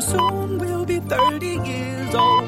soon we'll be 30 years old.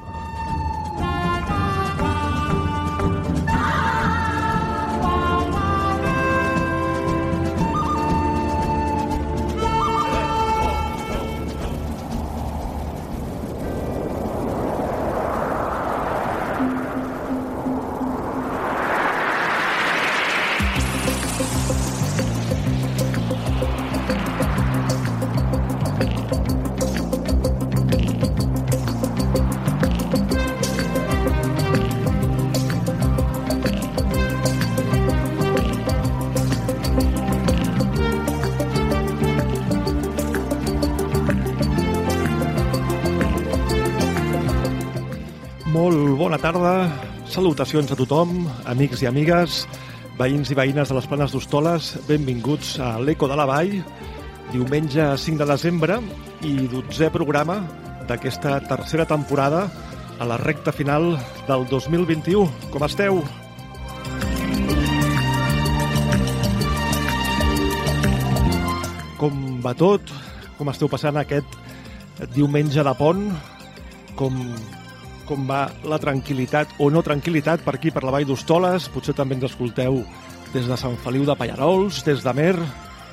salutacions a tothom, amics i amigues, veïns i veïnes de les Planes d'Hostoles, benvinguts a l'Eco de la Vall, diumenge 5 de desembre i 12è programa d'aquesta tercera temporada a la recta final del 2021. Com esteu? Com va tot? Com esteu passant aquest diumenge de pont? Com, com va la tranquil·litat o no tranquil·litat per aquí, per la Vall d'Hostoles. Potser també ens escolteu des de Sant Feliu de Pallarols, des de Mer,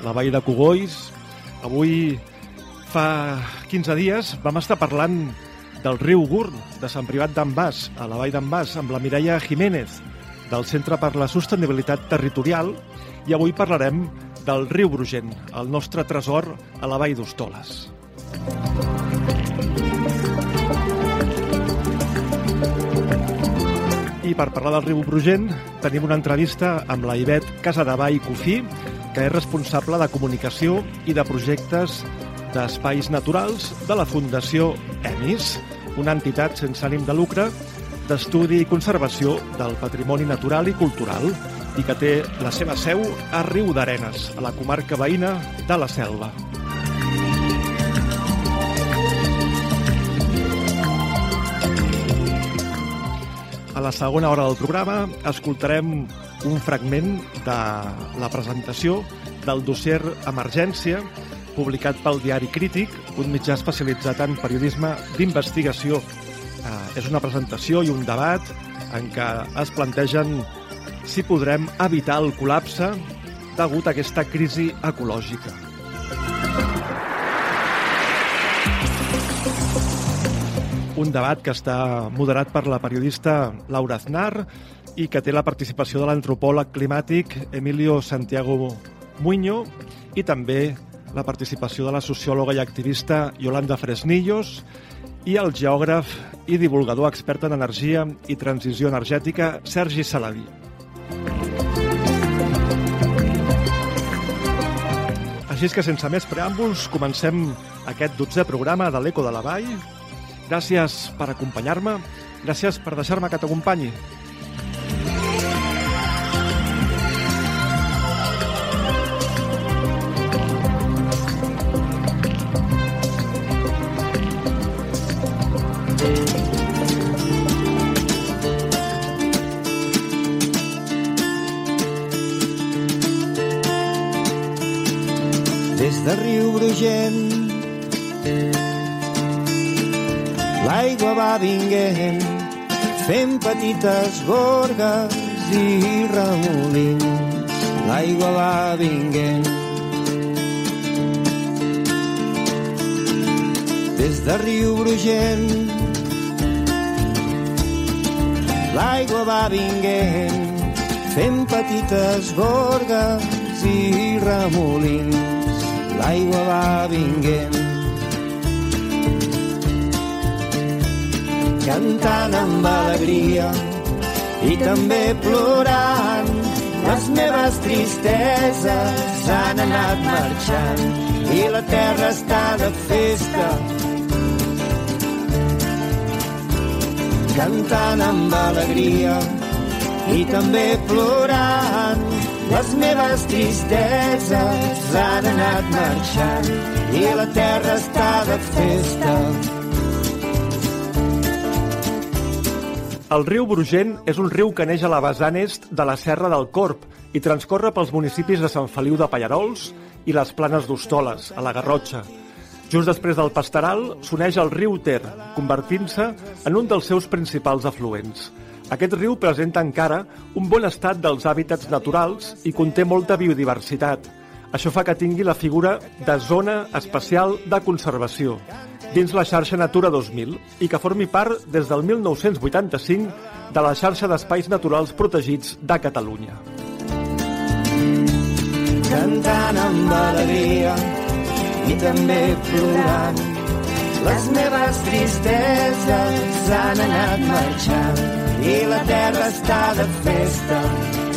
la Vall de Cogolls. Avui, fa 15 dies, vam estar parlant del riu Gurn, de Sant Privat d'en a la Vall d'en amb la Mireia Jiménez, del Centre per la Sostenibilitat Territorial, i avui parlarem del riu Brugent, el nostre tresor a la Vall d'Hostoles. I per parlar del riu Brugent tenim una entrevista amb la Ivet Casadevall Cofí, que és responsable de comunicació i de projectes d'espais naturals de la Fundació EMIS, una entitat sense ànim de lucre d'estudi i conservació del patrimoni natural i cultural i que té la seva seu a Riu d'Arenes, a la comarca veïna de la Selva. A la segona hora del programa escoltarem un fragment de la presentació del dossier Emergència publicat pel diari Crític, un mitjà especialitzat en periodisme d'investigació. Eh, és una presentació i un debat en què es plantegen si podrem evitar el col·lapse degut a aquesta crisi ecològica. Un debat que està moderat per la periodista Laura Aznar i que té la participació de l'antropòleg climàtic Emilio Santiago Muño i també la participació de la sociòloga i activista Yolanda Fresnillos i el geògraf i divulgador expert en energia i transició energètica Sergi Salaví. Així és que sense més preàmbuls comencem aquest 12è programa de l'Eco de la Vall Gràcies per acompanyar-me, gràcies per deixar-me que t'acompanyi. Des de Riu Brugent l'aigua va vinguent fent petites gorgues i remolins l'aigua va vinguent. Des de Riu Brugent l'aigua va vinguent fent petites gorgues i remolins l'aigua va vinguent cantant amb alegria i també plorant. Les meves tristeses han anat marxant i la terra està de festa. Cantant amb alegria i també plorant. Les meves tristeses han anat marxant i la terra està de festa. El riu Brugent és un riu que neix a la vessant est de la Serra del Corp i transcorre pels municipis de Sant Feliu de Pallarols i les Planes d'Hostoles, a la Garrotxa. Just després del Pastaral s'uneix al riu Ter, convertint-se en un dels seus principals afluents. Aquest riu presenta encara un bon estat dels hàbitats naturals i conté molta biodiversitat. Això fa que tingui la figura de zona especial de conservació dins la xarxa Natura 2000 i que formi part des del 1985 de la xarxa d'espais naturals protegits de Catalunya. Cantant amb alegria i també plorant les meves tristeses han anat marxant i la terra està de festa.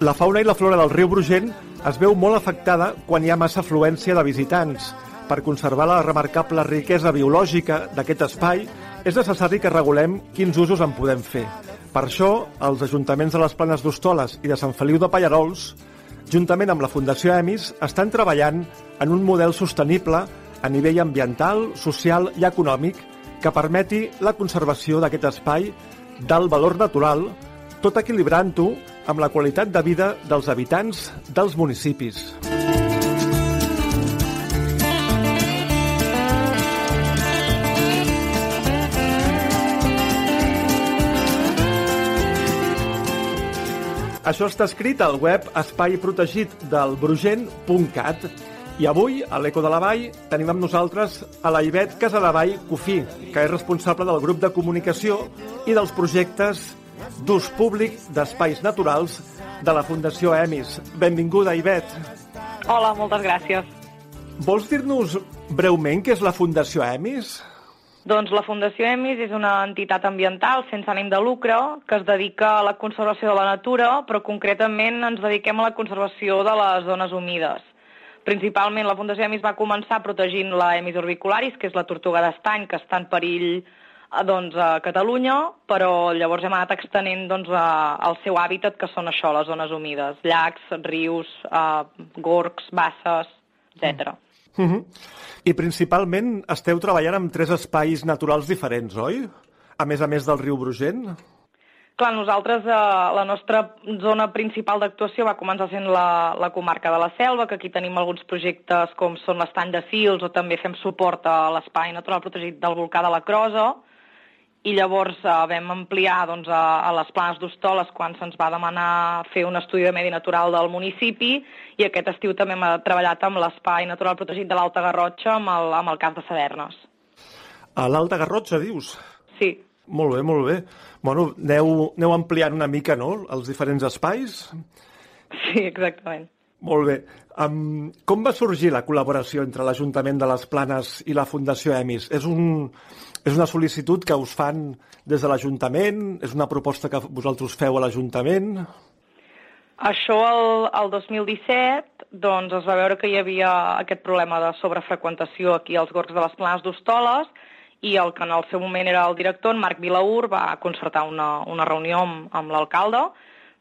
La fauna i la flora del riu Brugent es veu molt afectada quan hi ha massa afluència de visitants, per conservar la remarcable riquesa biològica d'aquest espai, és necessari que regulem quins usos en podem fer. Per això, els ajuntaments de les Planes d'Hostoles i de Sant Feliu de Pallarols, juntament amb la Fundació EMIS, estan treballant en un model sostenible a nivell ambiental, social i econòmic que permeti la conservació d'aquest espai del valor natural, tot equilibrant-ho amb la qualitat de vida dels habitants dels municipis. Això està escrit al web espai protegit del brugent.cat i avui, a l'Eco de la Vall, tenim amb nosaltres a la Ivet Casadevall Cofí, que és responsable del grup de comunicació i dels projectes d'ús públic d'espais naturals de la Fundació EMIS. Benvinguda, Ivet. Hola, moltes gràcies. Vols dir-nos breument què és la Fundació EMIS? Doncs la Fundació EMIS és una entitat ambiental sense ànim de lucre que es dedica a la conservació de la natura, però concretament ens dediquem a la conservació de les zones humides. Principalment la Fundació EMIS va començar protegint la Emis orbicularis, que és la tortuga d'estany que està en perill doncs, a Catalunya, però llavors hem anat extenent doncs, a, al seu hàbitat, que són això, les zones humides, llacs, rius, eh, gorgs, basses, etc. Mm -hmm. I principalment esteu treballant amb tres espais naturals diferents, oi? A més a més del riu Brugent? Clar, nosaltres, eh, la nostra zona principal d'actuació va començar sent la, la comarca de la Selva, que aquí tenim alguns projectes com són l'estany de fils o també fem suport a l'espai natural protegit del volcà de la Crosa. I llavors eh, vam ampliar doncs, a, a les planes d'Hostoles quan se'ns va demanar fer un estudi de medi natural del municipi i aquest estiu també hem treballat amb l'espai natural protegit de l'Alta Garrotxa amb el, amb el cas de Sabernes. A l'Alta Garrotxa, dius? Sí. Molt bé, molt bé. Bueno, aneu, aneu ampliant una mica, no?, els diferents espais? Sí, exactament. Molt bé. Um, com va sorgir la col·laboració entre l'Ajuntament de les Planes i la Fundació EMIS? És, un, és una sol·licitud que us fan des de l'Ajuntament? És una proposta que vosaltres feu a l'Ajuntament? Això el, el 2017 doncs, es va veure que hi havia aquest problema de sobrefreqüentació aquí als Gorgs de les Planes d'Hostoles i el que en el seu moment era el director, en Marc Vilaur, va concertar una, una reunió amb, amb l'alcalde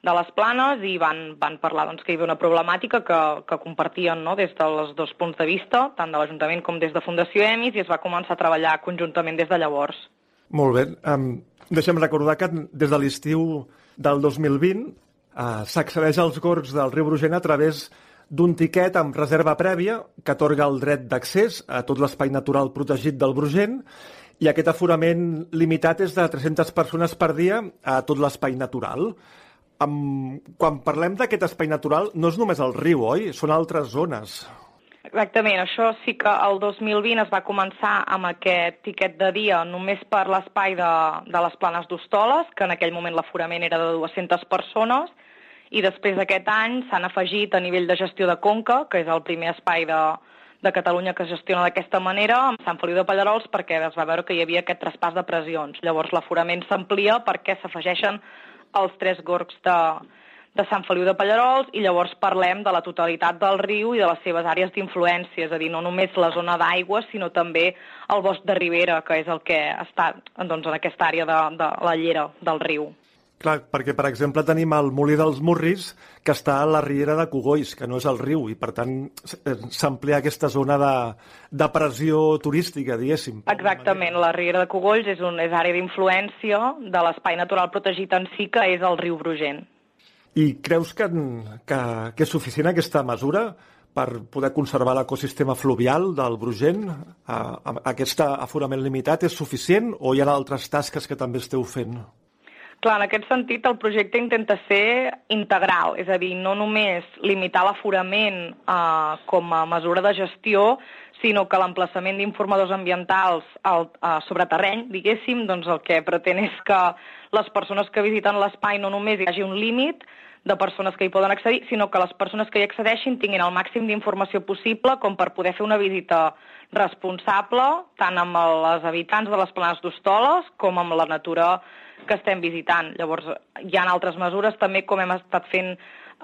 de les Planes i van, van parlar doncs, que hi havia una problemàtica que, que compartien no, des dels dos punts de vista, tant de l'Ajuntament com des de Fundació EMIS, i es va començar a treballar conjuntament des de llavors. Molt bé. Um, deixem recordar que des de l'estiu del 2020 uh, s'accedeix als gorgs del riu Brugent a través d'un tiquet amb reserva prèvia que atorga el dret d'accés a tot l'espai natural protegit del Brugent i aquest aforament limitat és de 300 persones per dia a tot l'espai natural. Amb... Quan parlem d'aquest espai natural, no és només el riu, oi? Són altres zones. Exactament, això sí que el 2020 es va començar amb aquest tiquet de dia només per l'espai de, de les planes d'Hostoles, que en aquell moment l'aforament era de 200 persones, i després d'aquest any s'han afegit a nivell de gestió de Conca, que és el primer espai de, de Catalunya que es gestiona d'aquesta manera, amb Sant Feliu de Pallarols, perquè es va veure que hi havia aquest traspàs de pressions. Llavors l'aforament s'amplia perquè s'afegeixen els tres gorgs de, de Sant Feliu de Pallarols i llavors parlem de la totalitat del riu i de les seves àrees d'influència, és a dir, no només la zona d'aigua, sinó també el bosc de ribera, que és el que està doncs, en aquesta àrea de, de la llera del riu. Clar, perquè, per exemple, tenim el Molí dels Murris, que està a la riera de Cogolls, que no és el riu, i per tant s'amplia aquesta zona de, de pressió turística, diguéssim. Exactament, la riera de Cogolls és, un, és àrea d'influència de l'espai natural protegit en si, que és el riu Brugent. I creus que, que, que és suficient aquesta mesura per poder conservar l'ecosistema fluvial del Brugent? Aquest aforament limitat és suficient o hi ha altres tasques que també esteu fent? Clar, en aquest sentit el projecte intenta ser integral, és a dir, no només limitar l'aforament eh, com a mesura de gestió, sinó que l'emplaçament d'informadors ambientals al, eh, sobre terreny, diguéssim, doncs el que pretén és que les persones que visiten l'espai no només hi hagi un límit de persones que hi poden accedir, sinó que les persones que hi accedeixin tinguin el màxim d'informació possible com per poder fer una visita responsable tant amb els habitants de les planes d'Hostoles com amb la natura que estem visitant. Llavors, hi ha altres mesures també, com hem estat fent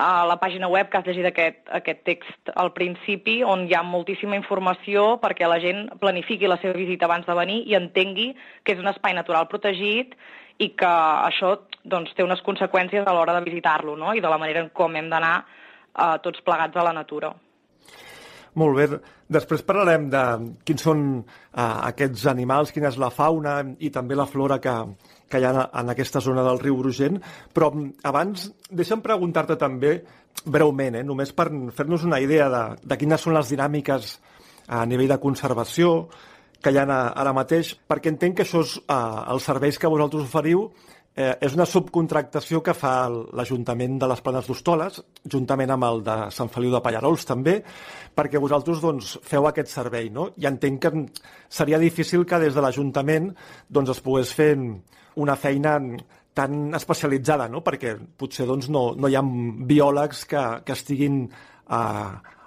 a la pàgina web que has llegit aquest, aquest text al principi, on hi ha moltíssima informació perquè la gent planifiqui la seva visita abans de venir i entengui que és un espai natural protegit i que això doncs, té unes conseqüències a l'hora de visitar-lo no? i de la manera en com hem d'anar eh, tots plegats a la natura. Molt bé. Després parlarem de quins són uh, aquests animals, quina és la fauna i també la flora que, que hi ha en aquesta zona del riu Brugent, però mm, abans deixa'm preguntar-te també breument, eh, només per fer-nos una idea de, de quines són les dinàmiques a nivell de conservació que hi ha ara mateix, perquè entenc que això és eh, els serveis que vosaltres oferiu eh, és una subcontractació que fa l'Ajuntament de les Planes d'Hostoles, juntament amb el de Sant Feliu de Pallarols també, perquè vosaltres doncs, feu aquest servei, no? I entenc que seria difícil que des de l'Ajuntament doncs, es pogués fer una feina tan especialitzada, no? perquè potser doncs, no, no hi ha biòlegs que, que estiguin a,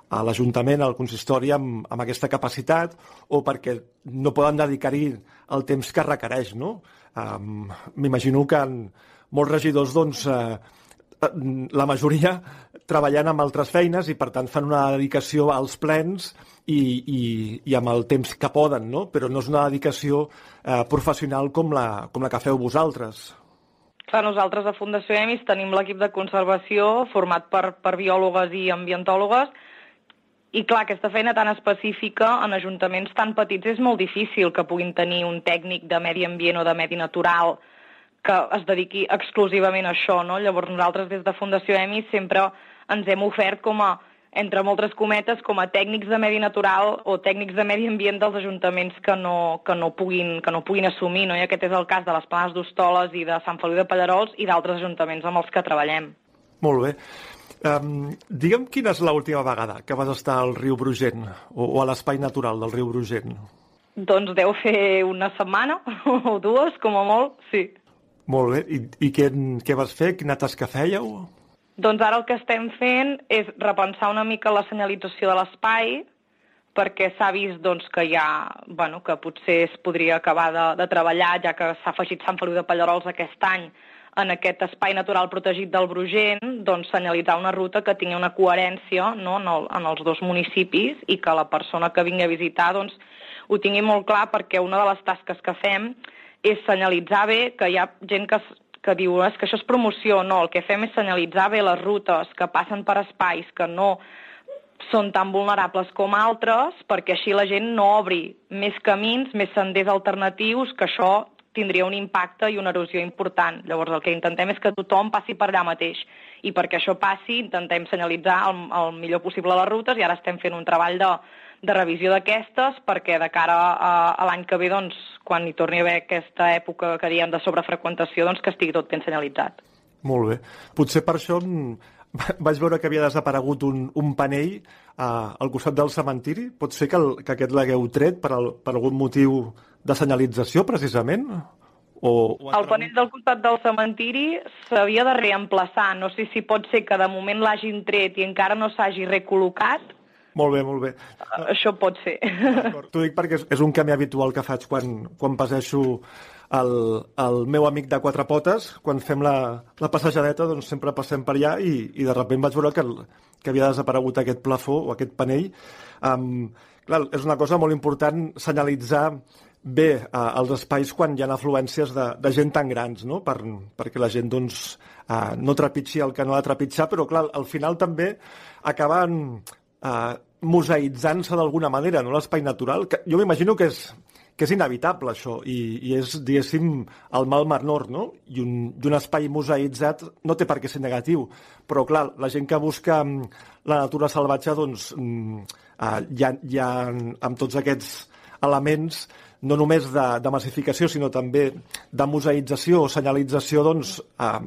a l'Ajuntament, al consistori, amb, amb aquesta capacitat o perquè no poden dedicar-hi el temps que requereix. No? M'imagino que en molts regidors doncs, eh, la majoria treballant amb altres feines i per tant fan una dedicació als plens i, i, i amb el temps que poden, no? però no és una dedicació eh, professional com la, com la que feu vosaltres. Clar, nosaltres a Fundació EMIS tenim l'equip de conservació format per, per biòlogues i ambientòlogues i clar, aquesta feina tan específica en ajuntaments tan petits és molt difícil que puguin tenir un tècnic de medi ambient o de medi natural que es dediqui exclusivament a això, no? Llavors nosaltres des de Fundació EMI sempre ens hem ofert com a entre moltes cometes, com a tècnics de medi natural o tècnics de medi ambient dels ajuntaments que no, que no, puguin, que no puguin assumir. No? I aquest és el cas de les Planes d'Hostoles i de Sant Feliu de Pallarols i d'altres ajuntaments amb els que treballem. Molt bé. Um, digue'm quina és l'última vegada que vas estar al riu Brugent o, o a l'espai natural del riu Brugent. Doncs deu fer una setmana o dues, com a molt, sí. Molt bé. I, i què, què vas fer? Quina tasca fèieu? Doncs ara el que estem fent és repensar una mica la senyalització de l'espai perquè s'ha vist doncs, que ja, bueno, que potser es podria acabar de, de treballar, ja que s'ha afegit Sant Feliu de Pallarols aquest any en aquest espai natural protegit del Brugent, doncs senyalitzar una ruta que tingui una coherència no, en, el, en els dos municipis i que la persona que vingui a visitar doncs, ho tingui molt clar perquè una de les tasques que fem és senyalitzar bé que hi ha gent que que diu és que això és promoció. No, el que fem és senyalitzar bé les rutes que passen per espais que no són tan vulnerables com altres, perquè així la gent no obri més camins, més senders alternatius, que això tindria un impacte i una erosió important. Llavors el que intentem és que tothom passi per allà mateix. I perquè això passi intentem senyalitzar el, el millor possible les rutes i ara estem fent un treball de, de revisió d'aquestes perquè de cara a, a l'any que ve, doncs, quan hi torni a haver aquesta època que diem de sobrefreqüentació, doncs que estigui tot ben senyalitzat. Molt bé. Potser per això vaig veure que havia desaparegut un, un panell uh, al costat del cementiri. Pot ser que, el, que aquest l'hagueu tret per, al, per algun motiu de senyalització, precisament? O, el panell del costat del cementiri s'havia de reemplaçar. No sé si pot ser que de moment l'hagin tret i encara no s'hagi recol·locat, molt bé, molt bé. Uh, això pot ser. T'ho dic perquè és, és un camí habitual que faig quan, quan passeixo el, el meu amic de quatre potes, quan fem la, la passejadeta, doncs sempre passem per allà i, i de sobte vaig veure que, el, que havia desaparegut aquest plafó o aquest panell. Um, clar, és una cosa molt important senyalitzar bé uh, els espais quan hi ha afluències de, de gent tan grans, no? per, perquè la gent doncs, uh, no trepitgi el que no ha de trepitjar, però clar, al final també acaben eh, museïtzant-se d'alguna manera, no l'espai natural, que jo m'imagino que és, que és inevitable això, i, i és, diguéssim, el mal menor, no? I un, i un espai museïtzat no té per què ser negatiu, però clar, la gent que busca mm, la natura salvatge, doncs, mm, eh, hi, ha, hi ha, amb tots aquests elements, no només de, de massificació, sinó també de museïtzació o senyalització, doncs, eh,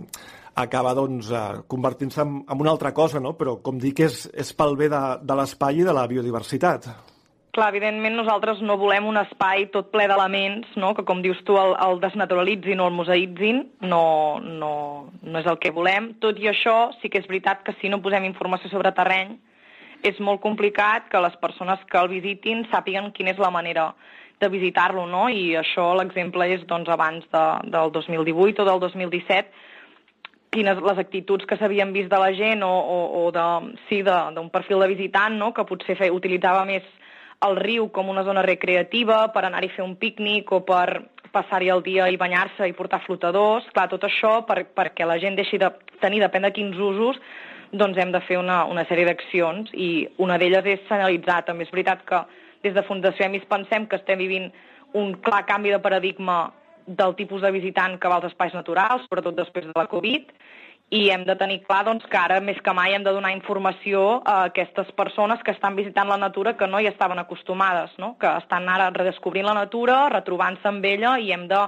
acaba doncs, eh, convertint-se en, en una altra cosa, no? però com dic, és, és pel bé de, de l'espai i de la biodiversitat. Clar, evidentment nosaltres no volem un espai tot ple d'elements, no? que com dius tu el, el desnaturalitzin o el museïtzin, no, no, no és el que volem. Tot i això, sí que és veritat que si no posem informació sobre terreny, és molt complicat que les persones que el visitin sàpiguen quina és la manera de visitar-lo, no? I això l'exemple és doncs, abans de, del 2018 o del 2017, quines les actituds que s'havien vist de la gent o, o, o de, sí, d'un perfil de visitant, no? que potser fe, utilitzava més el riu com una zona recreativa per anar-hi a fer un pícnic o per passar-hi el dia i banyar-se i portar flotadors. Clar, tot això per, perquè la gent deixi de tenir, depèn de quins usos, doncs hem de fer una, una sèrie d'accions i una d'elles és senyalitzar. També és veritat que des de Fundació Emis pensem que estem vivint un clar canvi de paradigma del tipus de visitant que va als espais naturals, sobretot després de la Covid, i hem de tenir clar doncs, que ara més que mai hem de donar informació a aquestes persones que estan visitant la natura que no hi estaven acostumades, no? que estan ara redescobrint la natura, retrobant-se amb ella i hem de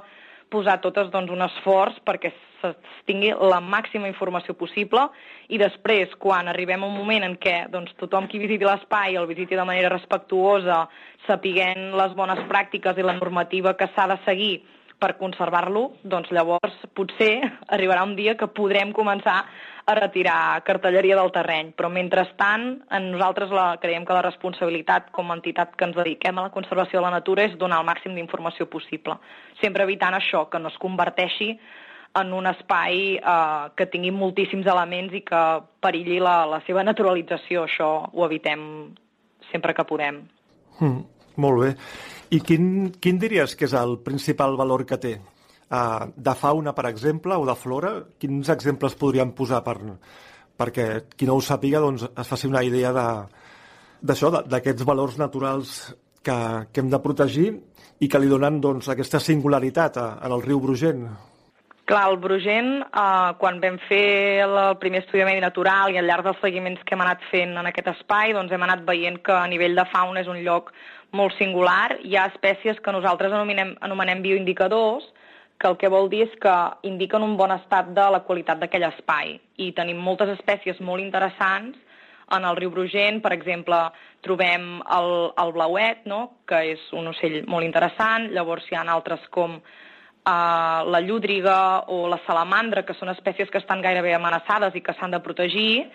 posar totes doncs, un esforç perquè es tingui la màxima informació possible i després, quan arribem a un moment en què doncs, tothom qui visiti l'espai el visiti de manera respectuosa, sapiguent les bones pràctiques i la normativa que s'ha de seguir per conservar-lo, doncs llavors potser arribarà un dia que podrem començar a retirar cartelleria del terreny. Però mentrestant, en nosaltres la, creiem que la responsabilitat com a entitat que ens dediquem a la conservació de la natura és donar el màxim d'informació possible, sempre evitant això, que no es converteixi en un espai eh, que tingui moltíssims elements i que perilli la, la seva naturalització. Això ho evitem sempre que podem. Mm, molt bé. I quin, quin diries que és el principal valor que té? Uh, de fauna, per exemple, o de flora? Quins exemples podríem posar per, perquè qui no ho sàpiga doncs, es faci una idea d'això, d'aquests valors naturals que, que hem de protegir i que li donen doncs, aquesta singularitat a, en el riu Brugent? Clar, el Brugent, eh, quan vam fer el primer estudi de medi natural i al llarg dels seguiments que hem anat fent en aquest espai, doncs hem anat veient que a nivell de fauna és un lloc molt singular. Hi ha espècies que nosaltres anomenem, anomenem bioindicadors, que el que vol dir és que indiquen un bon estat de la qualitat d'aquell espai. I tenim moltes espècies molt interessants en el riu Brugent, per exemple, trobem el, el blauet, no? que és un ocell molt interessant, llavors hi ha altres com eh, la llúdriga o la salamandra, que són espècies que estan gairebé amenaçades i que s'han de protegir,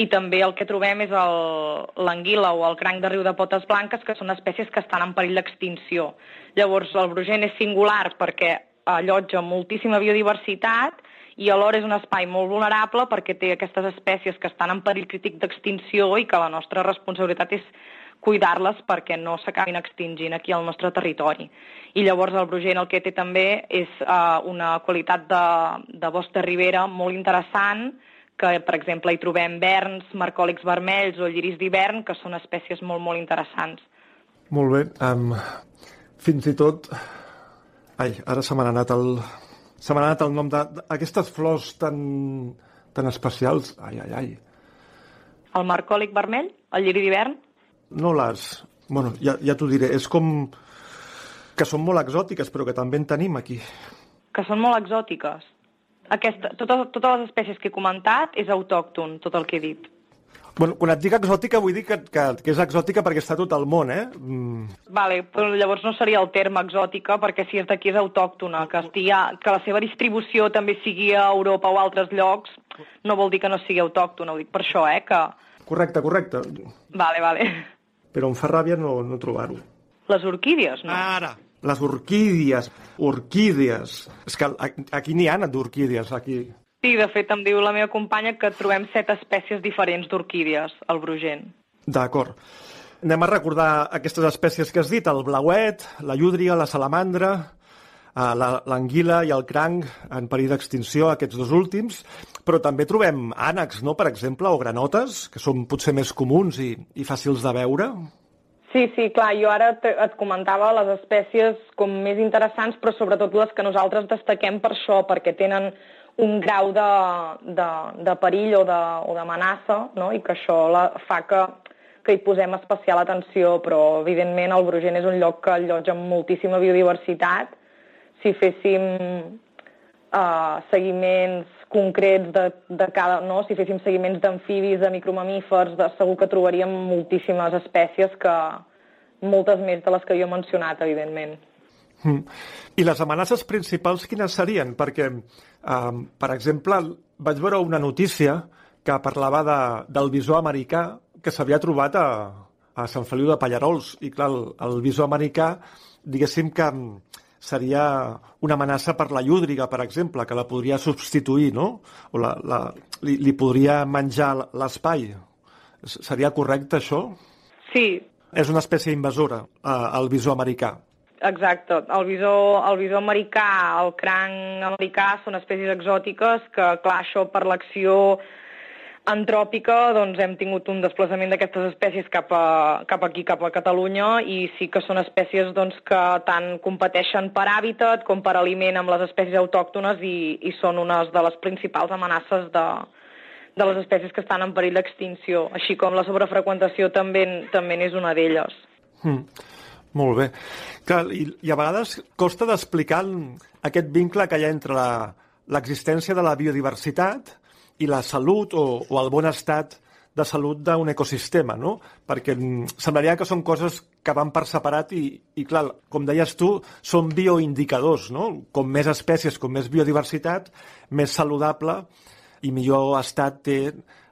i també el que trobem és l'anguila o el cranc de riu de potes blanques, que són espècies que estan en perill d'extinció. Llavors, el Brugent és singular perquè allotja moltíssima biodiversitat i alhora és un espai molt vulnerable perquè té aquestes espècies que estan en perill crític d'extinció i que la nostra responsabilitat és cuidar-les perquè no s'acabin extingint aquí al nostre territori. I llavors el Brugent el que té també és uh, una qualitat de, de bosc de ribera molt interessant, que per exemple hi trobem verns, marcòlics vermells o lliris d'hivern, que són espècies molt, molt interessants. Molt bé. Um, fins i tot... Ai, ara se m'ha anat el... Se m'ha anat el nom d'aquestes flors tan, tan especials. Ai, ai, ai. El marcòlic vermell? El lliri d'hivern? no les... Bueno, ja, ja t'ho diré, és com que són molt exòtiques, però que també en tenim aquí. Que són molt exòtiques. Aquesta, totes, totes les espècies que he comentat és autòcton, tot el que he dit. Bueno, quan et dic exòtica vull dir que, que, que és exòtica perquè està tot al món, eh? Mm. Vale, però llavors no seria el terme exòtica perquè si és d'aquí és autòctona, que, estigui, que la seva distribució també sigui a Europa o a altres llocs, no vol dir que no sigui autòctona, ho dic per això, eh? Que... Correcte, correcte. Vale, vale però em fa ràbia no, no trobar-ho. Les orquídies, no? Ara! Les orquídies, orquídies. És que aquí n'hi ha d'orquídies, aquí. Sí, de fet, em diu la meva companya que trobem set espècies diferents d'orquídies al Brugent. D'acord. Anem a recordar aquestes espècies que has dit, el blauet, la llúdria, la salamandra, eh, l'anguila i el cranc en perill d'extinció, aquests dos últims, però també trobem ànecs, no?, per exemple, o granotes, que són potser més comuns i, i fàcils de veure. Sí, sí, clar, jo ara et comentava les espècies com més interessants, però sobretot les que nosaltres destaquem per això, perquè tenen un grau de, de, de perill o d'amenaça, no? i que això la, fa que, que hi posem especial atenció, però evidentment el Brugent és un lloc que allotja moltíssima biodiversitat si féssim uh, seguiments concrets de, de cada... No? Si féssim seguiments d'amfibis, de micromamífers, de, segur que trobaríem moltíssimes espècies que moltes més de les que jo he mencionat, evidentment. Mm. I les amenaces principals quines serien? Perquè, eh, per exemple, vaig veure una notícia que parlava de, del visor americà que s'havia trobat a, a Sant Feliu de Pallarols. I, clar, el, el visor americà, diguéssim que seria una amenaça per la llúdriga, per exemple, que la podria substituir, no? O la, la, li, li podria menjar l'espai. Seria correcte, això? Sí. És una espècie invasora, eh, el visor americà. Exacte. El visor, el visor americà, el cranc americà són espècies exòtiques que, clar, això per l'acció antròpica doncs, hem tingut un desplaçament d'aquestes espècies cap, a, cap aquí, cap a Catalunya, i sí que són espècies doncs, que tant competeixen per hàbitat com per aliment amb les espècies autòctones i, i són unes de les principals amenaces de, de les espècies que estan en perill d'extinció, així com la sobrefreqüentació també, també és una d'elles. Mm. Molt bé. Clar, i, I a vegades costa d'explicar aquest vincle que hi ha entre l'existència de la biodiversitat i la salut o, o el bon estat de salut d'un ecosistema, no? Perquè mm, semblaria que són coses que van per separat i, i clar, com deies tu, són bioindicadors, no? Com més espècies, com més biodiversitat, més saludable i millor estat té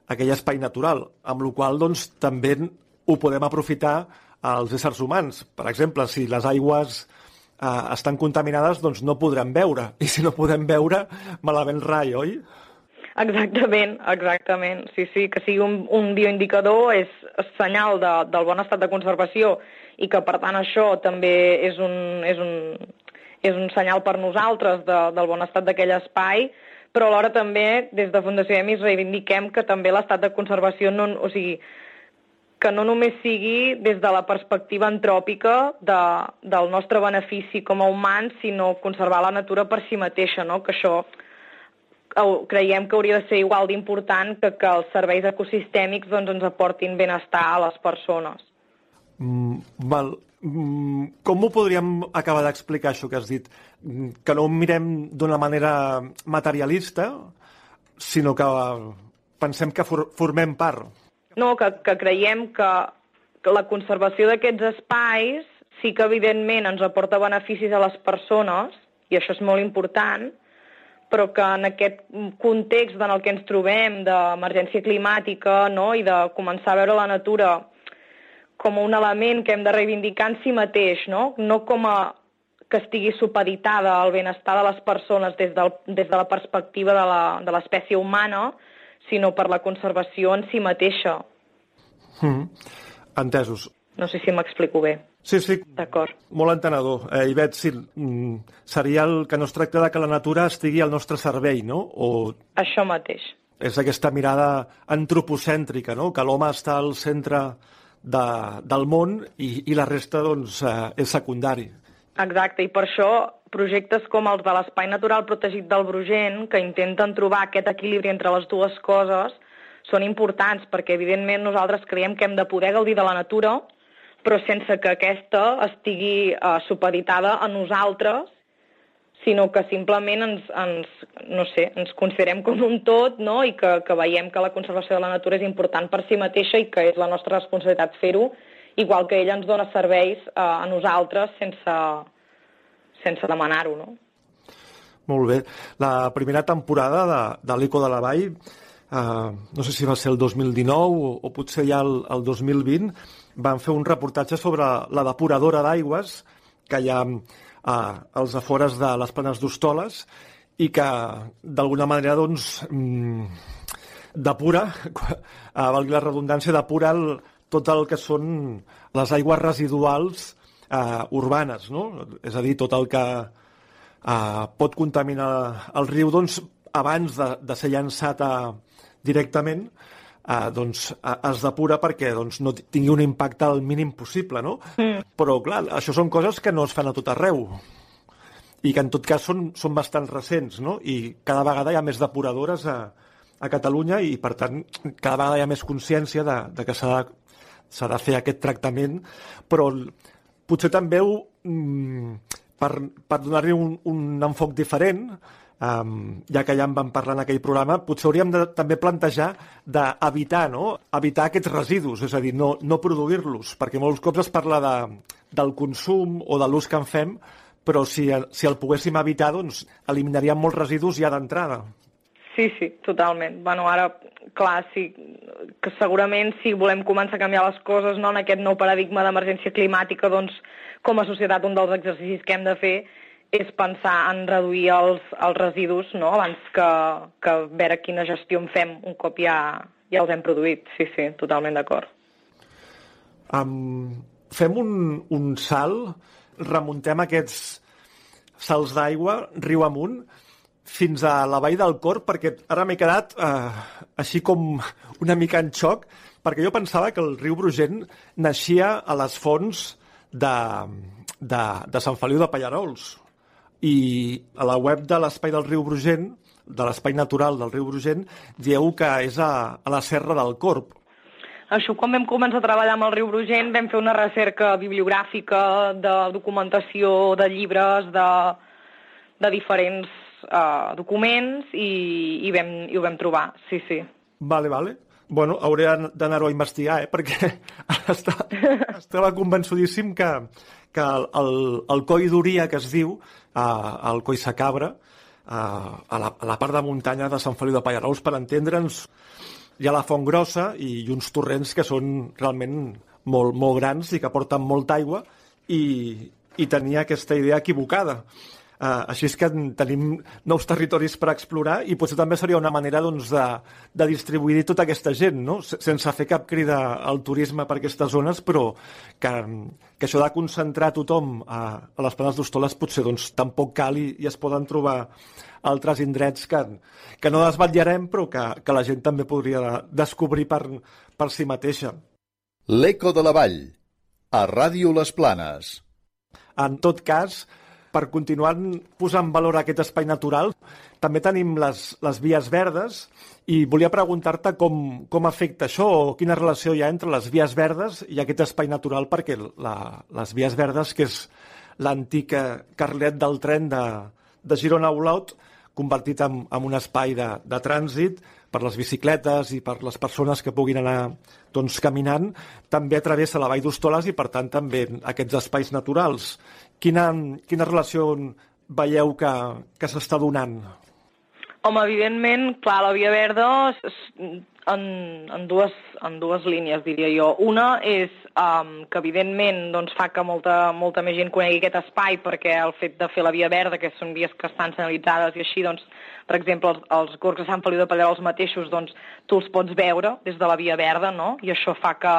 aquell espai natural, amb la qual doncs, també ho podem aprofitar als éssers humans. Per exemple, si les aigües eh, estan contaminades, doncs no podrem beure. I si no podem beure, malament rai, oi? Exactament, exactament. Sí, sí, que sigui un, un bioindicador és senyal de, del bon estat de conservació i que, per tant, això també és un, és un, és un senyal per nosaltres de, del bon estat d'aquell espai, però alhora també, des de Fundació EMIS, reivindiquem que també l'estat de conservació no, o sigui, que no només sigui des de la perspectiva antròpica de, del nostre benefici com a humans, sinó conservar la natura per si mateixa, no? que això creiem que hauria de ser igual d'important que, que els serveis ecosistèmics doncs, ens aportin benestar a les persones. Mm, val. Mm, com ho podríem acabar d'explicar, això que has dit? Mm, que no ho mirem d'una manera materialista, sinó que pensem que for formem part. No, que, que creiem que, que la conservació d'aquests espais sí que evidentment ens aporta beneficis a les persones, i això és molt important, però que en aquest context en el que ens trobem d'emergència climàtica no? i de començar a veure la natura com un element que hem de reivindicar en si mateix, no, no com a que estigui supeditada al benestar de les persones des, del, des de la perspectiva de l'espècie humana, sinó per la conservació en si mateixa. Mm. Entesos. No sé si m'explico bé. Sí, sí. D'acord. Molt entenedor. Eh, Ivet, sí, mm, seria el que no es tracta de que la natura estigui al nostre servei, no? O... Això mateix. És aquesta mirada antropocèntrica, no? Que l'home està al centre de, del món i, i la resta, doncs, eh, és secundari. Exacte, i per això projectes com els de l'Espai Natural Protegit del Brugent, que intenten trobar aquest equilibri entre les dues coses, són importants, perquè evidentment nosaltres creiem que hem de poder gaudir de la natura, però sense que aquesta estigui uh, supeditada a nosaltres, sinó que simplement ens, ens, no sé, ens considerem com un tot no? i que, que veiem que la conservació de la natura és important per si mateixa i que és la nostra responsabilitat fer-ho, igual que ella ens dona serveis uh, a nosaltres sense, sense demanar-ho. No? Molt bé. La primera temporada de, de l'Eco de la Vall, uh, no sé si va ser el 2019 o, o potser ja el, el 2020, van fer un reportatge sobre la depuradora d'aigües que hi ha eh, als afores de les planes d'Hostoles i que d'alguna manera doncs, mm, depura, valgui la redundància, depura el, tot el que són les aigües residuals eh, urbanes, no? és a dir, tot el que eh, pot contaminar el riu doncs, abans de, de ser llançat a, directament doncs, es depura perquè doncs, no tingui un impacte al mínim possible, no? Mm. Però, clar, això són coses que no es fan a tot arreu i que en tot cas són, són bastant recents, no? I cada vegada hi ha més depuradores a, a Catalunya i, per tant, cada vegada hi ha més consciència de, de que s'ha de, de fer aquest tractament, però potser també ho, mm, per, per donar-li un, un enfoc diferent, um, ja que ja en vam parlar en aquell programa, potser hauríem de també plantejar d'evitar no? evitar aquests residus, és a dir, no, no produir-los, perquè molts cops es parla de, del consum o de l'ús que en fem, però si, si el poguéssim evitar, doncs eliminaríem molts residus ja d'entrada. Sí, sí, totalment. Bueno, ara, clar, sí, que segurament si volem començar a canviar les coses no, en aquest nou paradigma d'emergència climàtica, doncs, com a societat, un dels exercicis que hem de fer és pensar en reduir els, els residus no? abans que, que veure quina gestió en fem un cop ja, ja els hem produït. Sí, sí, totalment d'acord. Um, fem un, un salt, remuntem aquests salts d'aigua, riu amunt, fins a la vall del Cor, perquè ara m'he quedat eh, així com una mica en xoc, perquè jo pensava que el riu Brugent naixia a les fonts de, de, de Sant Feliu de Pallarols i a la web de l'Espai del riu Brugent, de l'Espai Natural del riu Brugent, dieu que és a, a la Serra del Corp. Això, quan vam començar a treballar amb el riu Brugent, vam fer una recerca bibliogràfica de documentació, de llibres, de, de diferents uh, documents i, i, vam, i ho vam trobar, sí, sí. Vale, vale. Bueno, hauré d'anar-ho a investigar, eh? perquè estava, estava convençudíssim que, que el, el, el coi d'Uria, que es diu, eh, el coi Sacabra, eh, a, la, a la part de muntanya de Sant Feliu de Pallarols, per entendre'ns, hi ha la Font Grossa i uns torrents que són realment molt, molt grans i que porten molta aigua i, i tenia aquesta idea equivocada. Uh, així és que tenim nous territoris per explorar i potser també seria una manera doncs, de, de distribuir tota aquesta gent, no? sense fer cap crida al turisme per aquestes zones, però que, que això de concentrar tothom a, a les planes d'Hostoles potser doncs, tampoc cal i, i es poden trobar altres indrets que, que no desvetllarem però que, que la gent també podria descobrir per, per si mateixa. L'Eco de la Vall, a Ràdio Les Planes. En tot cas, per continuar posant valor a aquest espai natural, també tenim les, les vies verdes i volia preguntar-te com, com afecta això o quina relació hi ha entre les vies verdes i aquest espai natural perquè la, les vies verdes, que és l'antic carlet del tren de, de Girona Olot, convertit en, en un espai de, de trànsit per les bicicletes i per les persones que puguin anar doncs, caminant, també travessa la Vall d'Hostoles i, per tant, també aquests espais naturals. Quina, quina relació veieu que, que s'està donant? Home, evidentment, clar, la Via Verda en, en, dues, en dues línies, diria jo. Una és um, que, evidentment, doncs, fa que molta, molta més gent conegui aquest espai perquè el fet de fer la Via Verda, que són vies que estan senyalitzades i així, doncs, per exemple, els, els gorgs de Sant Feliu de Pallerols mateixos, doncs, tu els pots veure des de la Via Verda, no? I això fa que,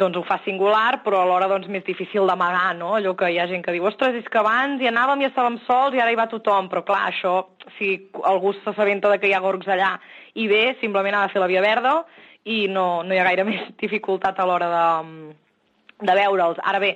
doncs ho fa singular, però alhora doncs, més difícil d'amagar, no? Allò que hi ha gent que diu, ostres, és que abans hi anàvem i estàvem sols i ara hi va tothom, però clar, això, si algú s'assabenta que hi ha gorgs allà i bé, simplement ha de fer la via verda i no, no hi ha gaire més dificultat a l'hora de, de veure'ls. Ara bé,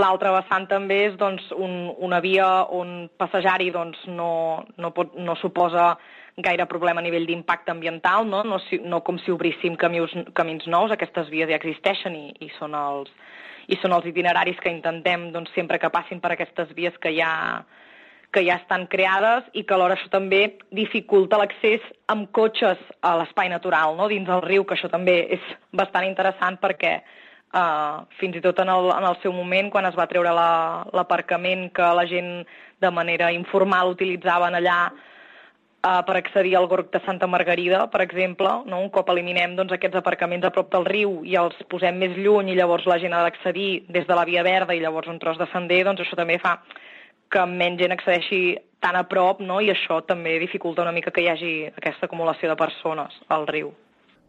l'altra vessant també és doncs, un, una via on passejar-hi doncs, no, no, pot, no suposa gaire problema a nivell d'impacte ambiental, no? No, si, no com si obríssim camius, camins nous, aquestes vies ja existeixen i, i, són els, i són els itineraris que intentem doncs, sempre que passin per aquestes vies que ja, que ja estan creades i que alhora això també dificulta l'accés amb cotxes a l'espai natural, no? dins del riu, que això també és bastant interessant perquè uh, fins i tot en el, en el seu moment, quan es va treure l'aparcament la, que la gent de manera informal utilitzaven allà uh, per accedir al Gorg de Santa Margarida, per exemple, no? un cop eliminem doncs, aquests aparcaments a prop del riu i els posem més lluny i llavors la gent ha d'accedir des de la Via Verda i llavors un tros de sender, doncs això també fa que menys gent accedeixi tan a prop no? i això també dificulta una mica que hi hagi aquesta acumulació de persones al riu.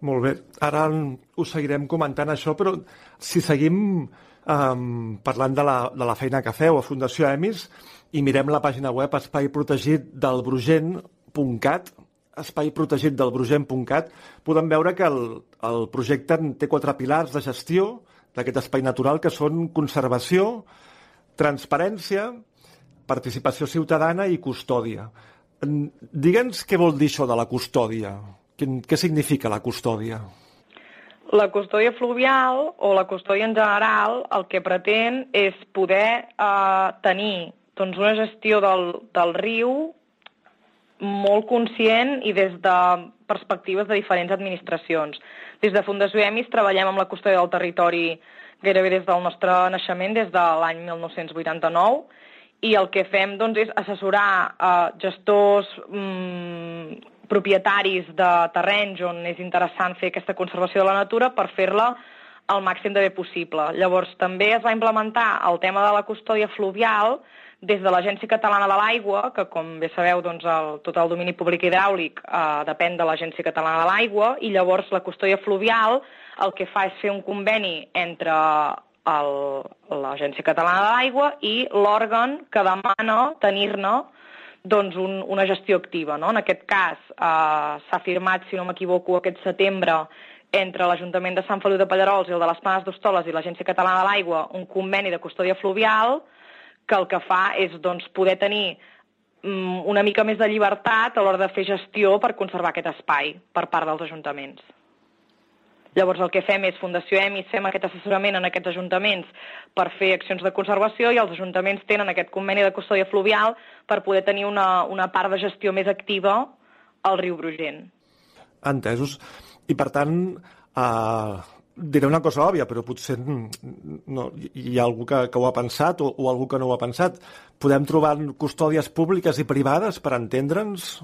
Molt bé, ara ho seguirem comentant això, però si seguim um, parlant de la, de la feina que feu a Fundació EMIS i mirem la pàgina web Espai Protegit del Brugent, brugent.cat, espai protegit del brugent.cat, podem veure que el, el projecte té quatre pilars de gestió d'aquest espai natural que són conservació, transparència, participació ciutadana i custòdia. Digue'ns què vol dir això de la custòdia. Què, què significa la custòdia? La custòdia fluvial o la custòdia en general el que pretén és poder eh, tenir doncs, una gestió del, del riu molt conscient i des de perspectives de diferents administracions. Des de Fundació EMIS treballem amb la custòdia del territori gairebé des del nostre naixement, des de l'any 1989, i el que fem doncs, és assessorar eh, gestors, mm, propietaris de terrenys on és interessant fer aquesta conservació de la natura per fer-la el màxim de bé possible. Llavors, també es va implementar el tema de la custòdia fluvial, des de l'Agència Catalana de l'Aigua, que com bé sabeu doncs el, tot el domini públic hidràulic eh, depèn de l'Agència Catalana de l'Aigua, i llavors la custòdia fluvial el que fa és fer un conveni entre l'Agència Catalana de l'Aigua i l'òrgan que demana tenir-ne doncs, un, una gestió activa. No? En aquest cas eh, s'ha firmat, si no m'equivoco, aquest setembre entre l'Ajuntament de Sant Feliu de Pallarols i el de les Planes d'Hostoles i l'Agència Catalana de l'Aigua un conveni de custòdia fluvial que el que fa és doncs, poder tenir mm, una mica més de llibertat a l'hora de fer gestió per conservar aquest espai per part dels ajuntaments. Llavors el que fem és Fundació EMIS, fem aquest assessorament en aquests ajuntaments per fer accions de conservació i els ajuntaments tenen aquest conveni de custòdia fluvial per poder tenir una, una part de gestió més activa al riu Brugent. Entesos. I per tant, eh, diré una cosa òbvia, però potser no, hi ha algú que, que ho ha pensat o, o algú que no ho ha pensat. Podem trobar custòdies públiques i privades per entendre'ns?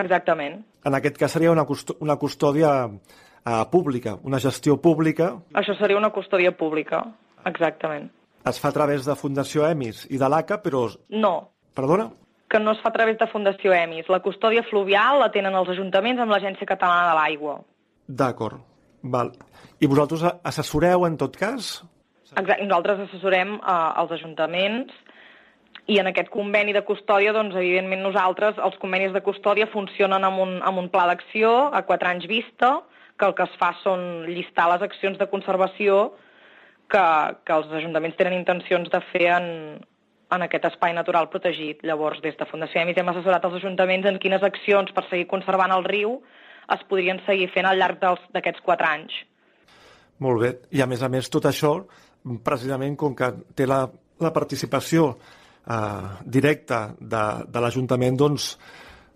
Exactament. En aquest cas seria una, custò una custòdia uh, pública, una gestió pública. Això seria una custòdia pública, exactament. Es fa a través de Fundació EMIS i de l'ACA, però... No. Perdona? Que no es fa a través de Fundació EMIS. La custòdia fluvial la tenen els ajuntaments amb l'Agència Catalana de l'Aigua. D'acord. Val. I vosaltres assessoreu en tot cas? Exacte. Nosaltres assessorem eh, els ajuntaments i en aquest conveni de custòdia, doncs, evidentment nosaltres, els convenis de custòdia funcionen amb un, amb un pla d'acció a quatre anys vista, que el que es fa són llistar les accions de conservació que, que els ajuntaments tenen intencions de fer en, en aquest espai natural protegit. Llavors, des de Fundació EMIS hem assessorat els ajuntaments en quines accions per seguir conservant el riu es podrien seguir fent al llarg d'aquests quatre anys. Molt bé. I a més a més, tot això, precisament com que té la, la participació eh, directa de, de l'Ajuntament, doncs,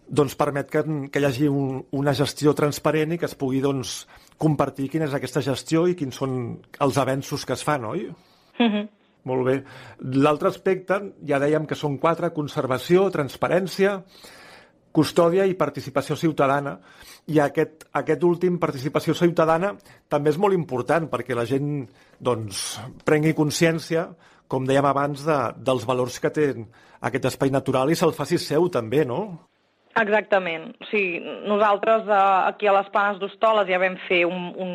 doncs permet que, que hi hagi un, una gestió transparent i que es pugui doncs, compartir quina és aquesta gestió i quins són els avenços que es fan, oi? Mm -hmm. Molt bé. L'altre aspecte, ja dèiem que són quatre, conservació, transparència, custòdia i participació ciutadana. I aquest, aquest últim, participació ciutadana, també és molt important perquè la gent doncs, prengui consciència, com dèiem abans, de, dels valors que té aquest espai natural i se'l faci seu també, no? Exactament. Sigui, nosaltres eh, aquí a les Planes d'Hostoles ja vam fer un, un,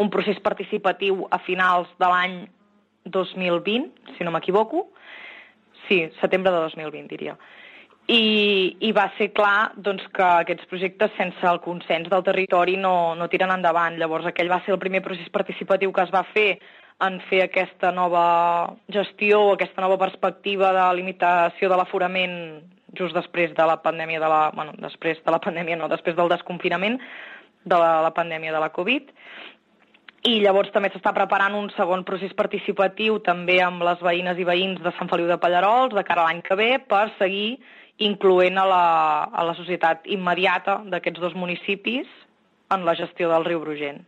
un procés participatiu a finals de l'any 2020, si no m'equivoco. Sí, setembre de 2020, diria. I, i va ser clar doncs, que aquests projectes sense el consens del territori no, no tiren endavant. Llavors aquell va ser el primer procés participatiu que es va fer en fer aquesta nova gestió, aquesta nova perspectiva de limitació de l'aforament just després de la pandèmia de la... Bueno, després de la pandèmia, no, després del desconfinament de la, la pandèmia de la Covid. I llavors també s'està preparant un segon procés participatiu també amb les veïnes i veïns de Sant Feliu de Pallarols de cara a l'any que ve per seguir incloent a la, a la societat immediata d'aquests dos municipis en la gestió del riu Brugent.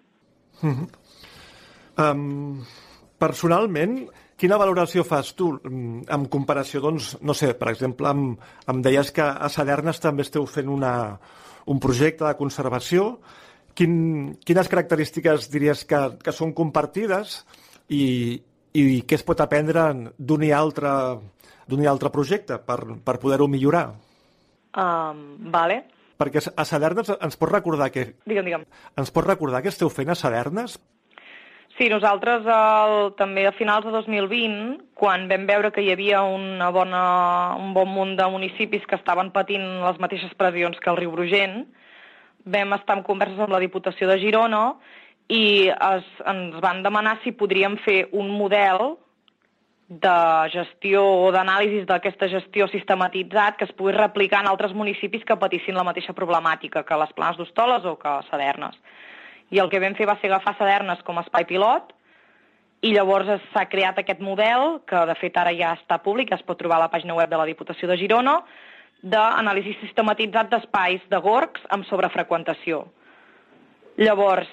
Mm -hmm. um, personalment, quina valoració fas tu en comparació, doncs, no sé, per exemple, em, em deies que a Sadernes també esteu fent una, un projecte de conservació Quin, quines característiques diries que, que són compartides i, i què es pot aprendre d'un i altre, d'un altre projecte per, per poder-ho millorar? Um, vale. Perquè a Sadernes ens pot recordar que... Digue'm, digue'm. Ens pot recordar què esteu fent a Sadernes? Sí, nosaltres el, també a finals de 2020, quan vam veure que hi havia una bona, un bon munt de municipis que estaven patint les mateixes pressions que el riu Brugent, vam estar en converses amb la Diputació de Girona i es, ens van demanar si podríem fer un model de gestió o d'anàlisis d'aquesta gestió sistematitzat que es pugui replicar en altres municipis que patissin la mateixa problemàtica que les Planes d'Hostoles o que Sadernes. I el que vam fer va ser agafar Sadernes com a espai pilot i llavors s'ha creat aquest model, que de fet ara ja està públic, es pot trobar a la pàgina web de la Diputació de Girona, d'anàlisi sistematitzat d'espais de gorgs amb sobrefreqüentació. Llavors,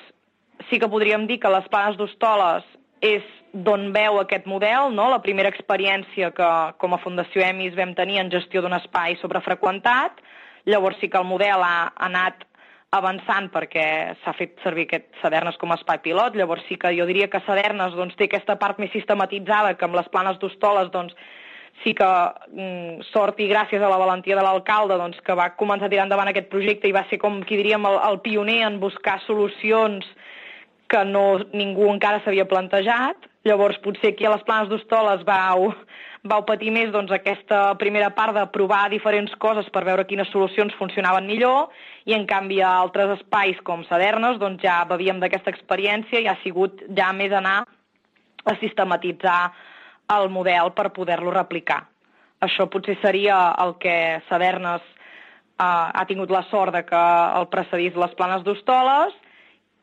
sí que podríem dir que les planes d'Hostoles és d'on veu aquest model, no? la primera experiència que com a Fundació EMIS vam tenir en gestió d'un espai sobrefreqüentat, llavors sí que el model ha anat avançant perquè s'ha fet servir aquest Sadernes com a espai pilot, llavors sí que jo diria que Sadernes doncs, té aquesta part més sistematitzada que amb les planes d'Hostoles doncs, sí que mm, sort i gràcies a la valentia de l'alcalde doncs, que va començar a tirar endavant aquest projecte i va ser com qui diríem el, el pioner en buscar solucions que no, ningú encara s'havia plantejat. Llavors, potser aquí a les planes d'Hostoles vau, vau patir més doncs, aquesta primera part de provar diferents coses per veure quines solucions funcionaven millor i, en canvi, a altres espais com Sadernes doncs, ja bevíem d'aquesta experiència i ha sigut ja més anar a sistematitzar el model per poder-lo replicar. Això potser seria el que Sadernes eh, ha tingut la sort de que el precedís les planes d'Hostoles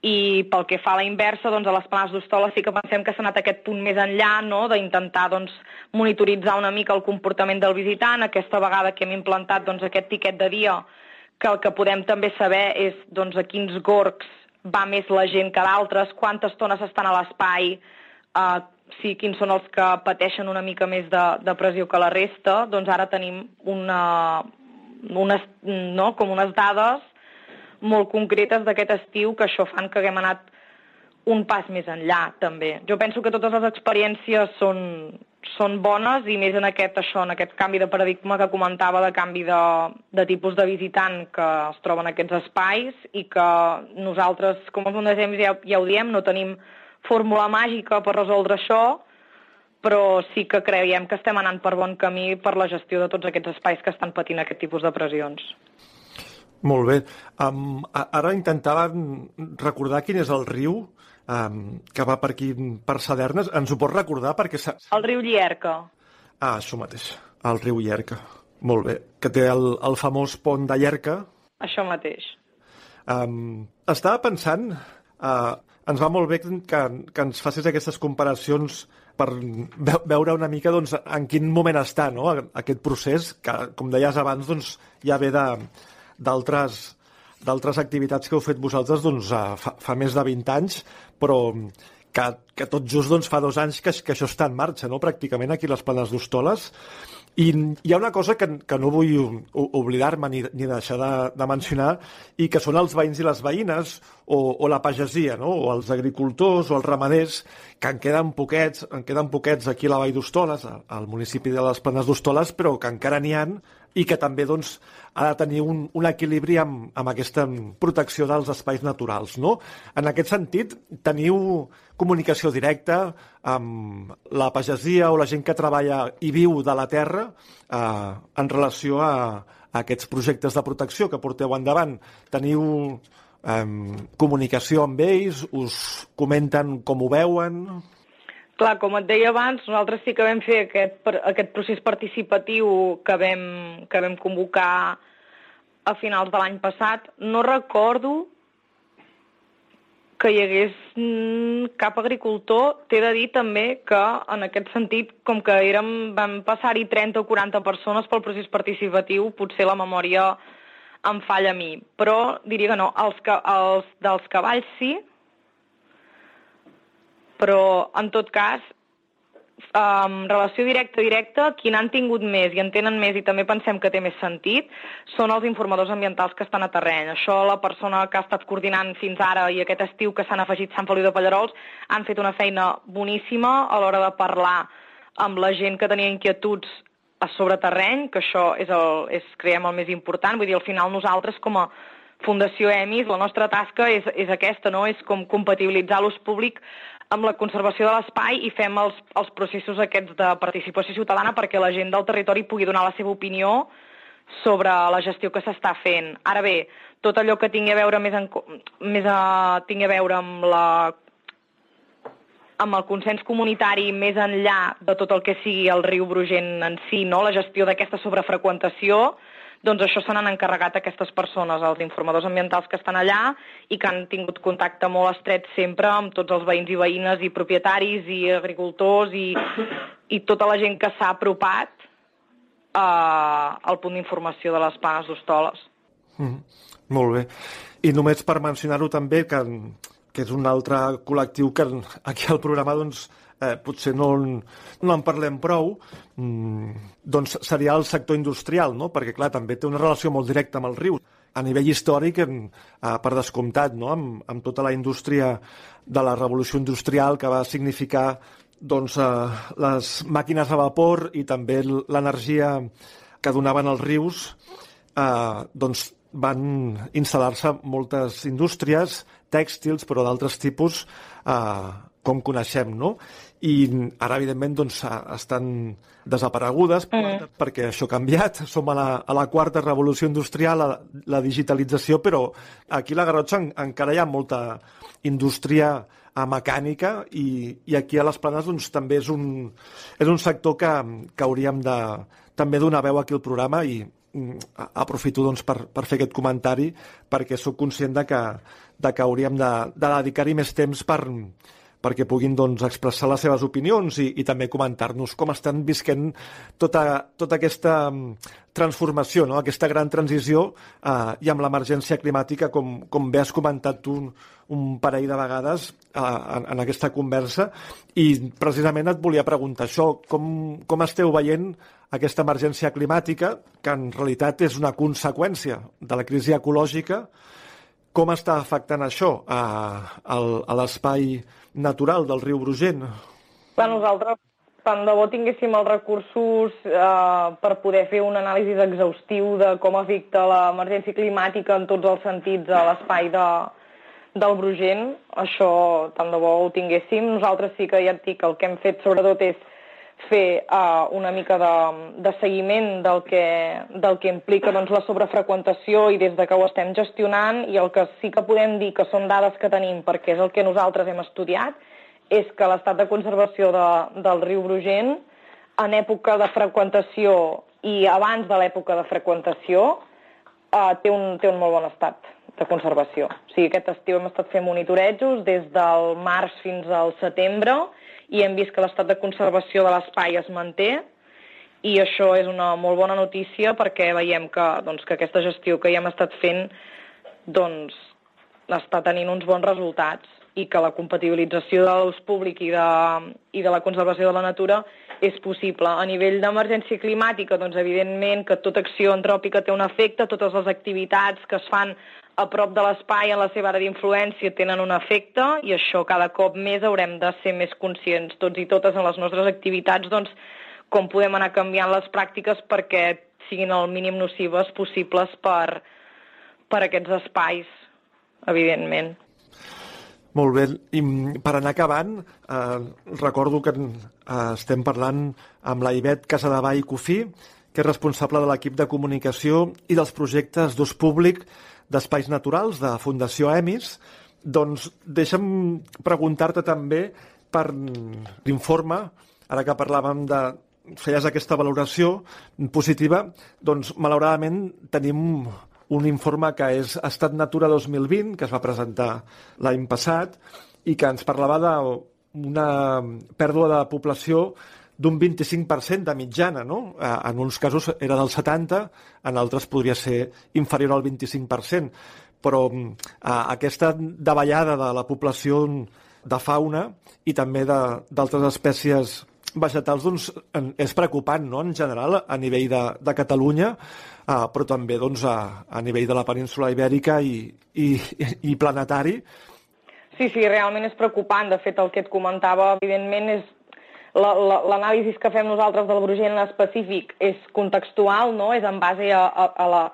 i pel que fa a la inversa, doncs a les planes d'Hostoles sí que pensem que s'ha anat aquest punt més enllà, no?, d'intentar doncs, monitoritzar una mica el comportament del visitant. Aquesta vegada que hem implantat doncs, aquest tiquet de dia, que el que podem també saber és doncs, a quins gorgs va més la gent que d'altres, quantes tones estan a l'espai, eh, sí, quins són els que pateixen una mica més de, de pressió que la resta, doncs ara tenim una, unes, no, com unes dades molt concretes d'aquest estiu que això fan que haguem anat un pas més enllà, també. Jo penso que totes les experiències són, són bones i més en aquest, això, en aquest canvi de paradigma que comentava de canvi de, de tipus de visitant que es troben aquests espais i que nosaltres, com a Fundació ja, ja ho diem, no tenim fórmula màgica per resoldre això, però sí que creiem que estem anant per bon camí per la gestió de tots aquests espais que estan patint aquest tipus de pressions. Molt bé. Um, ara intentava recordar quin és el riu um, que va per aquí, per Sadernes. Ens ho pots recordar? perquè El riu Llierca. Ah, això mateix, el riu Llerca. Molt bé, que té el, el famós pont de Llerca. Això mateix. Um, estava pensant, uh, ens va molt bé que, que ens facis aquestes comparacions per ve veure una mica doncs, en quin moment està no? aquest procés, que, com deies abans, doncs, ja ve d'altres d'altres activitats que heu fet vosaltres doncs, fa, fa més de 20 anys, però que, que tot just doncs, fa dos anys que, que això està en marxa, no? pràcticament aquí les Planes d'Hostoles. I hi ha una cosa que, que no vull oblidar-me ni, ni deixar de, de mencionar i que són els veïns i les veïnes o, o la pagesia, no? o els agricultors o els ramaders, que en queden poquets, en queden poquets aquí a la Vall d'Hostoles, al municipi de les Planes d'Hostoles, però que encara n'hi han i que també doncs, ha de tenir un, un equilibri amb, amb aquesta protecció dels espais naturals. No? En aquest sentit, teniu comunicació directa amb la pagesia o la gent que treballa i viu de la terra eh, en relació a, a aquests projectes de protecció que porteu endavant. Teniu eh, comunicació amb ells? Us comenten com ho veuen? Clar, com et deia abans, nosaltres sí que vam fer aquest, aquest procés participatiu que vam, que vam convocar a finals de l'any passat. No recordo que hi hagués cap agricultor. T'he de dir també que, en aquest sentit, com que érem, vam passar-hi 30 o 40 persones pel procés participatiu, potser la memòria em falla a mi. Però diria que no. Els, els dels cavalls sí, però en tot cas, um, relació directa-directa, qui n'han tingut més i en tenen més i també pensem que té més sentit, són els informadors ambientals que estan a terreny. Això la persona que ha estat coordinant fins ara i aquest estiu que s'han afegit Sant Feliu de Pallarols han fet una feina boníssima a l'hora de parlar amb la gent que tenia inquietuds a sobre terreny, que això és, el, és creiem, el més important. Vull dir, al final nosaltres com a Fundació EMIS, la nostra tasca és, és aquesta, no? és com compatibilitzar l'ús públic amb la conservació de l'espai i fem els, els processos aquests de participació ciutadana perquè la gent del territori pugui donar la seva opinió sobre la gestió que s'està fent. Ara bé, tot allò que tingui a veure més, en, més a, tingui a veure amb la amb el consens comunitari més enllà de tot el que sigui el riu Brugent en si, no? la gestió d'aquesta sobrefreqüentació, doncs això se n'han encarregat aquestes persones, els informadors ambientals que estan allà i que han tingut contacte molt estret sempre amb tots els veïns i veïnes i propietaris i agricultors i, i tota la gent que s'ha apropat eh, al punt d'informació de les panes d'Hostoles. Mm, molt bé. I només per mencionar-ho també, que, que és un altre col·lectiu que aquí al programa doncs, potser no, no en parlem prou, mm, doncs seria el sector industrial, no? perquè clar, també té una relació molt directa amb el riu. A nivell històric, eh, per descomptat, no? amb, amb tota la indústria de la revolució industrial que va significar doncs, eh, les màquines a vapor i també l'energia que donaven els rius, eh, doncs van instal·lar-se moltes indústries tèxtils, però d'altres tipus, eh, com coneixem, no? I ara, evidentment, doncs, estan desaparegudes mm. perquè això ha canviat. Som a la, a la quarta revolució industrial, la, la digitalització, però aquí a la Garrotxa en, encara hi ha molta indústria a mecànica i, i aquí a les Planes doncs, també és un, és un sector que, que hauríem de també donar veu aquí al programa i mm, aprofito doncs, per, per fer aquest comentari perquè sóc conscient de que, de que hauríem de, de dedicar-hi més temps per, perquè puguin doncs, expressar les seves opinions i, i també comentar-nos com estan visquent tota, tota aquesta mm, transformació, no? aquesta gran transició eh, i amb l'emergència climàtica, com, com bé has comentat tu un, un parell de vegades eh, en, en aquesta conversa. I precisament et volia preguntar això, com, com esteu veient aquesta emergència climàtica, que en realitat és una conseqüència de la crisi ecològica, com està afectant això a, a, a l'espai natural del riu Brugent? Per nosaltres, tant de bo tinguéssim els recursos eh, per poder fer un anàlisi exhaustiu de com afecta l'emergència climàtica en tots els sentits a l'espai de, del Brugent. Això tant de bo ho tinguéssim. Nosaltres sí que ja et dic, el que hem fet sobretot és fer uh, una mica de, de seguiment del que, del que implica doncs, la sobrefreqüentació i des de que ho estem gestionant i el que sí que podem dir que són dades que tenim perquè és el que nosaltres hem estudiat és que l'estat de conservació de, del riu Brugent en època de freqüentació i abans de l'època de freqüentació eh, té, un, té un molt bon estat de conservació. O sigui, aquest estiu hem estat fent monitorejos des del març fins al setembre i hem vist que l'estat de conservació de l'espai es manté i això és una molt bona notícia perquè veiem que, doncs, que aquesta gestió que ja hem estat fent doncs, està tenint uns bons resultats i que la compatibilització dels públic i de, i de la conservació de la natura és possible. A nivell d'emergència climàtica, doncs evidentment que tota acció antròpica té un efecte, totes les activitats que es fan a prop de l'espai en la seva àrea d'influència tenen un efecte i això cada cop més haurem de ser més conscients tots i totes en les nostres activitats doncs, com podem anar canviant les pràctiques perquè siguin el mínim nocives possibles per, per aquests espais, evidentment. Molt bé. I per anar acabant, eh, recordo que eh, estem parlant amb la Ivet Casadevall Cofí, que és responsable de l'equip de comunicació i dels projectes d'ús públic d'espais naturals de Fundació EMIS. Doncs deixa'm preguntar-te també per l'informe, ara que parlàvem de feies aquesta valoració positiva, doncs malauradament tenim un informe que és Estat Natura 2020, que es va presentar l'any passat, i que ens parlava d'una pèrdua de població d'un 25% de mitjana, no? En uns casos era del 70, en altres podria ser inferior al 25%, però aquesta davallada de la població de fauna i també d'altres espècies vegetals doncs, és preocupant no? en general a nivell de, de Catalunya uh, però també doncs, a, a nivell de la península ibèrica i, i, i planetari. Sí, sí, realment és preocupant. De fet, el que et comentava, evidentment, és l'anàlisi que fem nosaltres del Brugent en específic és contextual, no? és en base a, a, a la,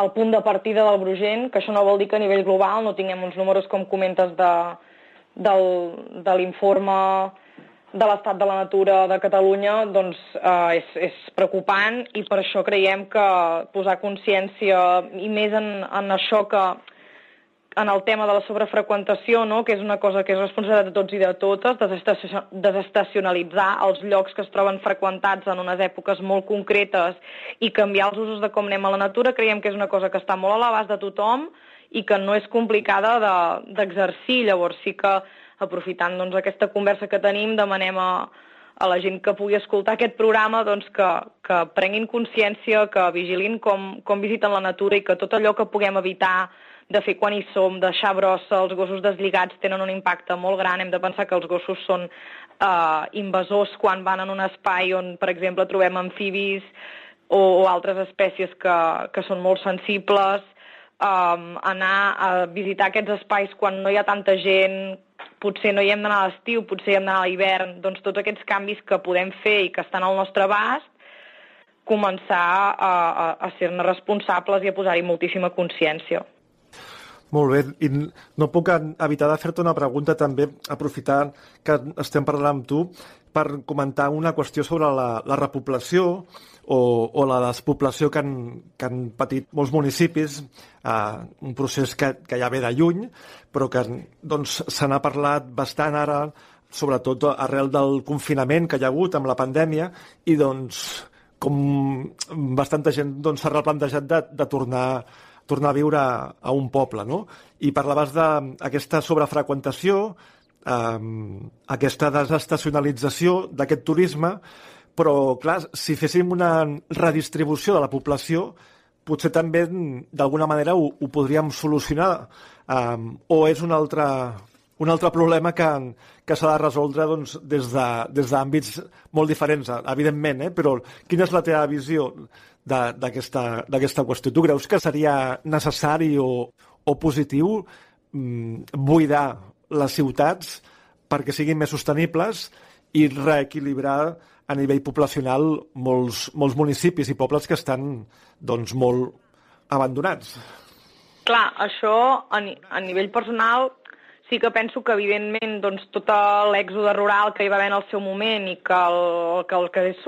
al punt de partida del Brugent, que això no vol dir que a nivell global no tinguem uns números, com comentes, de, del, de l'informe de l'estat de la natura de Catalunya doncs, eh, és, és preocupant i per això creiem que posar consciència i més en, en això que en el tema de la sobrefreqüentació, no? que és una cosa que és responsabilitat de tots i de totes, desestacionalitzar els llocs que es troben freqüentats en unes èpoques molt concretes i canviar els usos de com anem a la natura, creiem que és una cosa que està molt a l'abast de tothom i que no és complicada d'exercir. De, Llavors sí que aprofitant doncs, aquesta conversa que tenim, demanem a, a la gent que pugui escoltar aquest programa doncs, que, que prenguin consciència, que vigilin com, com visiten la natura i que tot allò que puguem evitar de fer quan hi som, deixar brossa, els gossos deslligats tenen un impacte molt gran. Hem de pensar que els gossos són eh, invasors quan van en un espai on, per exemple, trobem amfibis o, o altres espècies que, que són molt sensibles. Um, anar a visitar aquests espais quan no hi ha tanta gent, potser no hi hem d'anar a l'estiu, potser hi hem d'anar a l'hivern, doncs tots aquests canvis que podem fer i que estan al nostre abast, començar a, a, a ser-ne responsables i a posar-hi moltíssima consciència. Molt bé, i no puc evitar de fer-te una pregunta també, aprofitant que estem parlant amb tu, per comentar una qüestió sobre la, la repoblació o, o la despoblació que han, que han patit molts municipis, eh, un procés que, que ja ve de lluny, però que doncs, se n'ha parlat bastant ara, sobretot arrel del confinament que hi ha hagut amb la pandèmia, i doncs com bastanta gent doncs, s'ha doncs, replantejat de, de tornar tornar a viure a un poble, no? I parlaves d'aquesta sobrefreqüentació, eh, aquesta desestacionalització d'aquest turisme, però, clar, si féssim una redistribució de la població, potser també d'alguna manera ho, ho podríem solucionar eh, o és un altre, un altre problema que, que s'ha de resoldre doncs, des d'àmbits de, molt diferents, evidentment, eh? però quina és la teva visió d'aquesta qüestió. Tu creus que seria necessari o, o positiu mm, buidar les ciutats perquè siguin més sostenibles i reequilibrar a nivell poblacional molts, molts municipis i pobles que estan doncs, molt abandonats. Clar, això a, ni a nivell personal sí que penso que, evidentment, doncs, tot l'èxode rural que hi va haver en el seu moment i que el que, el que és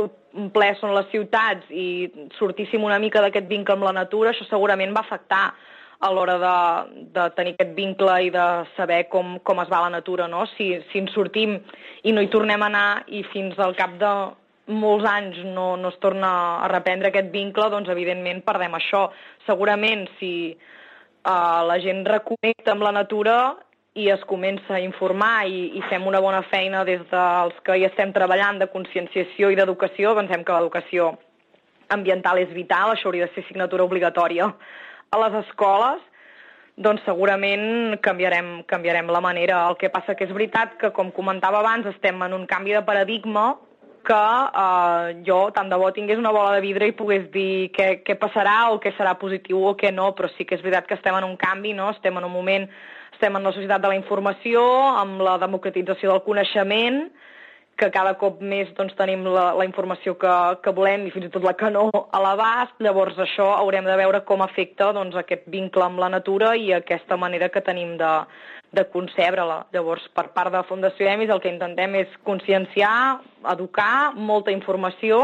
ple són les ciutats i sortíssim una mica d'aquest vincle amb la natura, això segurament va afectar a l'hora de, de tenir aquest vincle i de saber com, com es va la natura, no? Si, si ens sortim i no hi tornem a anar i fins al cap de molts anys no, no es torna a reprendre aquest vincle, doncs evidentment perdem això. Segurament si eh, la gent reconnecta amb la natura i es comença a informar i, i fem una bona feina des dels que hi estem treballant de conscienciació i d'educació, pensem que l'educació ambiental és vital, això hauria de ser assignatura obligatòria a les escoles, doncs segurament canviarem, canviarem la manera. El que passa que és veritat que, com comentava abans, estem en un canvi de paradigma que eh, jo tant de bo tingués una bola de vidre i pogués dir què, què passarà o què serà positiu o què no, però sí que és veritat que estem en un canvi, no? estem en un moment, estem en la societat de la informació, amb la democratització del coneixement, que cada cop més doncs, tenim la, la informació que, que volem i fins i tot la que no a l'abast, llavors això haurem de veure com afecta doncs, aquest vincle amb la natura i aquesta manera que tenim de, de concebre-la. Llavors, per part de Fundació EMIS el que intentem és conscienciar, educar, molta informació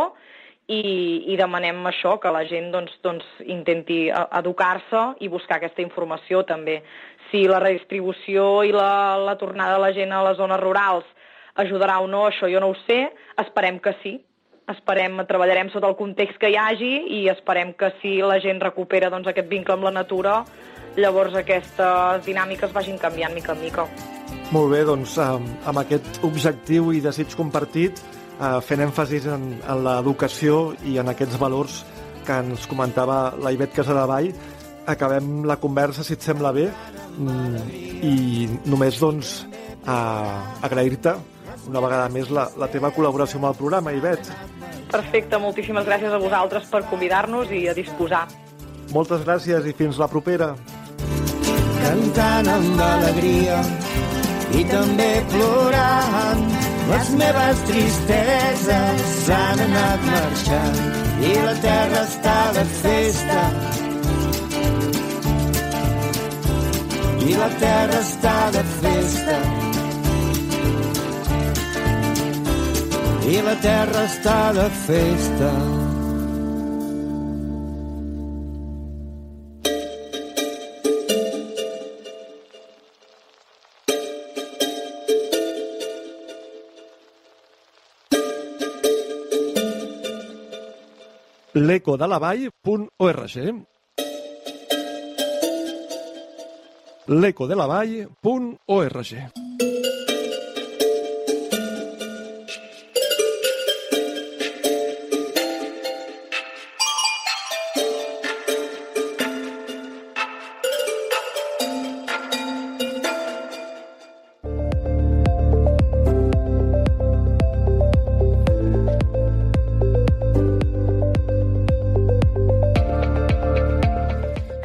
i, i demanem això, que la gent doncs, doncs, intenti educar-se i buscar aquesta informació també. Si la redistribució i la, la tornada de la gent a les zones rurals ajudarà o no, això jo no ho sé, esperem que sí. Esperem, treballarem sota el context que hi hagi i esperem que si la gent recupera doncs, aquest vincle amb la natura, llavors aquestes dinàmiques vagin canviant mica en mica. Molt bé, doncs amb aquest objectiu i desig compartit, eh, fent èmfasis en, en l'educació i en aquests valors que ens comentava la Ivet Casadevall, acabem la conversa, si et sembla bé, i només doncs, agrair-te una vegada més la, la teva col·laboració amb el programa, Ivet. Perfecte, moltíssimes gràcies a vosaltres per convidar-nos i a disposar. Moltes gràcies i fins la propera. Cantant amb alegria i també plorant les meves tristeses han anat marxant i la terra està de festa i la terra està de festa i la terra està de festa. l'eco de la vall.org l'eco de la vall.org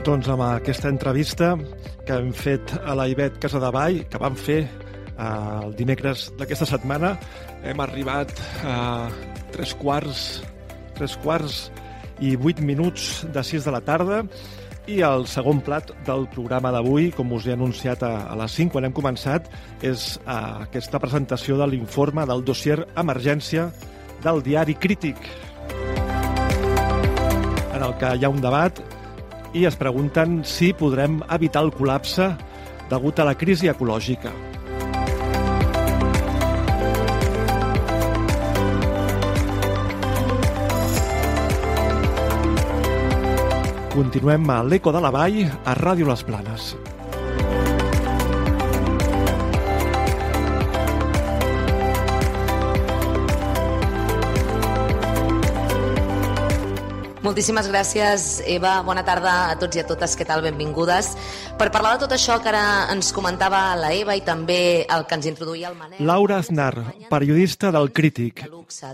Doncs amb aquesta entrevista que hem fet a la Ivet Casadevall, que vam fer eh, el dimecres d'aquesta setmana, hem arribat a tres quarts, tres quarts i vuit minuts de sis de la tarda i el segon plat del programa d'avui, com us he anunciat a, a les 5 quan hem començat, és eh, aquesta presentació de l'informe del dossier Emergència del diari Crític, en el que hi ha un debat i es pregunten si podrem evitar el col·lapse degut a la crisi ecològica. Continuem a l'Eco de la Vall a Ràdio Les Planes. Moltíssimes gràcies, Eva. Bona tarda a tots i a totes. Què tal? Benvingudes. Per parlar de tot això que ara ens comentava la Eva i també el que ens introduïa el Manel... Laura Aznar, periodista del Crític.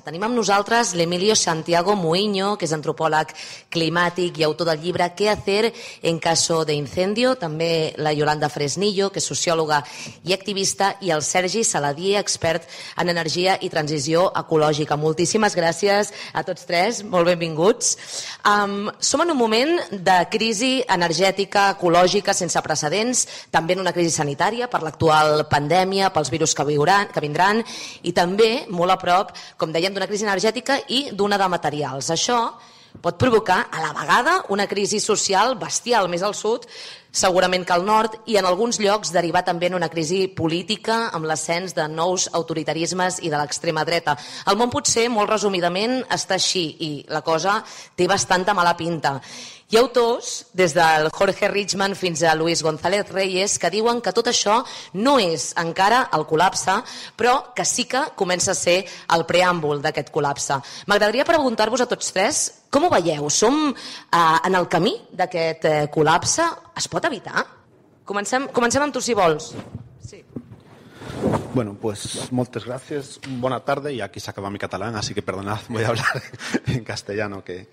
Tenim amb nosaltres l'Emilio Santiago Muiño, que és antropòleg climàtic i autor del llibre Què hacer en caso de incendio, també la Yolanda Fresnillo, que és sociòloga i activista, i el Sergi Saladier, expert en energia i transició ecològica. Moltíssimes gràcies a tots tres, molt benvinguts. Um, som en un moment de crisi energètica, ecològica, sense precedents, també en una crisi sanitària per l'actual pandèmia, pels virus que, viuran, que vindran, i també molt a prop, com dèiem, d'una crisi energètica i d'una de materials. Això pot provocar a la vegada una crisi social bestial més al sud, segurament que al nord, i en alguns llocs derivar també en una crisi política amb l'ascens de nous autoritarismes i de l'extrema dreta. El món potser, molt resumidament, està així i la cosa té bastanta mala pinta. Hi ha autors, des del Jorge Richman fins a Luis González Reyes, que diuen que tot això no és encara el col·lapse, però que sí que comença a ser el preàmbul d'aquest col·lapse. M'agradaria preguntar-vos a tots tres com ho veieu? Som eh, en el camí d'aquest eh, col·lapse? Es pot evitar? Comencem, comencem amb tu, si vols. Sí. Bueno, pues muchas gracias. Buena tarde y aquí se acaba mi catalán, así que perdonad, voy a hablar en castellano, que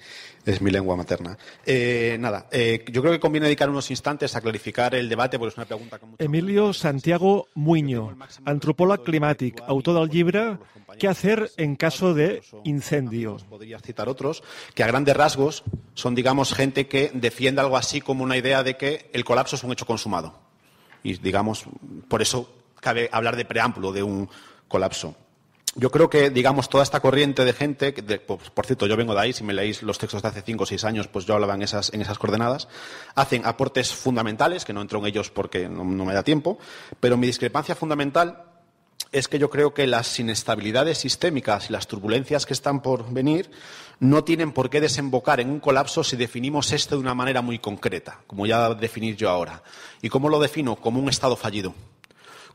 es mi lengua materna. Eh, nada, eh, yo creo que conviene dedicar unos instantes a clarificar el debate, porque es una pregunta que mucho... Emilio Santiago Muño, antropòleg climàtic, autor del llibre ¿Qué hacer en caso de incendio? Podría citar otros que a grandes rasgos son, digamos, gente que defiende algo así como una idea de que el colapso es un hecho consumado. Y, digamos, por eso cabe hablar de preámbulo de un colapso. Yo creo que, digamos, toda esta corriente de gente, por cierto, yo vengo de ahí, si me leéis los textos de hace cinco o seis años, pues yo hablaba en esas, en esas coordenadas, hacen aportes fundamentales, que no entro en ellos porque no, no me da tiempo, pero mi discrepancia fundamental es que yo creo que las inestabilidades sistémicas y las turbulencias que están por venir no tienen por qué desembocar en un colapso si definimos esto de una manera muy concreta, como ya definir yo ahora. ¿Y cómo lo defino? Como un estado fallido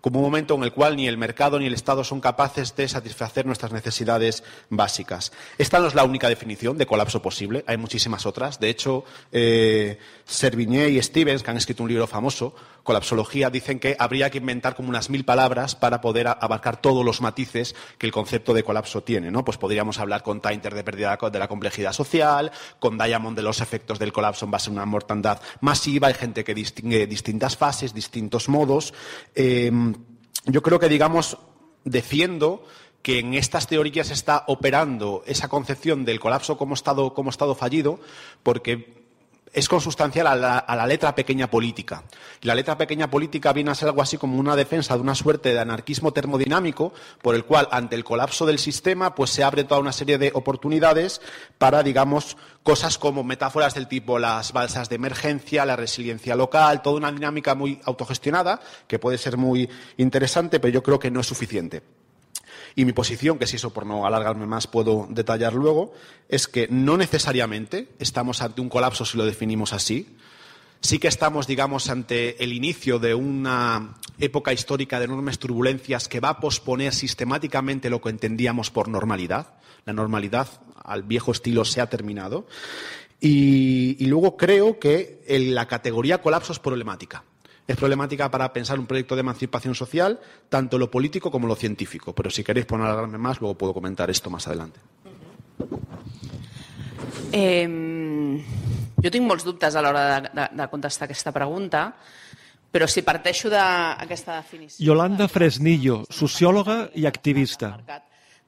como un momento en el cual ni el mercado ni el Estado son capaces de satisfacer nuestras necesidades básicas. Esta no es la única definición de colapso posible, hay muchísimas otras. De hecho, eh, Servigné y Stevens, que han escrito un libro famoso, Colapsología, dicen que habría que inventar como unas mil palabras para poder abarcar todos los matices que el concepto de colapso tiene. ¿no? Pues podríamos hablar con Tainter de pérdida de la complejidad social, con Diamond de los efectos del colapso en base a una mortandad masiva, hay gente que distingue distintas fases, distintos modos. Eh, yo creo que, digamos, defiendo que en estas teorías está operando esa concepción del colapso como estado fallido, porque es consustancial a la, a la letra pequeña política. Y la letra pequeña política viene a ser algo así como una defensa de una suerte de anarquismo termodinámico, por el cual, ante el colapso del sistema, pues se abre toda una serie de oportunidades para, digamos, cosas como metáforas del tipo las balsas de emergencia, la resiliencia local, toda una dinámica muy autogestionada, que puede ser muy interesante, pero yo creo que no es suficiente. Y mi posición, que si eso por no alargarme más puedo detallar luego, es que no necesariamente estamos ante un colapso si lo definimos así. Sí que estamos, digamos, ante el inicio de una época histórica de enormes turbulencias que va a posponer sistemáticamente lo que entendíamos por normalidad. La normalidad al viejo estilo se ha terminado. Y, luego creo que la categoría colapso es problemática. Es problemática para pensar un proyecto de emancipación social, tanto lo político como lo científico. Pero si queréis poner alargarme más, luego puedo comentar esto más adelante. Eh, jo tinc molts dubtes a l'hora de, de, de contestar aquesta pregunta, però si parteixo d'aquesta definició... Yolanda Fresnillo, sociòloga i activista.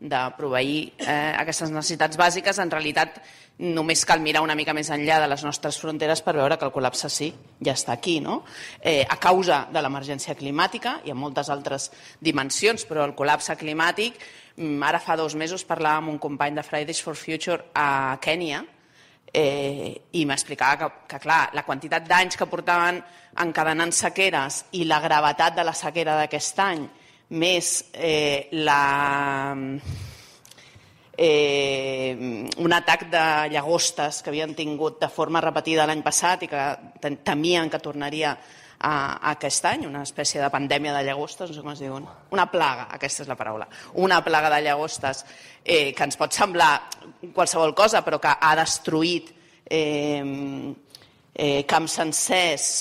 De proveir eh, aquestes necessitats bàsiques, en realitat només cal mirar una mica més enllà de les nostres fronteres per veure que el col·lapse sí, ja està aquí, no? Eh, a causa de l'emergència climàtica i en moltes altres dimensions, però el col·lapse climàtic, mm, ara fa dos mesos parlava amb un company de Fridays for Future a Kènia, eh, i m'explicava que, que, clar, la quantitat d'anys que portaven encadenant sequeres i la gravetat de la sequera d'aquest any, més eh, la, eh, un atac de llagostes que havien tingut de forma repetida l'any passat i que tem- temien que tornaria a, a aquest any, una espècie de pandèmia de llagostes, no sé com es diuen, una plaga, aquesta és la paraula, una plaga de llagostes eh, que ens pot semblar qualsevol cosa, però que ha destruït eh, eh, camps sencers,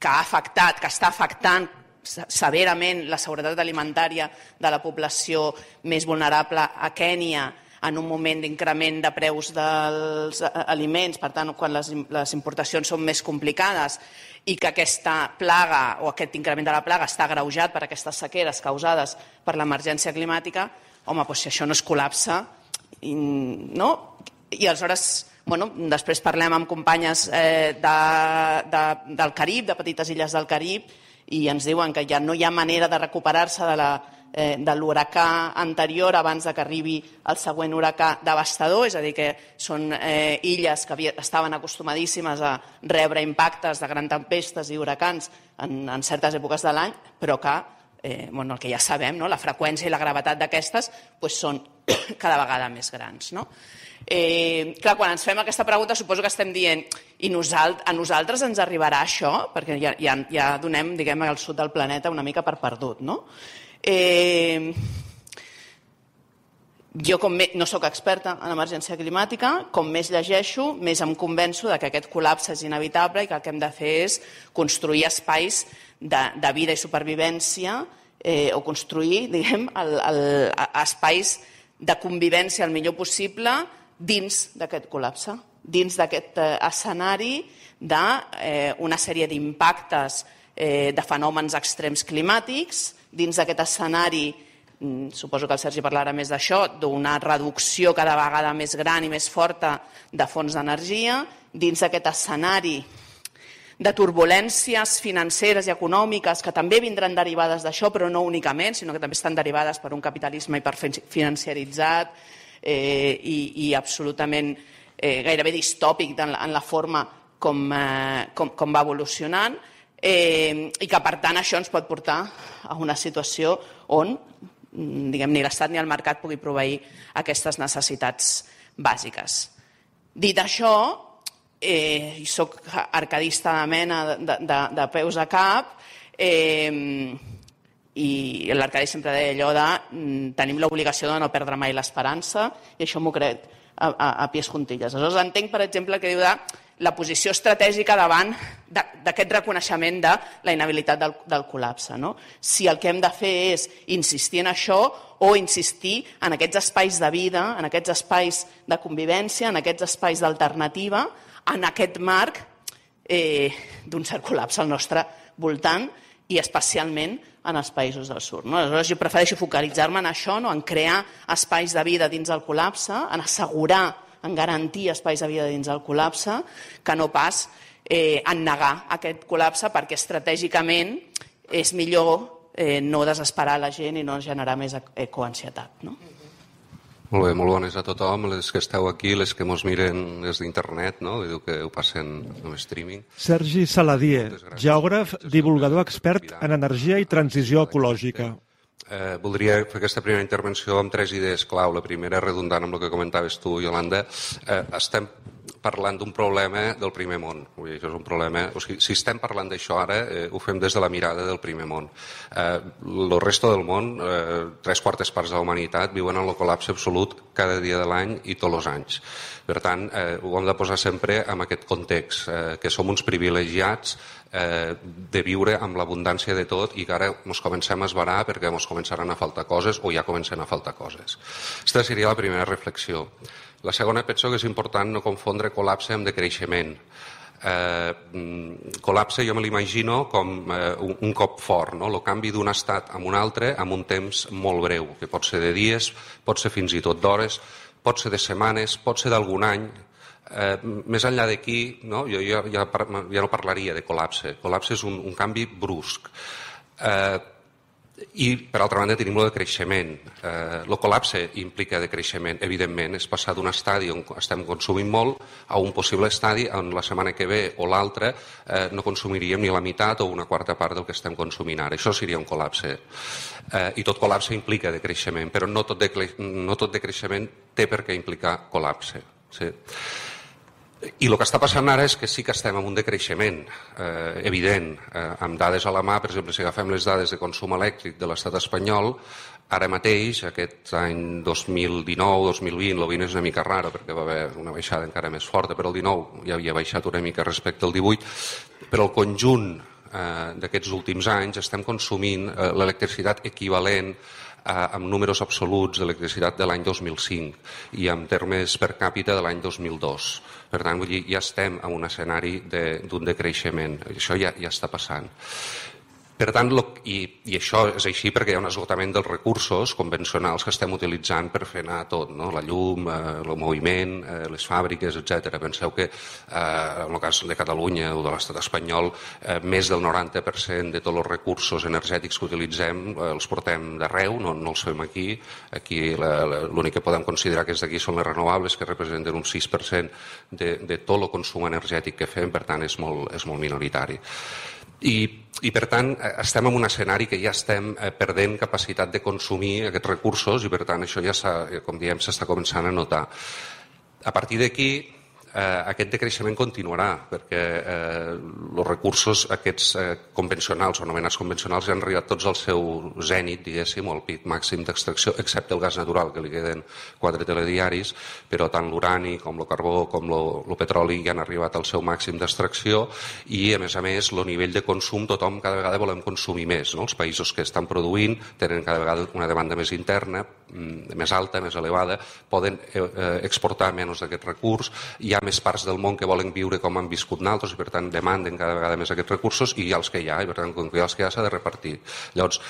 que ha afectat, que està afectant severament la seguretat alimentària de la població més vulnerable a Kènia en un moment d'increment de preus dels eh, aliments, per tant, quan les, les importacions són més complicades i que aquesta plaga o aquest increment de la plaga està agreujat per aquestes sequeres causades per l'emergència climàtica, home, doncs si això no es col·lapsa, i, no? I aleshores, bueno, després parlem amb companyes eh, de, de, del Carib, de petites illes del Carib, i ens diuen que ja no hi ha manera de recuperar-se de la eh, de l'huracà anterior abans de que arribi el següent huracà devastador, és a dir, que són eh, illes que havia, estaven acostumadíssimes a rebre impactes de grans tempestes i huracans en, en certes èpoques de l'any, però que eh, bueno, el que ja sabem, no? la freqüència i la gravetat d'aquestes pues, són cada vegada més grans. No? Eh, clar, quan ens fem aquesta pregunta suposo que estem dient i nosalt, a nosaltres ens arribarà això? Perquè ja, ja, ja donem diguem, al sud del planeta una mica per perdut. No? Eh, jo com me, no sóc experta en emergència climàtica, com més llegeixo, més em convenço de que aquest col·lapse és inevitable i que el que hem de fer és construir espais de, de vida i supervivència eh, o construir diguem, el, el, espais de convivència el millor possible dins d'aquest col·lapse, dins d'aquest eh, escenari d'una eh, sèrie d'impactes eh, de fenòmens extrems climàtics, dins d'aquest escenari Mm, suposo que el Sergi parlarà més d'això, d'una reducció cada vegada més gran i més forta de fons d'energia, dins d'aquest escenari de turbulències financeres i econòmiques que també vindran derivades d'això, però no únicament, sinó que també estan derivades per un capitalisme hiperfinanciaritzat eh, i, i absolutament eh, gairebé distòpic en la, en la forma com, eh, com, com va evolucionant eh, i que per tant això ens pot portar a una situació on Mm, diguem, ni l'Estat ni el mercat pugui proveir aquestes necessitats bàsiques. Dit això, eh, i soc arcadista de mena de, de, de peus a cap, eh, i l'Arcadi sempre deia allò de mm, tenim l'obligació de no perdre mai l'esperança, i això m'ho crec a, a, a pies juntilles. Aleshores entenc, per exemple, que diu de la posició estratègica davant d'aquest reconeixement de la inhabilitat del, del col·lapse. No? Si el que hem de fer és insistir en això o insistir en aquests espais de vida, en aquests espais de convivència, en aquests espais d'alternativa, en aquest marc eh, d'un cert col·lapse al nostre voltant i especialment en els països del sud. No? Aleshores, jo prefereixo focalitzar-me en això, no? en crear espais de vida dins del col·lapse, en assegurar en garantir espais de vida dins el col·lapse, que no pas eh, en negar aquest col·lapse perquè estratègicament és millor eh, no desesperar la gent i no generar més ecoansietat. No? Molt bé, molt bones a tothom, les que esteu aquí, les que ens miren des d'internet, no? Diu que ho passen en streaming. Sergi Saladier, geògraf, divulgador expert en energia i transició ecològica. Eh, voldria fer aquesta primera intervenció amb tres idees clau. La primera, redundant amb el que comentaves tu, Yolanda, eh, estem parlant d'un problema del primer món. Vull dir, això és un problema... O sigui, si estem parlant d'això ara, eh, ho fem des de la mirada del primer món. Eh, resto del món, eh, tres quartes parts de la humanitat, viuen en el col·lapse absolut cada dia de l'any i tots els anys. Per tant, eh, ho hem de posar sempre en aquest context, eh, que som uns privilegiats eh, de viure amb l'abundància de tot i que ara ens comencem a esbarar perquè ens començaran a faltar coses o ja comencen a faltar coses. Aquesta seria la primera reflexió. La segona, penso que és important no confondre col·lapse amb decreixement. Eh, col·lapse jo me l'imagino com eh, un, un cop fort, no? el canvi d'un estat a un altre amb un temps molt breu, que pot ser de dies, pot ser fins i tot d'hores, pot ser de setmanes, pot ser d'algun any. Eh, més enllà d'aquí, no? jo ja, ja, ja no parlaria de col·lapse. Col·lapse és un, un canvi brusc. Eh, i, per altra banda, tenim el de creixement. Eh, el col·lapse implica de creixement, evidentment, és passar d'un estadi on estem consumint molt a un possible estadi on la setmana que ve o l'altra eh, no consumiríem ni la meitat o una quarta part del que estem consumint ara. Això seria un col·lapse. Eh, I tot col·lapse implica de creixement, però no tot de, no tot de creixement té per què implicar col·lapse. Sí. I el que està passant ara és que sí que estem en un decreixement eh, evident, eh, amb dades a la mà, per exemple, si agafem les dades de consum elèctric de l'estat espanyol, ara mateix, aquest any 2019-2020, el 20 és una mica raro perquè va haver una baixada encara més forta, però el 19 ja havia baixat una mica respecte al 18, però el conjunt eh, d'aquests últims anys estem consumint eh, l'electricitat equivalent amb números absoluts d'electricitat de l'any 2005 i amb termes per càpita de l'any 2002. Per tant, vull dir, ja estem en un escenari d'un de, decreixement. Això ja, ja està passant. Per tant, lo, i, i això és així perquè hi ha un esgotament dels recursos convencionals que estem utilitzant per fer anar tot, no? la llum, eh, el moviment, eh, les fàbriques, etc. Penseu que eh, en el cas de Catalunya o de l'estat espanyol, eh, més del 90% de tots els recursos energètics que utilitzem eh, els portem d'arreu, no, no els fem aquí. Aquí l'únic que podem considerar que és d'aquí són les renovables, que representen un 6% de, de tot el consum energètic que fem, per tant és molt, és molt minoritari. I, i per tant eh, estem en un escenari que ja estem eh, perdent capacitat de consumir aquests recursos i per tant això ja, com diem, s'està començant a notar. A partir d'aquí eh, aquest decreixement continuarà perquè eh, els recursos aquests eh, convencionals o anomenats convencionals ja han arribat tots al seu zènit, diguéssim, o al pic màxim d'extracció, excepte el gas natural, que li queden quatre telediaris, però tant l'urani com el carbó com el petroli ja han arribat al seu màxim d'extracció i, a més a més, el nivell de consum, tothom cada vegada volem consumir més. No? Els països que estan produint tenen cada vegada una demanda més interna, mm, més alta, més elevada, poden eh, eh, exportar menys d'aquest recurs, hi ha més parts del món que volen viure com han viscut naltros i per tant demanden cada vegada més aquests recursos i els que hi ha i per tant com que hi ha els que hi ha s'ha de repartir. Llavors,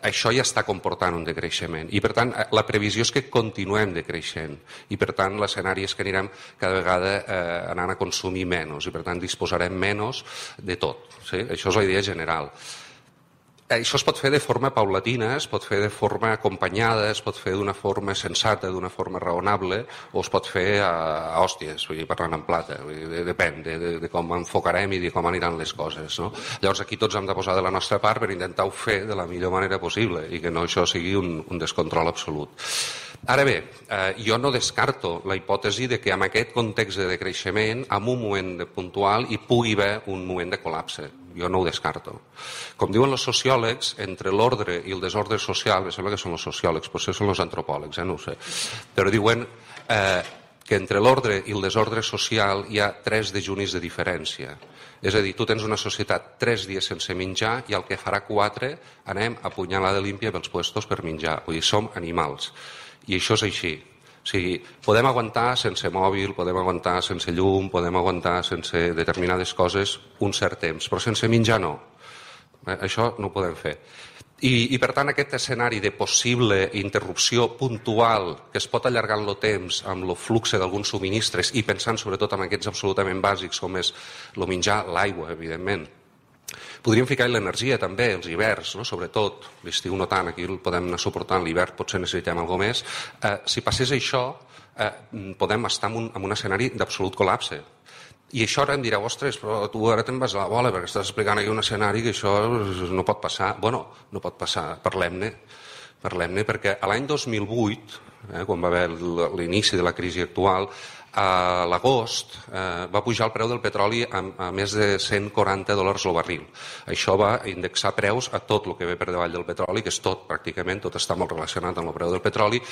això ja està comportant un decreixement i per tant la previsió és que continuem decreixent i per tant l'escenari és que anirem cada vegada eh, anant a consumir menys i per tant disposarem menys de tot. Sí? Això és la idea general. Això es pot fer de forma paulatina, es pot fer de forma acompanyada, es pot fer d'una forma sensata, d'una forma raonable, o es pot fer a, a hòsties, vull dir, parlant en plata. Vull dir, depèn de, de, de com enfocarem i de com aniran les coses. No? Llavors aquí tots hem de posar de la nostra part per intentar-ho fer de la millor manera possible i que no això sigui un, un descontrol absolut. Ara bé, eh, jo no descarto la hipòtesi de que en aquest context de decreixement, en un moment puntual, hi pugui haver un moment de col·lapse. Jo no ho descarto. Com diuen els sociòlegs, entre l'ordre i el desordre social, em sembla que són els sociòlegs, potser són els antropòlegs, eh, no ho sé, però diuen eh, que entre l'ordre i el desordre social hi ha tres dejunis de diferència. És a dir, tu tens una societat tres dies sense menjar i el que farà quatre anem a punyalada límpia pels puestos per menjar. Vull dir, som animals. I això és així. O sigui, podem aguantar sense mòbil, podem aguantar sense llum, podem aguantar sense determinades coses un cert temps, però sense menjar no. Eh, això no ho podem fer. I, I, per tant, aquest escenari de possible interrupció puntual que es pot allargar en el temps amb el flux d'alguns subministres i pensant sobretot en aquests absolutament bàsics com és el menjar, l'aigua, evidentment, Podríem ficar l'energia també, els hiverns, no? sobretot, l'estiu no tant, aquí el podem anar suportant, l'hivern potser necessitem alguna més. Eh, si passés això, eh, podem estar en un, en un escenari d'absolut col·lapse. I això ara em direu, ostres, però tu ara te'n vas a la bola perquè estàs explicant aquí un escenari que això no pot passar. Bueno, no pot passar, parlem-ne. Parlem-ne perquè a l'any 2008, eh, quan va haver l'inici de la crisi actual, a l'agost eh, va pujar el preu del petroli a, a més de 140 dòlars el barril. Això va indexar preus a tot el que ve per davall del petroli, que és tot, pràcticament, tot està molt relacionat amb el preu del petroli.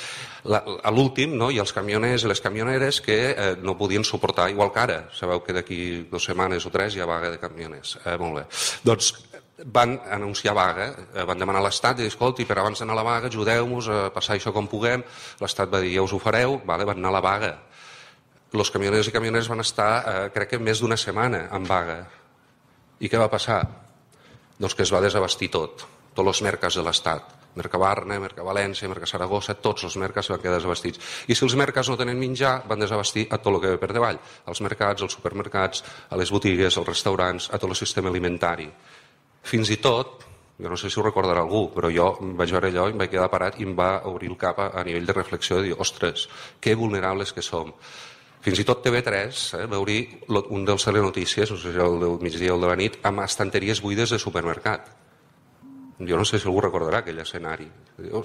La, a l'últim, no, ha els camioners i les camioneres que eh, no podien suportar igual que ara. Sabeu que d'aquí dues setmanes o tres hi ha vaga de camioners. Eh, molt bé. Doncs van anunciar vaga, eh, van demanar a l'Estat i escolti, per abans d'anar a la vaga, ajudeu-nos a passar això com puguem. L'Estat va dir, ja us ho fareu, vale, van anar a la vaga els camioners i camioneres van estar, eh, crec que més d'una setmana en vaga. I què va passar? Doncs que es va desabastir tot, tots els mercats de l'Estat. Mercabarna, Mercavalència, Mercasaragossa, tots els mercats van quedar desabastits. I si els mercats no tenen menjar, van desabastir a tot el que ve per davall, als mercats, als supermercats, a les botigues, als restaurants, a tot el sistema alimentari. Fins i tot, jo no sé si ho recordarà algú, però jo vaig veure allò i em vaig quedar parat i em va obrir el cap a, a nivell de reflexió de dir, ostres, que vulnerables que som. Fins i tot TV3 eh, va obrir un dels telenotícies, no sé si el del migdia o el de la nit, amb estanteries buides de supermercat. Jo no sé si algú recordarà aquell escenari.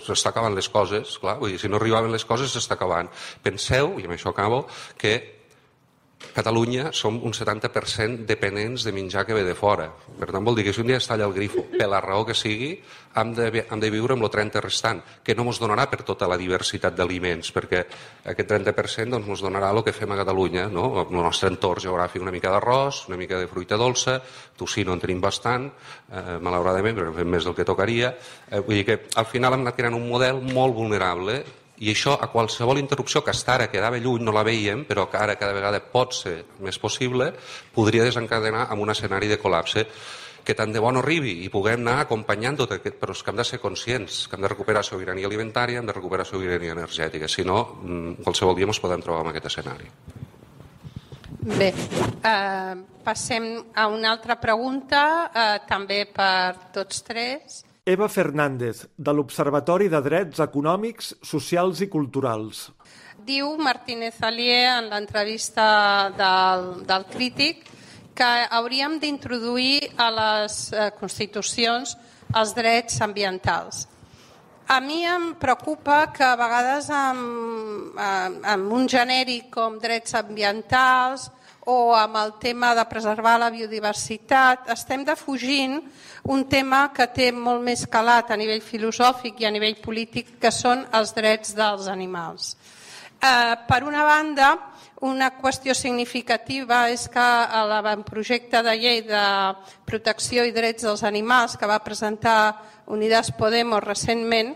S'està acabant les coses, clar, vull dir, si no arribaven les coses s'està acabant. Penseu, i amb això acabo, que Catalunya som un 70% dependents de menjar que ve de fora. Per tant, vol dir que si un dia es talla el grifo, per la raó que sigui, hem de, hem de viure amb el 30 restant, que no ens donarà per tota la diversitat d'aliments, perquè aquest 30% doncs, donarà el que fem a Catalunya, no? el nostre entorn geogràfic, una mica d'arròs, una mica de fruita dolça, no en tenim bastant, eh, malauradament, però fem més del que tocaria. Eh, vull dir que al final hem anat creant un model molt vulnerable i això a qualsevol interrupció que està ara quedava lluny, no la veiem, però que ara cada vegada pot ser més possible, podria desencadenar amb un escenari de col·lapse. que tant de bo no arribi i puguem anar acompanyant tot aquest, però és que hem de ser conscients que hem de recuperar sobirania alimentària, hem de recuperar sobirania energètica, si no, mm, qualsevol dia ens podem trobar en aquest escenari. Bé, eh, passem a una altra pregunta, eh, també per tots tres. Eva Fernández, de l'Observatori de Drets Econòmics, Socials i Culturals. Diu Martínez Alier en l'entrevista del, del crític que hauríem d'introduir a les eh, constitucions els drets ambientals. A mi em preocupa que a vegades amb, amb un genèric com drets ambientals o amb el tema de preservar la biodiversitat estem defugint un tema que té molt més calat a nivell filosòfic i a nivell polític que són els drets dels animals. Eh, per una banda, una qüestió significativa és que l'avantprojecte de llei de protecció i drets dels animals que va presentar Unidas Podemos recentment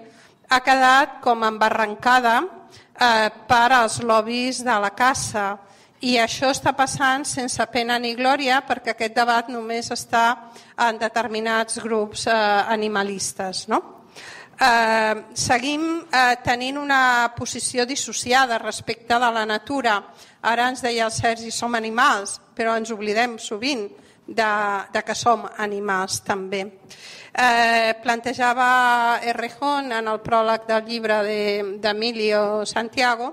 ha quedat com embarrancada eh, per als lobbies de la caça i això està passant sense pena ni glòria perquè aquest debat només està en determinats grups eh, animalistes. No? Eh, seguim eh, tenint una posició dissociada respecte de la natura Ara ens deia el Sergi, som animals, però ens oblidem sovint de, de que som animals també. Eh, plantejava Errejón en el pròleg del llibre d'Emilio de, Santiago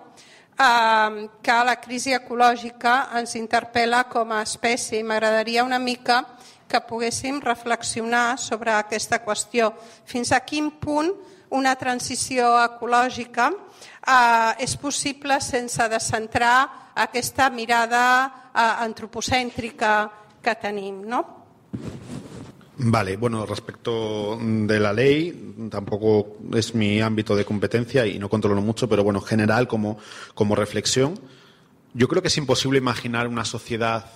que la crisi ecològica ens interpel·la com a espècie i m'agradaria una mica que poguéssim reflexionar sobre aquesta qüestió. Fins a quin punt una transició ecològica eh, és possible sense descentrar aquesta mirada eh, antropocèntrica que tenim, ¿no? Vale, bueno, respecto de la ley, tampoco es mi ámbito de competencia y no controlo mucho, pero bueno, en general, como, como reflexión, yo creo que es imposible imaginar una sociedad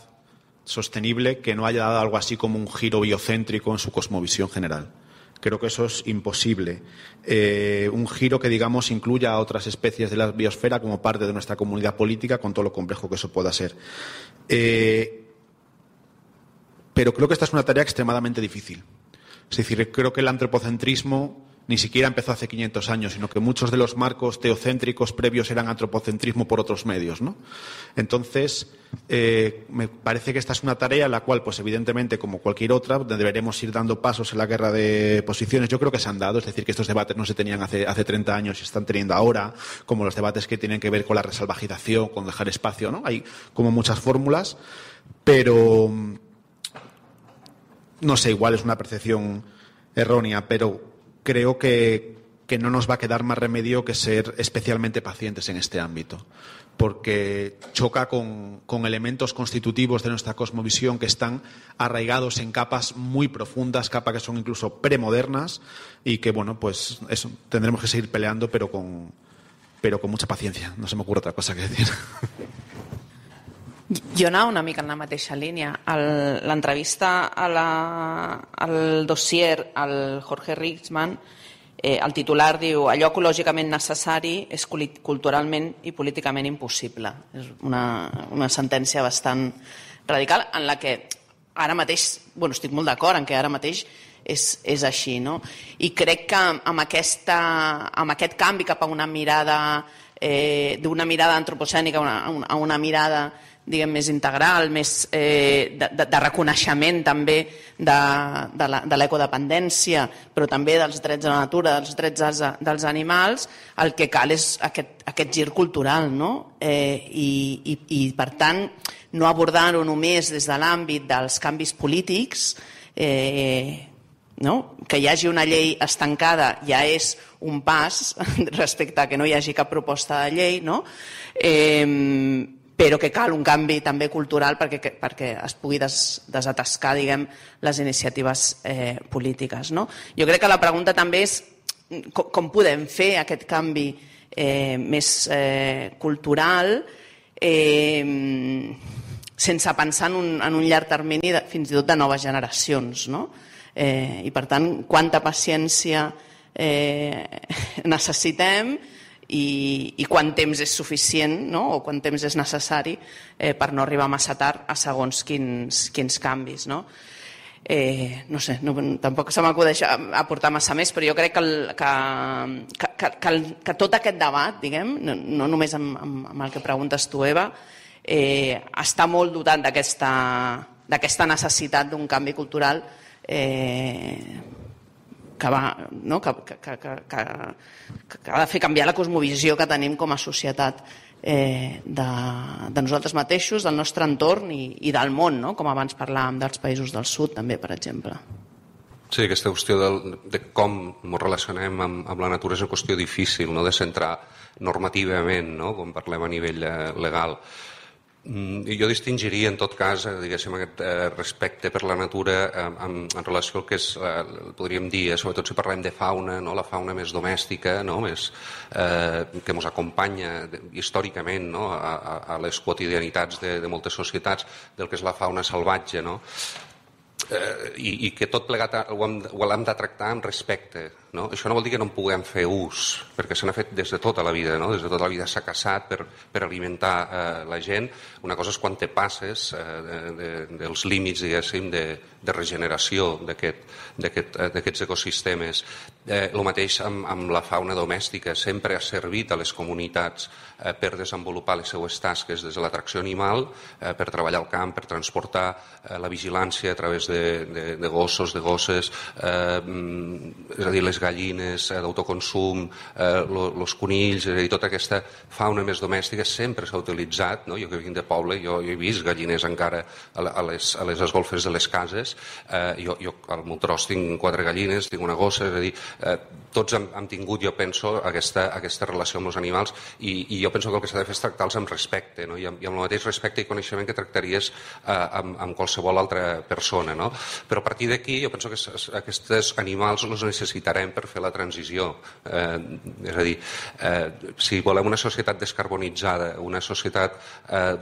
sostenible que no haya dado algo así como un giro biocéntrico en su cosmovisión general. Creo que eso es imposible. Eh, un giro que, digamos, incluya a otras especies de la biosfera como parte de nuestra comunidad política, con todo lo complejo que eso pueda ser. Eh, pero creo que esta es una tarea extremadamente difícil. Es decir, creo que el antropocentrismo ni siquiera empezó hace 500 años, sino que muchos de los marcos teocéntricos previos eran antropocentrismo por otros medios. ¿no? Entonces, eh, me parece que esta es una tarea en la cual, pues evidentemente, como cualquier otra, deberemos ir dando pasos en la guerra de posiciones. Yo creo que se han dado, es decir, que estos debates no se tenían hace, hace 30 años y se están teniendo ahora, como los debates que tienen que ver con la resalvajización, con dejar espacio. ¿no? Hay como muchas fórmulas, pero no sé, igual es una percepción errónea, pero creo que, que no nos va a quedar más remedio que ser especialmente pacientes en este ámbito, porque choca con, con, elementos constitutivos de nuestra cosmovisión que están arraigados en capas muy profundas, capas que son incluso premodernas y que, bueno, pues eso, tendremos que seguir peleando, pero con, pero con mucha paciencia. No se me ocurre otra cosa que decir. Jo anava una mica en la mateixa línia. L'entrevista al dossier al Jorge Ritzman, eh, el titular diu allò ecològicament necessari és culturalment i políticament impossible. És una, una sentència bastant radical en la que ara mateix, bueno, estic molt d'acord en que ara mateix és, és així, no? I crec que amb, aquesta, amb aquest canvi cap a una mirada eh, d'una mirada antropocènica a una, a una mirada diguem, més integral, més eh, de, de, de reconeixement també de, de, l'ecodependència, però també dels drets de la natura, dels drets dels, dels animals, el que cal és aquest, aquest gir cultural, no? Eh, i, i, I, per tant, no abordar-ho només des de l'àmbit dels canvis polítics, eh, no? que hi hagi una llei estancada ja és un pas respecte a que no hi hagi cap proposta de llei, no? eh, però que cal un canvi també cultural perquè, perquè es pugui des, desatascar diguem, les iniciatives eh, polítiques. No? Jo crec que la pregunta també és com, com podem fer aquest canvi eh, més eh, cultural eh, sense pensar en un, en un llarg termini de, fins i tot de noves generacions. No? Eh, I per tant, quanta paciència eh, necessitem i, i quant temps és suficient no? o quant temps és necessari eh, per no arribar massa tard a segons quins, quins canvis. No? Eh, no sé, no, tampoc se m'acudeix aportar massa més, però jo crec que, el, que, que, que, el, que tot aquest debat, diguem, no, no només amb, amb, amb el que preguntes tu, Eva, eh, està molt dotat d'aquesta necessitat d'un canvi cultural eh, que, va, no? que, que, que, que, que ha de fer canviar la cosmovisió que tenim com a societat eh, de, de nosaltres mateixos, del nostre entorn i, i del món, no? com abans parlàvem dels països del sud també, per exemple. Sí, aquesta qüestió del, de com ens relacionem amb, amb la natura és una qüestió difícil no? de centrar normativament, no? com parlem a nivell eh, legal. Jo distingiria en tot cas eh, diguéssim, aquest eh, respecte per la natura eh, en, en relació al que és, podríem dir, sobretot si parlem de fauna, no? la fauna més domèstica, no? més, eh, que ens acompanya històricament no? a, a les quotidianitats de, de moltes societats del que és la fauna salvatge. No? Eh, i, i que tot plegat ho hem, ho hem de tractar amb respecte. No? Això no vol dir que no en puguem fer ús, perquè se n'ha fet des de tota la vida, no? des de tota la vida s'ha caçat per, per alimentar eh, la gent. Una cosa és quan te passes eh, de, de, dels límits, diguéssim, de, de regeneració d'aquests aquest, ecosistemes. Eh, el mateix amb, amb la fauna domèstica, sempre ha servit a les comunitats eh, per desenvolupar les seues tasques des de l'atracció animal, eh, per treballar al camp, per transportar eh, la vigilància a través de, de, de gossos, de gosses, eh, és a dir, les gallines eh, d'autoconsum, eh, los conills, és a dir, tota aquesta fauna més domèstica sempre s'ha utilitzat, no? jo que vinc de poble, jo, jo he vist gallines encara a les, a les esgolfes de les cases, eh, jo, jo al meu tros tinc quatre gallines, tinc una gossa, és a dir, eh, tots hem, hem tingut, jo penso, aquesta, aquesta relació amb els animals i, i jo penso que el que s'ha de fer és tractar-los amb respecte, no? I, amb, i amb el mateix respecte i coneixement que tractaries eh, amb, amb qualsevol altra persona, no? Però a partir d'aquí jo penso que aquests animals els necessitarem per fer la transició. Eh, és a dir, eh, si volem una societat descarbonitzada, una societat eh,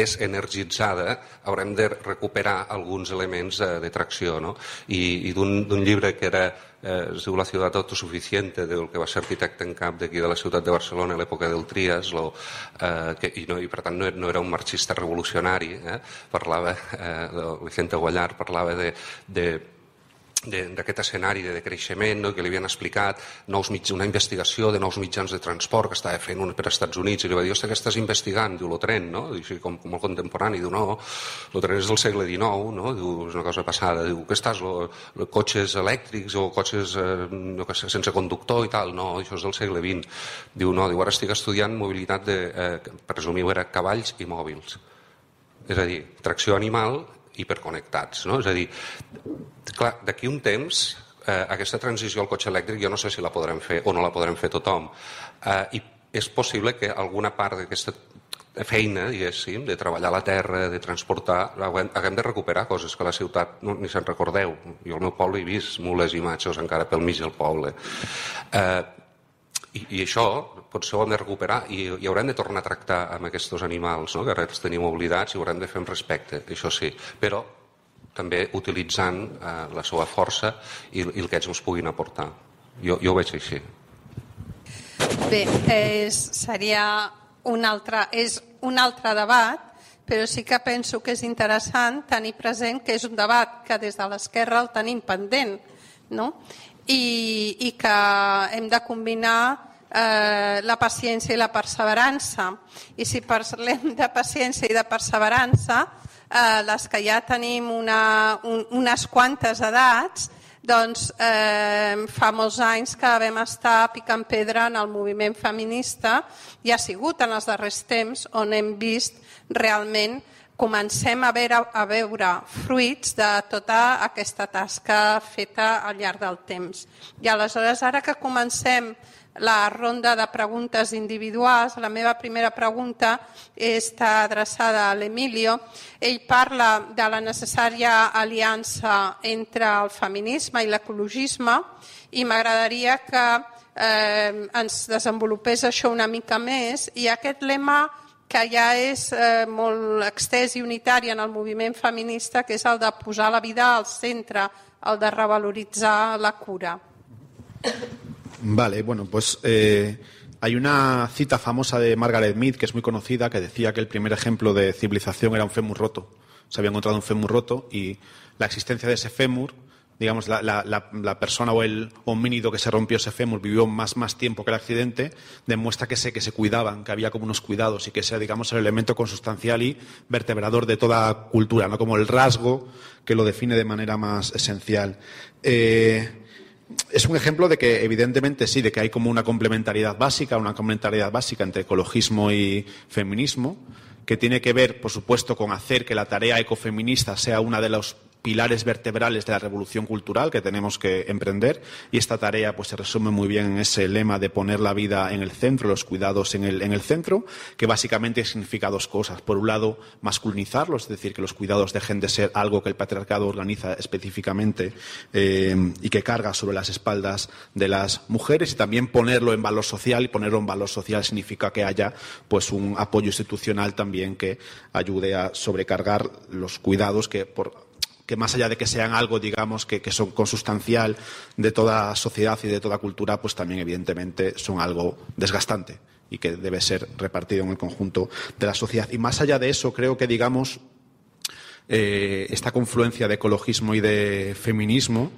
desenergitzada, haurem de recuperar alguns elements de, de tracció. No? I, i d'un llibre que era eh, es diu La ciutat autosuficiente, del que va ser arquitecte en cap d'aquí de la ciutat de Barcelona a l'època del Trias, lo, eh, que, i, no, i per tant no, no era un marxista revolucionari, eh, parlava, eh, Vicente Guallar parlava de, de d'aquest escenari de decreixement no, que li havien explicat nous mig, una investigació de nous mitjans de transport que estava fent un per als Estats Units i li va dir, què estàs investigant? Diu, lo tren, no? Diu, sí, com, com el contemporani. Diu, no, lo tren és del segle XIX, no? Diu, és una cosa passada. Diu, què estàs? Lo, lo, cotxes elèctrics o cotxes eh, no, que sense conductor i tal? No, això és del segle XX. Diu, no, diu, ara estic estudiant mobilitat de, eh, per resumir, era cavalls i mòbils. És a dir, tracció animal hiperconnectats. No? És a dir, clar, d'aquí un temps eh, aquesta transició al cotxe elèctric jo no sé si la podrem fer o no la podrem fer tothom. Eh, I és possible que alguna part d'aquesta feina, diguéssim, de treballar la terra, de transportar, haguem, haguem de recuperar coses que la ciutat no, ni se'n recordeu. Jo al meu poble he vist mules i matxos encara pel mig del poble. Eh, i, I això potser ho hem de recuperar i, i haurem de tornar a tractar amb aquests animals, no? que ara els tenim oblidats i haurem de fer amb respecte, això sí. Però també utilitzant eh, la seva força i, i el que ells ens puguin aportar. Jo, jo ho veig així. Bé, és, seria un altre, és un altre debat, però sí que penso que és interessant tenir present que és un debat que des de l'esquerra el tenim pendent, no? I, i que hem de combinar eh, la paciència i la perseverança. I si parlem de paciència i de perseverança, eh, les que ja tenim una, un, unes quantes edats, doncs eh, fa molts anys que vam estar picant pedra en el moviment feminista i ha sigut en els darrers temps on hem vist realment comencem a veure, a veure fruits de tota aquesta tasca feta al llarg del temps. I aleshores, ara que comencem la ronda de preguntes individuals, la meva primera pregunta està adreçada a l'Emilio. Ell parla de la necessària aliança entre el feminisme i l'ecologisme i m'agradaria que eh, ens desenvolupés això una mica més i aquest lema que ja és eh, molt extès i unitari en el moviment feminista, que és el de posar la vida al centre, el de revaloritzar la cura. Vale, bueno, pues eh, hay una cita famosa de Margaret Mead, que es muy conocida, que decía que el primer ejemplo de civilización era un fémur roto. se había encontrado un fémur roto y la existencia de ese fémur digamos, la, la, la, persona o el homínido que se rompió ese fémur vivió más, más tiempo que el accidente, demuestra que se, que se cuidaban, que había como unos cuidados y que sea, digamos, el elemento consustancial y vertebrador de toda cultura, no como el rasgo que lo define de manera más esencial. Eh, es un ejemplo de que, evidentemente, sí, de que hay como una complementariedad básica, una complementariedad básica entre ecologismo y feminismo, que tiene que ver, por supuesto, con hacer que la tarea ecofeminista sea una de los pilares vertebrales de la revolución cultural que tenemos que emprender y esta tarea pues se resume muy bien en ese lema de poner la vida en el centro, los cuidados en el, en el centro, que básicamente significa dos cosas. Por un lado, masculinizarlos, es decir, que los cuidados dejen de ser algo que el patriarcado organiza específicamente eh, y que carga sobre las espaldas de las mujeres y también ponerlo en valor social y ponerlo en valor social significa que haya pues un apoyo institucional también que ayude a sobrecargar los cuidados que por que más allá de que sean algo, digamos, que, que, son consustancial de toda sociedad y de toda cultura, pues también evidentemente son algo desgastante y que debe ser repartido en el conjunto de la sociedad. Y más allá de eso, creo que, digamos, eh, esta confluencia de ecologismo y de feminismo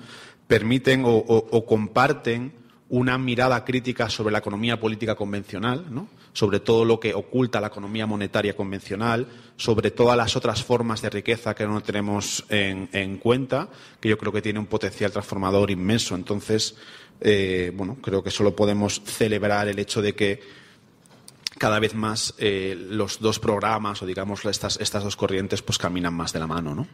permiten o, comparten una mirada crítica sobre la economía política convencional, sobre todo lo que oculta la economía monetaria convencional, sobre todas las otras formas de riqueza que no tenemos en, en cuenta, que yo creo que tiene un potencial transformador inmenso. Entonces, eh, bueno, creo que solo podemos celebrar el hecho de que cada vez más eh, los dos programas o digamos estas, estas dos corrientes pues caminan más de la mano, ¿no?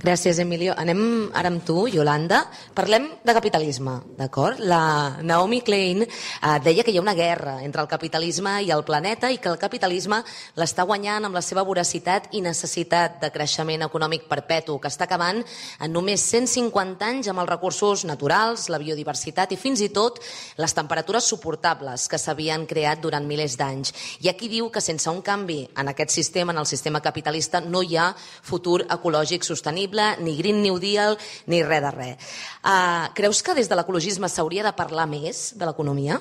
Gràcies, Emilio. Anem ara amb tu, Yolanda. Parlem de capitalisme, d'acord? La Naomi Klein eh, deia que hi ha una guerra entre el capitalisme i el planeta i que el capitalisme l'està guanyant amb la seva voracitat i necessitat de creixement econòmic perpetu, que està acabant en només 150 anys amb els recursos naturals, la biodiversitat i fins i tot les temperatures suportables que s'havien creat durant milers d'anys. I aquí diu que sense un canvi en aquest sistema, en el sistema capitalista, no hi ha futur ecològic sostenible sostenible, ni Green New Deal, ni res de res. Uh, creus que des de l'ecologisme s'hauria de parlar més de l'economia?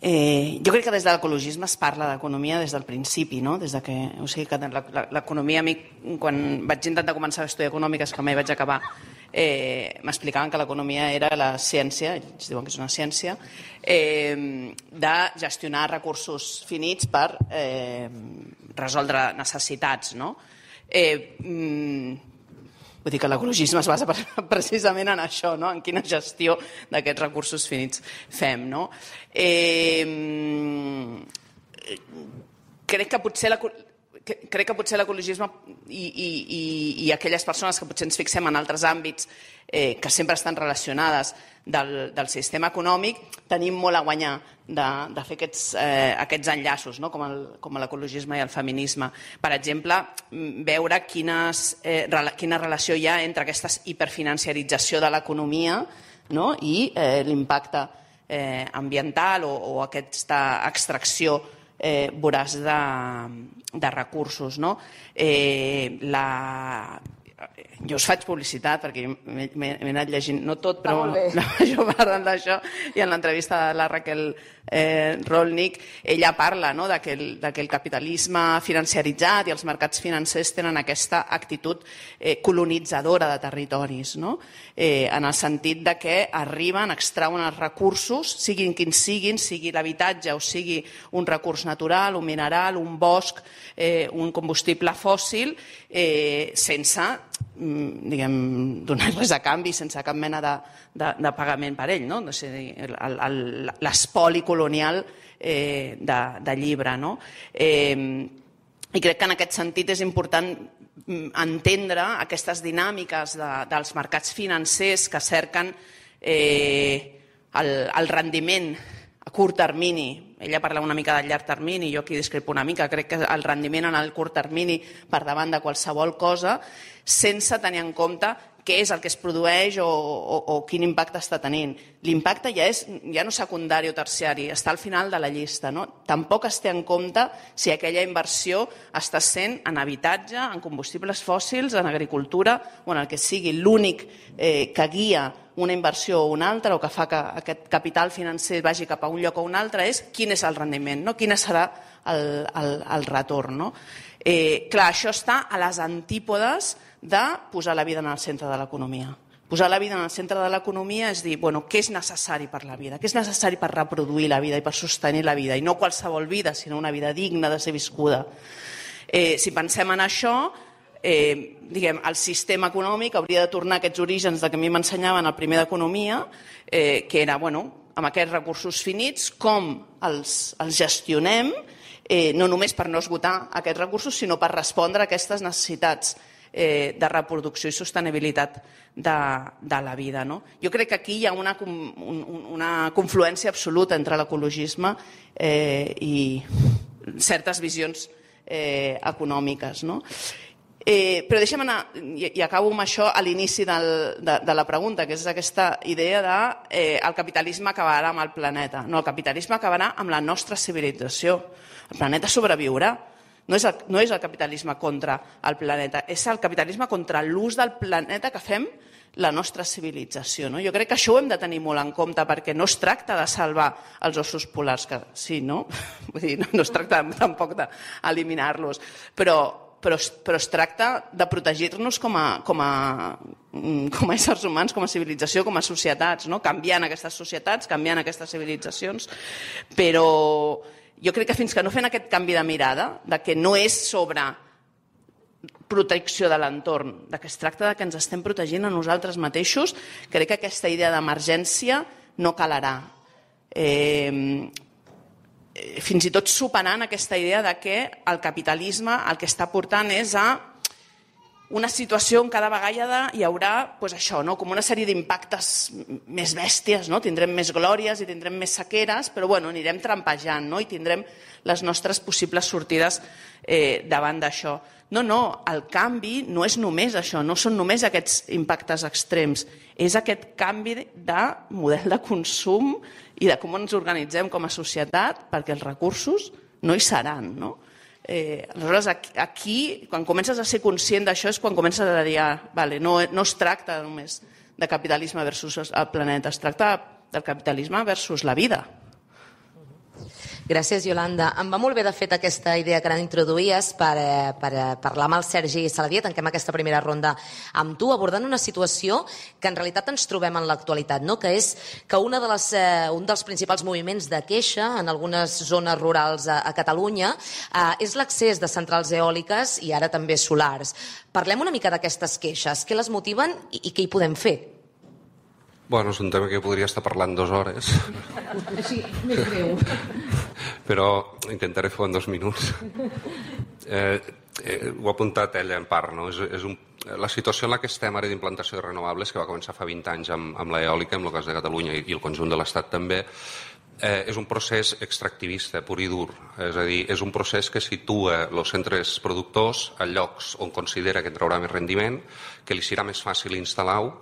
Eh, jo crec que des de l'ecologisme es parla d'economia des del principi, no? des de que, o sigui que l'economia, a mi, quan vaig intentar començar a estudiar econòmiques, que mai vaig acabar, eh, m'explicaven que l'economia era la ciència, ells diuen que és una ciència, eh, de gestionar recursos finits per eh, resoldre necessitats, no? Eh, mm, vull dir que l'ecologisme es basa precisament en això, no? en quina gestió d'aquests recursos finits fem. No? Eh, crec que potser la, crec que potser l'ecologisme i, i, i, i aquelles persones que potser ens fixem en altres àmbits eh, que sempre estan relacionades del, del sistema econòmic, tenim molt a guanyar de, de fer aquests, eh, aquests enllaços, no? com, l'ecologisme i el feminisme. Per exemple, veure quines, eh, quina relació hi ha entre aquesta hiperfinanciarització de l'economia no? i eh, l'impacte eh, ambiental o, o aquesta extracció eh, voraç de, de recursos. No? Eh, la, jo us faig publicitat perquè m'he anat llegint, no tot, però la major part d'això, i en l'entrevista de la Raquel eh, Rolnik, ella parla no, de, que el, de que el capitalisme financiaritzat i els mercats financers tenen aquesta actitud eh, colonitzadora de territoris, no? eh, en el sentit de que arriben, extrauen els recursos, siguin quins siguin, sigui l'habitatge o sigui un recurs natural, un mineral, un bosc, eh, un combustible fòssil, eh, sense diguem, donar res a canvi sense cap mena de, de, de pagament per ell, no? l'espoli colonial eh, de, de llibre. No? Eh, I crec que en aquest sentit és important mm, entendre aquestes dinàmiques de, dels mercats financers que cerquen eh, el, el rendiment a curt termini. Ella parla una mica del llarg termini, jo aquí discrepo una mica. Crec que el rendiment en el curt termini per davant de qualsevol cosa sense tenir en compte què és el que es produeix o, o, o quin impacte està tenint. L'impacte ja, és, ja no secundari o terciari, està al final de la llista. No? Tampoc es té en compte si aquella inversió està sent en habitatge, en combustibles fòssils, en agricultura o en el que sigui. L'únic eh, que guia una inversió o una altra o que fa que aquest capital financer vagi cap a un lloc o un altre és quin és el rendiment, no? quin serà el, el, el retorn. No? Eh, clar, això està a les antípodes de posar la vida en el centre de l'economia. Posar la vida en el centre de l'economia és dir, bueno, què és necessari per la vida? Què és necessari per reproduir la vida i per sostenir la vida? I no qualsevol vida, sinó una vida digna de ser viscuda. Eh, si pensem en això, eh, diguem, el sistema econòmic hauria de tornar a aquests orígens de que a mi m'ensenyaven el primer d'economia, eh, que era, bueno, amb aquests recursos finits, com els, els gestionem, eh, no només per no esgotar aquests recursos, sinó per respondre a aquestes necessitats eh, de reproducció i sostenibilitat de, de la vida. No? Jo crec que aquí hi ha una, un, una confluència absoluta entre l'ecologisme eh, i certes visions eh, econòmiques. No? Eh, però deixa'm anar, i, i acabo amb això a l'inici de, de la pregunta, que és aquesta idea de eh, el capitalisme acabarà amb el planeta. No, el capitalisme acabarà amb la nostra civilització. El planeta sobreviurà, no és, el, no és el capitalisme contra el planeta, és el capitalisme contra l'ús del planeta que fem la nostra civilització. No? Jo crec que això ho hem de tenir molt en compte perquè no es tracta de salvar els ossos polars, que sí, no? Vull dir, no, no es tracta tampoc d'eliminar-los, però, però, però es tracta de protegir-nos com, a, com, a, com a éssers humans, com a civilització, com a societats, no? canviant aquestes societats, canviant aquestes civilitzacions, però jo crec que fins que no fem aquest canvi de mirada, de que no és sobre protecció de l'entorn, de que es tracta de que ens estem protegint a nosaltres mateixos, crec que aquesta idea d'emergència no calarà. Eh, fins i tot superant aquesta idea de que el capitalisme el que està portant és a una situació on cada vegada hi haurà pues això, no? com una sèrie d'impactes més bèsties, no? tindrem més glòries i tindrem més sequeres, però bueno, anirem trampejant no? i tindrem les nostres possibles sortides eh, davant d'això. No, no, el canvi no és només això, no són només aquests impactes extrems, és aquest canvi de model de consum i de com ens organitzem com a societat perquè els recursos no hi seran. No? Eh, aleshores, aquí, quan comences a ser conscient d'això, és quan comences a dir, ah, vale, no, no es tracta només de capitalisme versus el planeta, es tracta del capitalisme versus la vida. Gràcies, Yolanda. Em va molt bé, de fet, aquesta idea que introduïes per, eh, per eh, parlar amb el Sergi Saladier. Tanquem aquesta primera ronda amb tu, abordant una situació que en realitat ens trobem en l'actualitat, no? que és que una de les, eh, un dels principals moviments de queixa en algunes zones rurals a, a Catalunya eh, és l'accés de centrals eòliques i ara també solars. Parlem una mica d'aquestes queixes. Què les motiven i, i què hi podem fer? Bueno, és un tema que podria estar parlant dues hores. Així, més greu. Però intentaré fer en dos minuts. Eh, eh, ho ha apuntat ella en part, no? És, és un, la situació en la que estem ara d'implantació de renovables, que va començar fa 20 anys amb, amb l'eòlica, en el cas de Catalunya i, i el conjunt de l'Estat també, eh, és un procés extractivista, pur i dur. És a dir, és un procés que situa els centres productors a llocs on considera que traurà més rendiment, que li serà més fàcil instal·lar-ho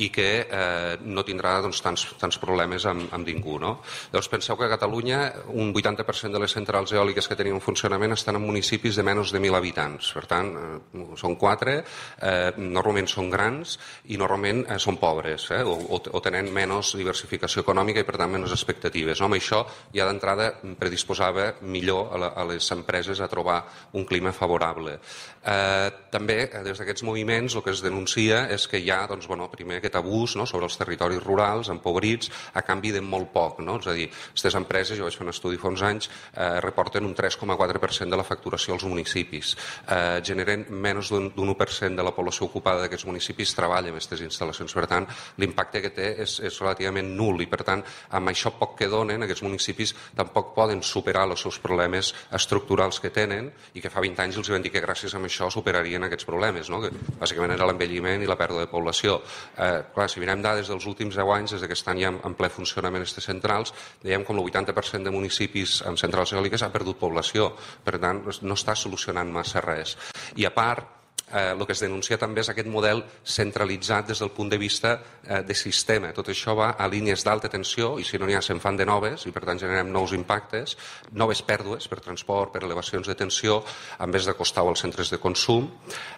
i que eh, no tindrà doncs, tants, tants problemes amb, amb ningú. No? Llavors penseu que a Catalunya un 80% de les centrals eòliques que tenim en funcionament estan en municipis de menys de 1.000 habitants. Per tant, eh, són quatre, eh, normalment són grans i normalment eh, són pobres eh, o, o, o tenen menys diversificació econòmica i per tant menys expectatives. No? Amb això ja d'entrada predisposava millor a, la, a les empreses a trobar un clima favorable. Eh, també des d'aquests moviments el que es denuncia és que hi ha doncs, bueno, primer aquest abús no, sobre els territoris rurals, empobrits, a canvi de molt poc. No? És a dir, aquestes empreses, jo vaig fer un estudi fa uns anys, eh, reporten un 3,4% de la facturació als municipis, eh, generen menys d'un 1% de la població ocupada d'aquests municipis treballa en aquestes instal·lacions. Per tant, l'impacte que té és, és relativament nul i, per tant, amb això poc que donen, aquests municipis tampoc poden superar els seus problemes estructurals que tenen i que fa 20 anys els van dir que gràcies a això superarien aquests problemes, no? que bàsicament era l'envelliment i la pèrdua de població. Eh, clar, si mirem dades dels últims 10 anys, des que estan ja en, ple funcionament aquestes centrals, veiem com el 80% de municipis amb centrals eòliques ha perdut població. Per tant, no està solucionant massa res. I a part, eh, el que es denuncia també és aquest model centralitzat des del punt de vista eh, de sistema. Tot això va a línies d'alta tensió i si no n'hi ha se'n fan de noves i per tant generem nous impactes, noves pèrdues per transport, per elevacions de tensió, en vez de costar als centres de consum.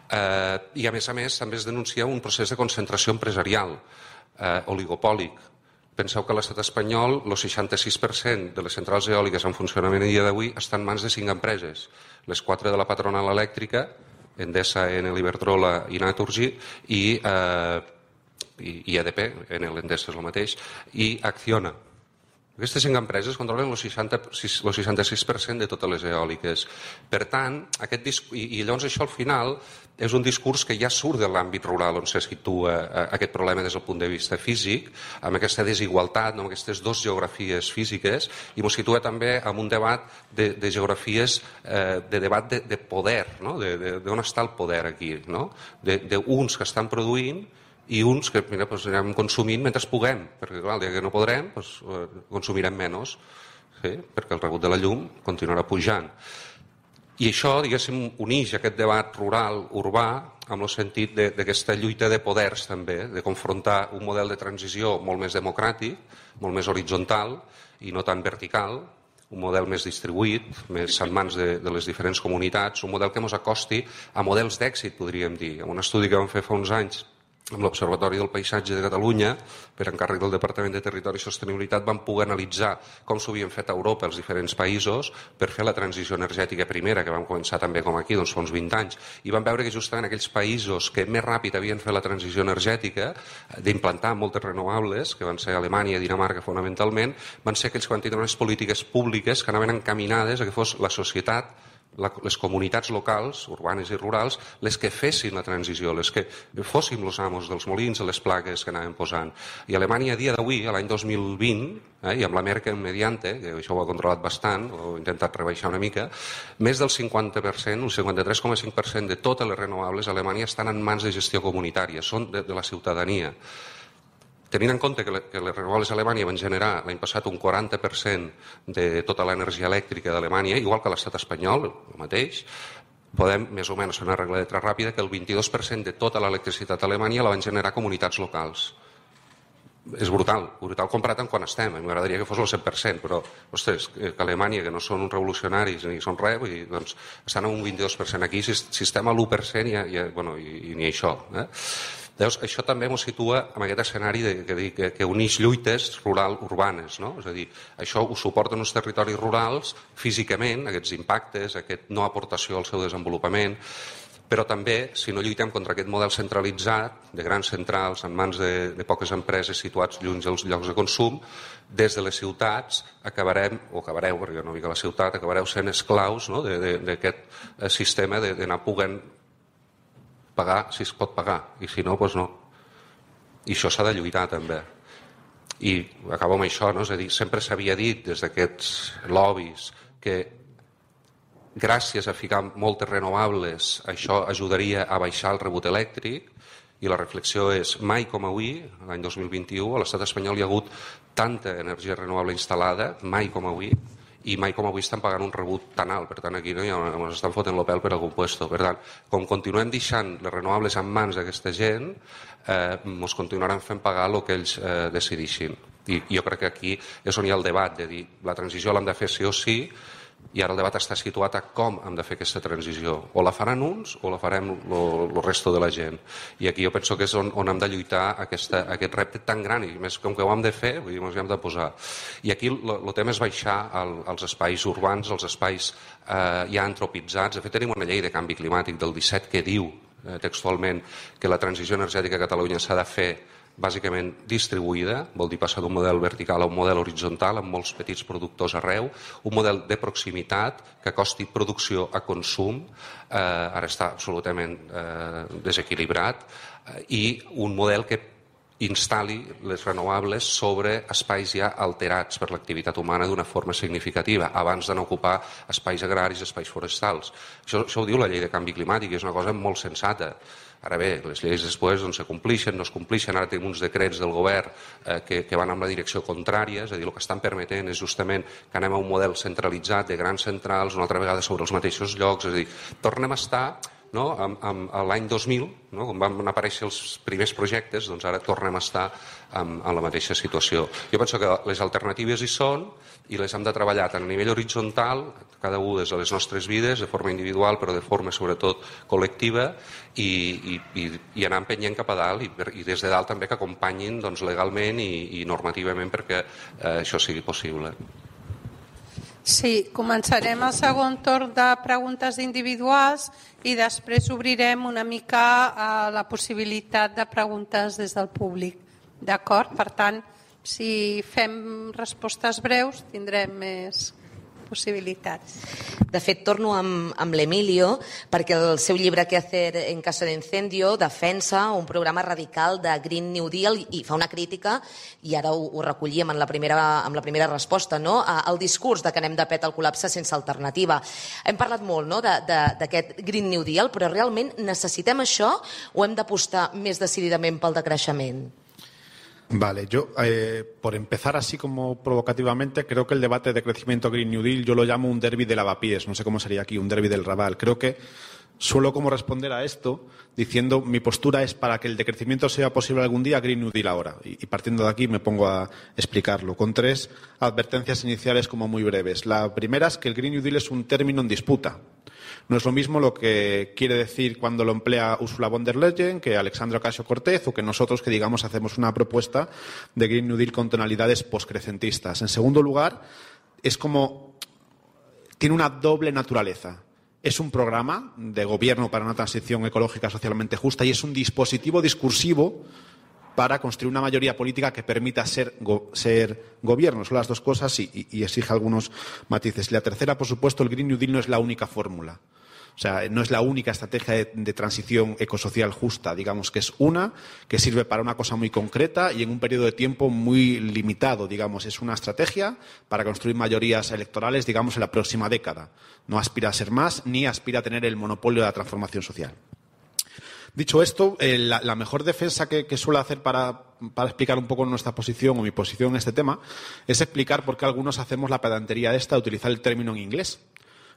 Eh, I a més a més també es denuncia un procés de concentració empresarial eh, oligopòlic Penseu que a l'estat espanyol el 66% de les centrals eòliques en funcionament a dia d'avui estan en mans de cinc empreses. Les quatre de la patronal elèctrica, Endesa, Enel, Iberdrola i Naturgy, i, eh, i, EDP, Enel, Endesa és el mateix, i Acciona, aquestes cinc empreses controlen el, 60, el 66% de totes les eòliques. Per tant, aquest i, i llavors això al final és un discurs que ja surt de l'àmbit rural on se situa eh, aquest problema des del punt de vista físic, amb aquesta desigualtat, amb aquestes dues geografies físiques, i ens situa també amb un debat de, de geografies, eh, de debat de, de poder, no? d'on està el poder aquí, no? d'uns que estan produint i uns que mira, doncs anirem consumint mentre puguem, perquè clar, el dia que no podrem doncs, consumirem menys, sí? perquè el rebut de la llum continuarà pujant. I això, diguéssim, uneix aquest debat rural-urbà amb el sentit d'aquesta lluita de poders també, de confrontar un model de transició molt més democràtic, molt més horitzontal i no tan vertical, un model més distribuït, més en mans de, de les diferents comunitats, un model que ens acosti a models d'èxit, podríem dir. En un estudi que vam fer fa uns anys amb l'Observatori del Paisatge de Catalunya, per encàrrec del Departament de Territori i Sostenibilitat, vam poder analitzar com s'ho havien fet a Europa els diferents països per fer la transició energètica primera, que vam començar també com aquí, doncs fa uns 20 anys, i vam veure que justament aquells països que més ràpid havien fet la transició energètica, d'implantar moltes renovables, que van ser Alemanya i Dinamarca fonamentalment, van ser aquells que van tenir unes polítiques públiques que anaven encaminades a que fos la societat les comunitats locals, urbanes i rurals, les que fessin la transició, les que fóssim els amos dels molins les plaques que anàvem posant. I Alemanya a dia d'avui, l'any 2020, eh, i amb la Merkel mediante, que això ho ha controlat bastant, o ha intentat rebaixar una mica, més del 50%, el 53,5% de totes les renovables a Alemanya estan en mans de gestió comunitària, són de, de la ciutadania. Tenint en compte que, que les renovables a Alemanya van generar l'any passat un 40% de tota l'energia elèctrica d'Alemanya, igual que l'estat espanyol, el mateix, podem més o menys una regla de tres ràpida que el 22% de tota l'electricitat a Alemanya la van generar comunitats locals. És brutal, brutal comparat amb quan estem. M'agradaria que fos el 100%, però, ostres, que Alemanya, que no són uns revolucionaris ni són res, i, doncs, estan en un 22%. Aquí, si, si estem a l'1%, ja, ja, bueno, i, i ni això. Eh? Llavors, això també ens situa en aquest escenari de, que, que, que uneix lluites rural-urbanes. No? És a dir, això ho suporten els territoris rurals físicament, aquests impactes, aquest no aportació al seu desenvolupament, però també, si no lluitem contra aquest model centralitzat, de grans centrals en mans de, de poques empreses situats lluny dels llocs de consum, des de les ciutats acabarem, o acabareu, perquè jo no vinc a la ciutat, acabareu sent esclaus no? d'aquest eh, sistema d'anar pugant pagar si es pot pagar, i si no, doncs no. I això s'ha de lluitar també. I acabo amb això, no? és a dir, sempre s'havia dit des d'aquests lobbies que gràcies a ficar moltes renovables això ajudaria a baixar el rebut elèctric i la reflexió és mai com avui, l'any 2021, a l'estat espanyol hi ha hagut tanta energia renovable instal·lada, mai com avui, i mai com avui estan pagant un rebut tan alt. Per tant, aquí no, ja ens estan fotent el pèl per algun puesto. Per tant, com continuem deixant les renovables en mans d'aquesta gent, eh, ens continuaran fent pagar el que ells eh, decidissin. I jo crec que aquí és on hi ha el debat de dir la transició l'hem de fer sí o sí, i ara el debat està situat a com hem de fer aquesta transició. O la faran uns o la farem el resto de la gent. I aquí jo penso que és on, on hem de lluitar aquesta, aquest repte tan gran, i més com que ho hem de fer, vull dir, ens hi hem de posar. I aquí el tema és baixar al, als espais urbans, als espais eh, ja antropitzats. De fet, tenim una llei de canvi climàtic del 17 que diu eh, textualment que la transició energètica a Catalunya s'ha de fer bàsicament distribuïda, vol dir passar d'un model vertical a un model horitzontal amb molts petits productors arreu, un model de proximitat que costi producció a consum, eh, ara està absolutament eh, desequilibrat, eh, i un model que instal·li les renovables sobre espais ja alterats per l'activitat humana d'una forma significativa, abans de no ocupar espais agraris, espais forestals. Això, això ho diu la llei de canvi climàtic, és una cosa molt sensata. Ara bé, les lleis després doncs, se complixen, no es complixen, ara tenim uns decrets del govern eh, que, que van en la direcció contrària, és a dir, el que estan permetent és justament que anem a un model centralitzat de grans centrals, una altra vegada sobre els mateixos llocs, és a dir, tornem a estar no? l'any 2000, no? quan van aparèixer els primers projectes, doncs ara tornem a estar en, en la mateixa situació. Jo penso que les alternatives hi són i les hem de treballar tant a nivell horitzontal, cada un des de les nostres vides, de forma individual, però de forma sobretot col·lectiva, i, i, i, i anar empenyent cap a dalt i, i des de dalt també que acompanyin doncs, legalment i, i normativament perquè eh, això sigui possible. Sí, començarem el segon torn de preguntes individuals i després obrirem una mica a eh, la possibilitat de preguntes des del públic. D'acord? Per tant, si fem respostes breus tindrem més possibilitats. De fet, torno amb, amb l'Emilio, perquè el seu llibre Que hacer en caso de incendio defensa un programa radical de Green New Deal i fa una crítica, i ara ho, ho recollíem en la primera, amb la primera resposta, no? el discurs de que anem de pet al col·lapse sense alternativa. Hem parlat molt no? d'aquest Green New Deal, però realment necessitem això o hem d'apostar més decididament pel decreixement? Vale, yo eh, por empezar así como provocativamente, creo que el debate de crecimiento Green New Deal yo lo llamo un derby de lavapiés, no sé cómo sería aquí, un derby del Raval. Creo que suelo como responder a esto diciendo mi postura es para que el decrecimiento sea posible algún día, Green New Deal ahora. Y, y partiendo de aquí me pongo a explicarlo con tres advertencias iniciales como muy breves. La primera es que el Green New Deal es un término en disputa. No es lo mismo lo que quiere decir cuando lo emplea Ursula von der Leyen que Alexandra Ocasio Cortez o que nosotros que digamos hacemos una propuesta de Green New Deal con tonalidades poscrecentistas. En segundo lugar, es como tiene una doble naturaleza. Es un programa de gobierno para una transición ecológica socialmente justa y es un dispositivo discursivo para construir una mayoría política que permita ser, gobierno. Son las dos cosas y, y, exige algunos matices. La tercera, por supuesto, el Green New Deal no es la única fórmula. O sea, no es la única estrategia de, de, transición ecosocial justa, digamos que es una que sirve para una cosa muy concreta y en un periodo de tiempo muy limitado, digamos. Es una estrategia para construir mayorías electorales, digamos, en la próxima década. No aspira a ser más ni aspira a tener el monopolio de la transformación social. Dicho esto, eh, la, mejor defensa que, que suelo hacer para, explicar un poco nuestra posición o mi posición en este tema es explicar por qué algunos hacemos la pedantería esta de utilizar el término en inglés.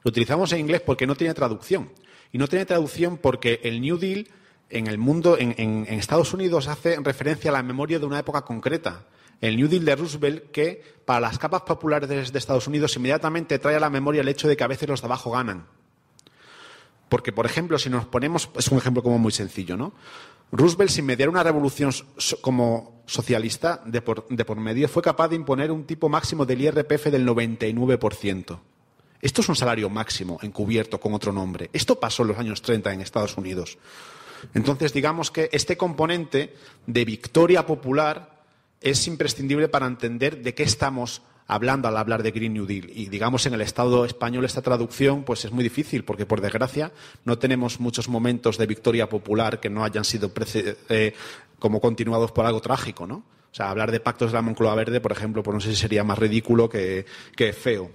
Lo utilizamos en inglés porque no tiene traducción. Y no tiene traducción porque el New Deal en el mundo, en, en, Estados Unidos, hace referencia a la memoria de una época concreta. El New Deal de Roosevelt, que para las capas populares de Estados Unidos inmediatamente trae a la memoria el hecho de que a veces los de abajo ganan. Porque, por ejemplo, si nos ponemos, es un ejemplo como muy sencillo, ¿no? Roosevelt, sin mediar una revolución como socialista de por, de por, medio, fue capaz de imponer un tipo máximo del IRPF del 99%. Esto es un salario máximo encubierto con otro nombre. Esto pasó en los años 30 en Estados Unidos. Entonces, digamos que este componente de victoria popular es imprescindible para entender de qué estamos hablando al hablar de Green New Deal. Y digamos en el Estado español esta traducción pues es muy difícil porque por desgracia no tenemos muchos momentos de victoria popular que no hayan sido eh, como continuados por algo trágico, ¿no? O sea, hablar de pactos de la Moncloa Verde, por ejemplo, pues no sé si sería más ridículo que, feo.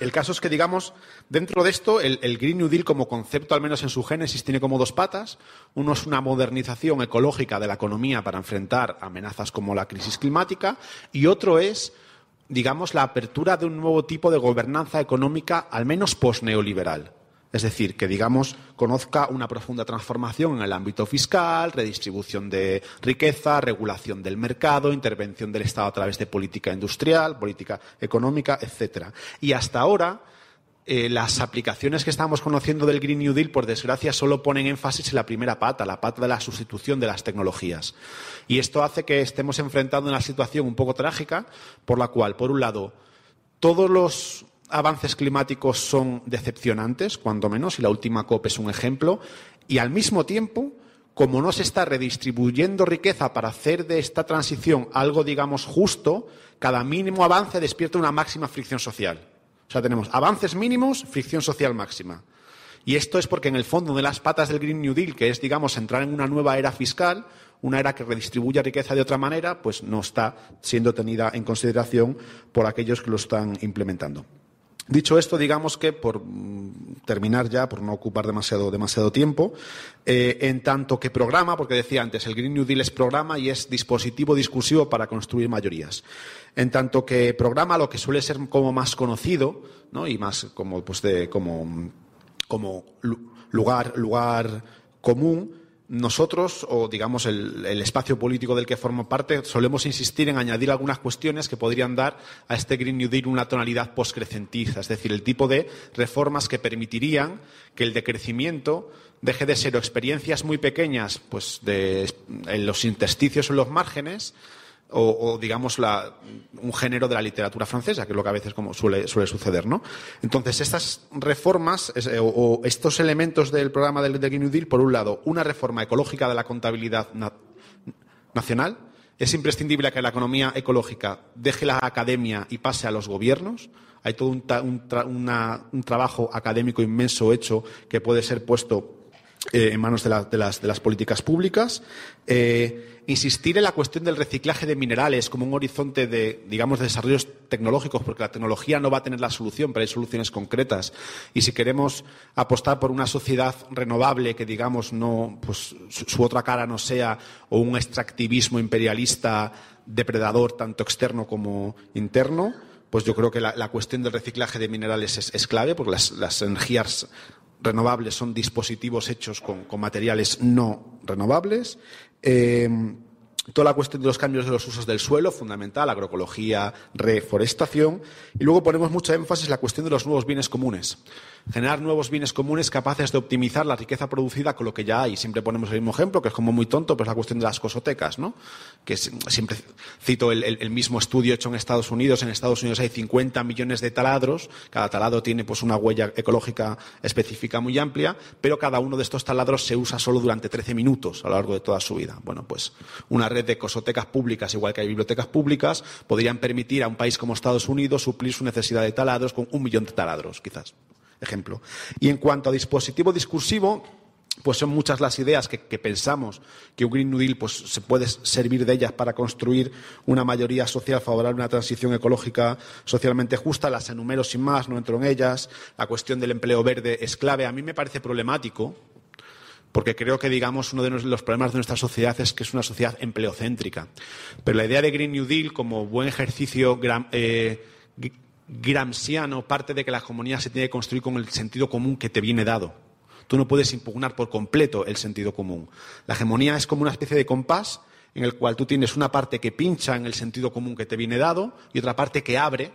El caso es que, digamos, dentro de esto, el, el, Green New Deal como concepto, al menos en su génesis, tiene como dos patas. Uno es una modernización ecológica de la economía para enfrentar amenazas como la crisis climática y otro es digamos, la apertura de un nuevo tipo de gobernanza económica, al menos posneoliberal. Es decir, que, digamos, conozca una profunda transformación en el ámbito fiscal, redistribución de riqueza, regulación del mercado, intervención del Estado a través de política industrial, política económica, etc. Y hasta ahora, eh, las aplicaciones que estamos conociendo del Green New Deal, por desgracia, solo ponen énfasis en la primera pata, la pata de la sustitución de las tecnologías. Y esto hace que estemos enfrentando una situación un poco trágica, por la cual, por un lado, todos los avances climáticos son decepcionantes, cuando menos, y la última COP es un ejemplo, y al mismo tiempo, como no se está redistribuyendo riqueza para hacer de esta transición algo, digamos, justo, cada mínimo avance despierta una máxima fricción social. O sea, tenemos avances mínimos, fricción social máxima. Y esto es porque en el fondo de las patas del Green New Deal, que es, digamos, entrar en una nueva era fiscal, una era que redistribuya riqueza de otra manera, pues no está siendo tenida en consideración por aquellos que lo están implementando. Dicho esto, digamos que, por mm, terminar ya, por no ocupar demasiado, demasiado tiempo, eh, en tanto que programa, porque decía antes, el Green New Deal es programa y es dispositivo discursivo para construir mayorías. En tanto que programa, lo que suele ser como más conocido, ¿no? y más como, pues de, como, como lugar, lugar común, nosotros, o digamos el, espacio político del que formo parte, solemos insistir en añadir algunas cuestiones que podrían dar a este Green New Deal una tonalidad postcrecentista, es decir, el tipo de reformas que permitirían que el decrecimiento deje de ser experiencias muy pequeñas pues de, en los intersticios o en los márgenes, o, digamos, la, un género de la literatura francesa, que es lo que a veces como suele, suele suceder. ¿no? Entonces, estas reformas es, o, estos elementos del programa del, del New Deal, por un lado, una reforma ecológica de la contabilidad na nacional. Es imprescindible que la economía ecológica deje la academia y pase a los gobiernos. Hay todo un, un, tra una, un trabajo académico inmenso hecho que puede ser puesto eh, en manos de, de, las, de, las, políticas públicas. Eh, insistir en la cuestión del reciclaje de minerales como un horizonte de, digamos, de desarrollos tecnológicos, porque la tecnología no va a tener la solución, pero hay soluciones concretas. Y si queremos apostar por una sociedad renovable que, digamos, no, pues, su, otra cara no sea o un extractivismo imperialista depredador, tanto externo como interno, pues yo creo que la, cuestión del reciclaje de minerales es, clave, porque las, energías renovables son dispositivos hechos con materiales no renovables. Eh, toda la cuestión de los cambios de los usos del suelo, fundamental, agroecología, reforestación. Y luego ponemos mucho énfasis en la cuestión de los nuevos bienes comunes. Generar nuevos bienes comunes capaces de optimizar la riqueza producida con lo que ya hay. Siempre ponemos el mismo ejemplo, que es como muy tonto, pero es la cuestión de las cosotecas, ¿no? Que siempre cito el, el, mismo estudio hecho en Estados Unidos. En Estados Unidos hay 50 millones de taladros. Cada taladro tiene pues una huella ecológica específica muy amplia, pero cada uno de estos taladros se usa solo durante 13 minutos a lo largo de toda su vida. Bueno, pues una red de cosotecas públicas, igual que hay bibliotecas públicas, podrían permitir a un país como Estados Unidos suplir su necesidad de taladros con un millón de taladros, quizás. Ejemplo. Y en cuanto a dispositivo discursivo, pues son muchas las ideas que, pensamos que un Green New Deal pues, se puede servir de ellas para construir una mayoría social favorable a una transición ecológica socialmente justa. Las enumero sin más, no entro en ellas. La cuestión del empleo verde es clave. A mí me parece problemático porque creo que, digamos, uno de los problemas de nuestra sociedad es que es una sociedad empleocéntrica. Pero la idea de Green New Deal como buen ejercicio eh, gramsciano parte de que la comunidad se tiene que construir con el sentido común que te viene dado. Tú no puedes impugnar por completo el sentido común. La hegemonía es como una especie de compás en el cual tú tienes una parte que pincha en el sentido común que te viene dado y otra parte que abre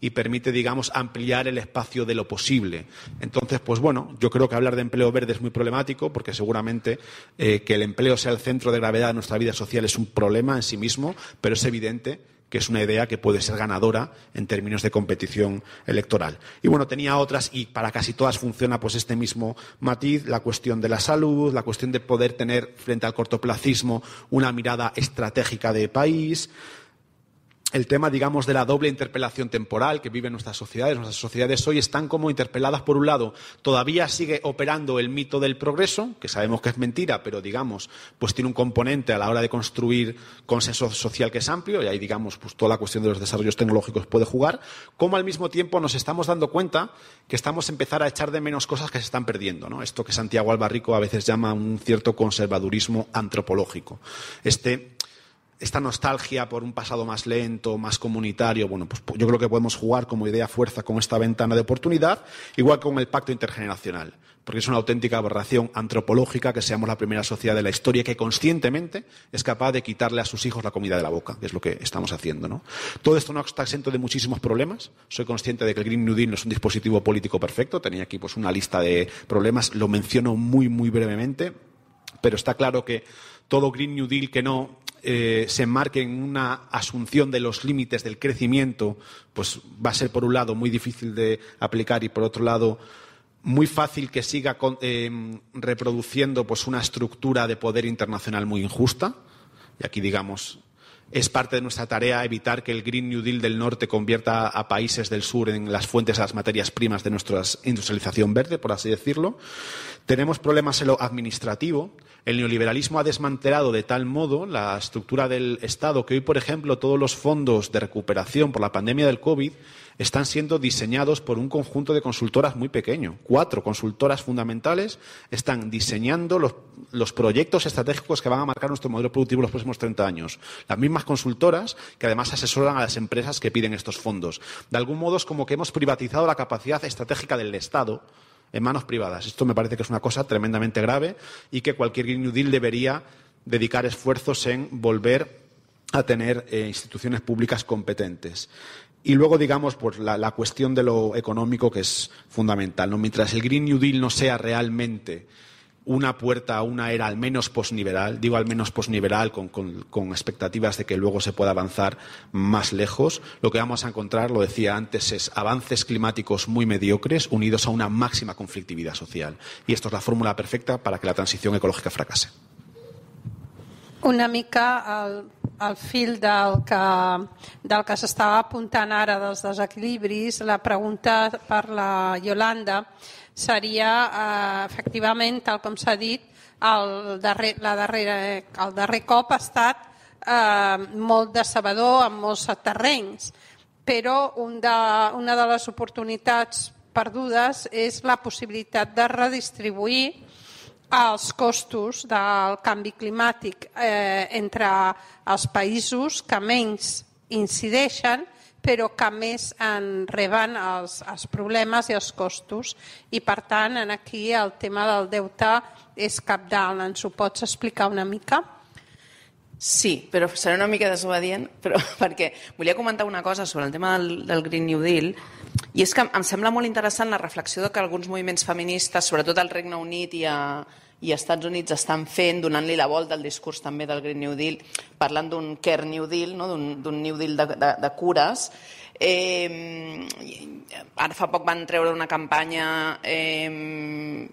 y permite, digamos, ampliar el espacio de lo posible. Entonces, pues bueno, yo creo que hablar de empleo verde es muy problemático porque seguramente eh, que el empleo sea el centro de gravedad de nuestra vida social es un problema en sí mismo, pero es evidente que es una idea que puede ser ganadora en términos de competición electoral. Y bueno, tenía otras y para casi todas funciona pues este mismo matiz, la cuestión de la salud, la cuestión de poder tener frente al cortoplacismo una mirada estratégica de país, el tema, digamos, de la doble interpelación temporal que viven nuestras sociedades. Nuestras sociedades hoy están como interpeladas, por un lado, todavía sigue operando el mito del progreso, que sabemos que es mentira, pero, digamos, pues tiene un componente a la hora de construir consenso social que es amplio, y ahí, digamos, pues toda la cuestión de los desarrollos tecnológicos puede jugar, como al mismo tiempo nos estamos dando cuenta que estamos empezar a echar de menos cosas que se están perdiendo, ¿no? Esto que Santiago Albarrico a veces llama un cierto conservadurismo antropológico. Este esta nostalgia por un pasado más lento, más comunitario, bueno, pues yo creo que podemos jugar como idea fuerza con esta ventana de oportunidad, igual con el pacto intergeneracional, porque es una auténtica aberración antropológica que seamos la primera sociedad de la historia que conscientemente es capaz de quitarle a sus hijos la comida de la boca, que es lo que estamos haciendo, ¿no? Todo esto no está exento de muchísimos problemas. Soy consciente de que el Green New Deal no es un dispositivo político perfecto. Tenía aquí pues una lista de problemas, lo menciono muy muy brevemente, pero está claro que todo Green New Deal que no eh, se enmarque en una asunción de los límites del crecimiento, pues va a ser por un lado muy difícil de aplicar y por otro lado muy fácil que siga eh, reproduciendo pues una estructura de poder internacional muy injusta. Y aquí digamos es parte de nuestra tarea evitar que el Green New Deal del norte convierta a países del sur en las fuentes de las materias primas de nuestra industrialización verde, por así decirlo. Tenemos problemas en lo administrativo. El neoliberalismo ha desmantelado de tal modo la estructura del Estado que hoy, por ejemplo, todos los fondos de recuperación por la pandemia del COVID están siendo diseñados por un conjunto de consultoras muy pequeño. Cuatro consultoras fundamentales están diseñando los, proyectos estratégicos que van a marcar nuestro modelo productivo en los próximos 30 años. Las mismas consultoras que además asesoran a las empresas que piden estos fondos. De algún modo es como que hemos privatizado la capacidad estratégica del Estado en manos privadas. Esto me parece que es una cosa tremendamente grave y que cualquier Green New Deal debería dedicar esfuerzos en volver a tener eh, instituciones públicas competentes. Y luego, digamos, pues la, cuestión de lo económico que es fundamental. Mientras el Green New Deal no sea realmente una puerta a una era al menos posnivelal, digo al menos posnivelal con, con, con, expectativas de que luego se pueda avanzar más lejos, lo que vamos a encontrar, lo decía antes, es avances climáticos muy mediocres unidos a una máxima conflictividad social. Y esto es la fórmula perfecta para que la transición ecológica fracase. Una mica al, al fil del que, del que s'estava apuntant ara dels desequilibris, la pregunta per la Yolanda seria, eh, efectivament, tal com s'ha dit, el darrer, la darrera, el darrer cop ha estat eh, molt decebedor en molts terrenys, però un de, una de les oportunitats perdudes és la possibilitat de redistribuir els costos del canvi climàtic eh, entre els països que menys incideixen però que més en reben els, els problemes i els costos. I, per tant, en aquí el tema del deute és cap dalt. Ens ho pots explicar una mica? Sí, però serà una mica desobedient, però perquè volia comentar una cosa sobre el tema del, del Green New Deal, i és que em sembla molt interessant la reflexió de que alguns moviments feministes, sobretot al Regne Unit i a, i als Estats Units estan fent, donant-li la volta al discurs també del Green New Deal, parlant d'un Care New Deal, no? d'un New Deal de, de, de cures. Eh, ara fa poc van treure una campanya eh,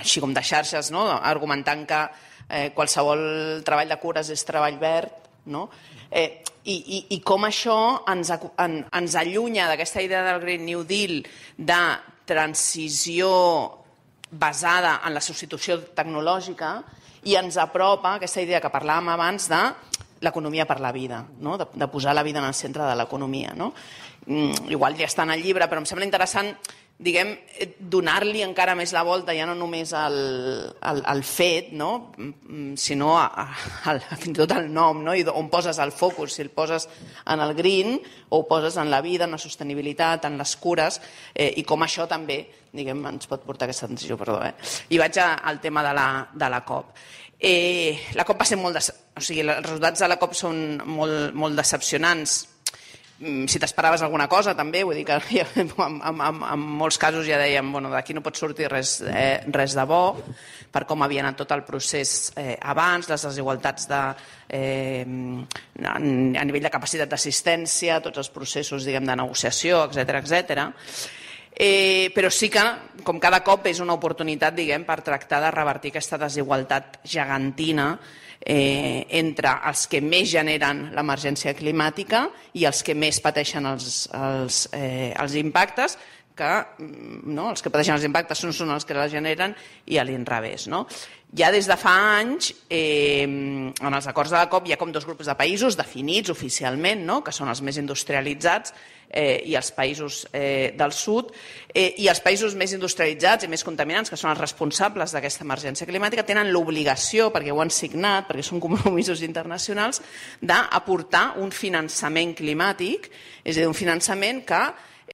així com de xarxes, no? argumentant que eh, qualsevol treball de cures és treball verd, no? Eh, i, i, I com això ens, en, ens allunya d'aquesta idea del Green New Deal de transició basada en la substitució tecnològica i ens apropa aquesta idea que parlàvem abans de l'economia per la vida, no? de, de posar la vida en el centre de l'economia. No? Mm, igual ja està en el llibre, però em sembla interessant diguem, donar-li encara més la volta, ja no només al, al, al fet, no? Mm, sinó a, a, a, fins i tot al nom, no? I on poses el focus, si el poses en el green o ho poses en la vida, en la sostenibilitat, en les cures, eh, i com això també diguem, ens pot portar aquesta transició, perdó. Eh? I vaig a, al tema de la, de la COP. Eh, la COP va ser molt... De, o sigui, els resultats de la COP són molt, molt decepcionants Mm, si t'esperaves alguna cosa també, vull dir que ja, en, en, en, molts casos ja dèiem bueno, d'aquí no pot sortir res, eh, res de bo per com havia anat tot el procés eh, abans, les desigualtats de, eh, a nivell de capacitat d'assistència, tots els processos diguem, de negociació, etc etc. Eh, però sí que, com cada cop, és una oportunitat diguem, per tractar de revertir aquesta desigualtat gegantina eh, entre els que més generen l'emergència climàtica i els que més pateixen els, els, eh, els impactes, que mm, no, els que pateixen els impactes són, són els que la generen i a l'inrevés. No? Ja des de fa anys, eh, en els acords de la COP hi ha com dos grups de països definits oficialment, no? que són els més industrialitzats eh, i els països eh, del sud, eh, i els països més industrialitzats i més contaminants, que són els responsables d'aquesta emergència climàtica, tenen l'obligació, perquè ho han signat, perquè són compromisos internacionals, d'aportar un finançament climàtic, és a dir, un finançament que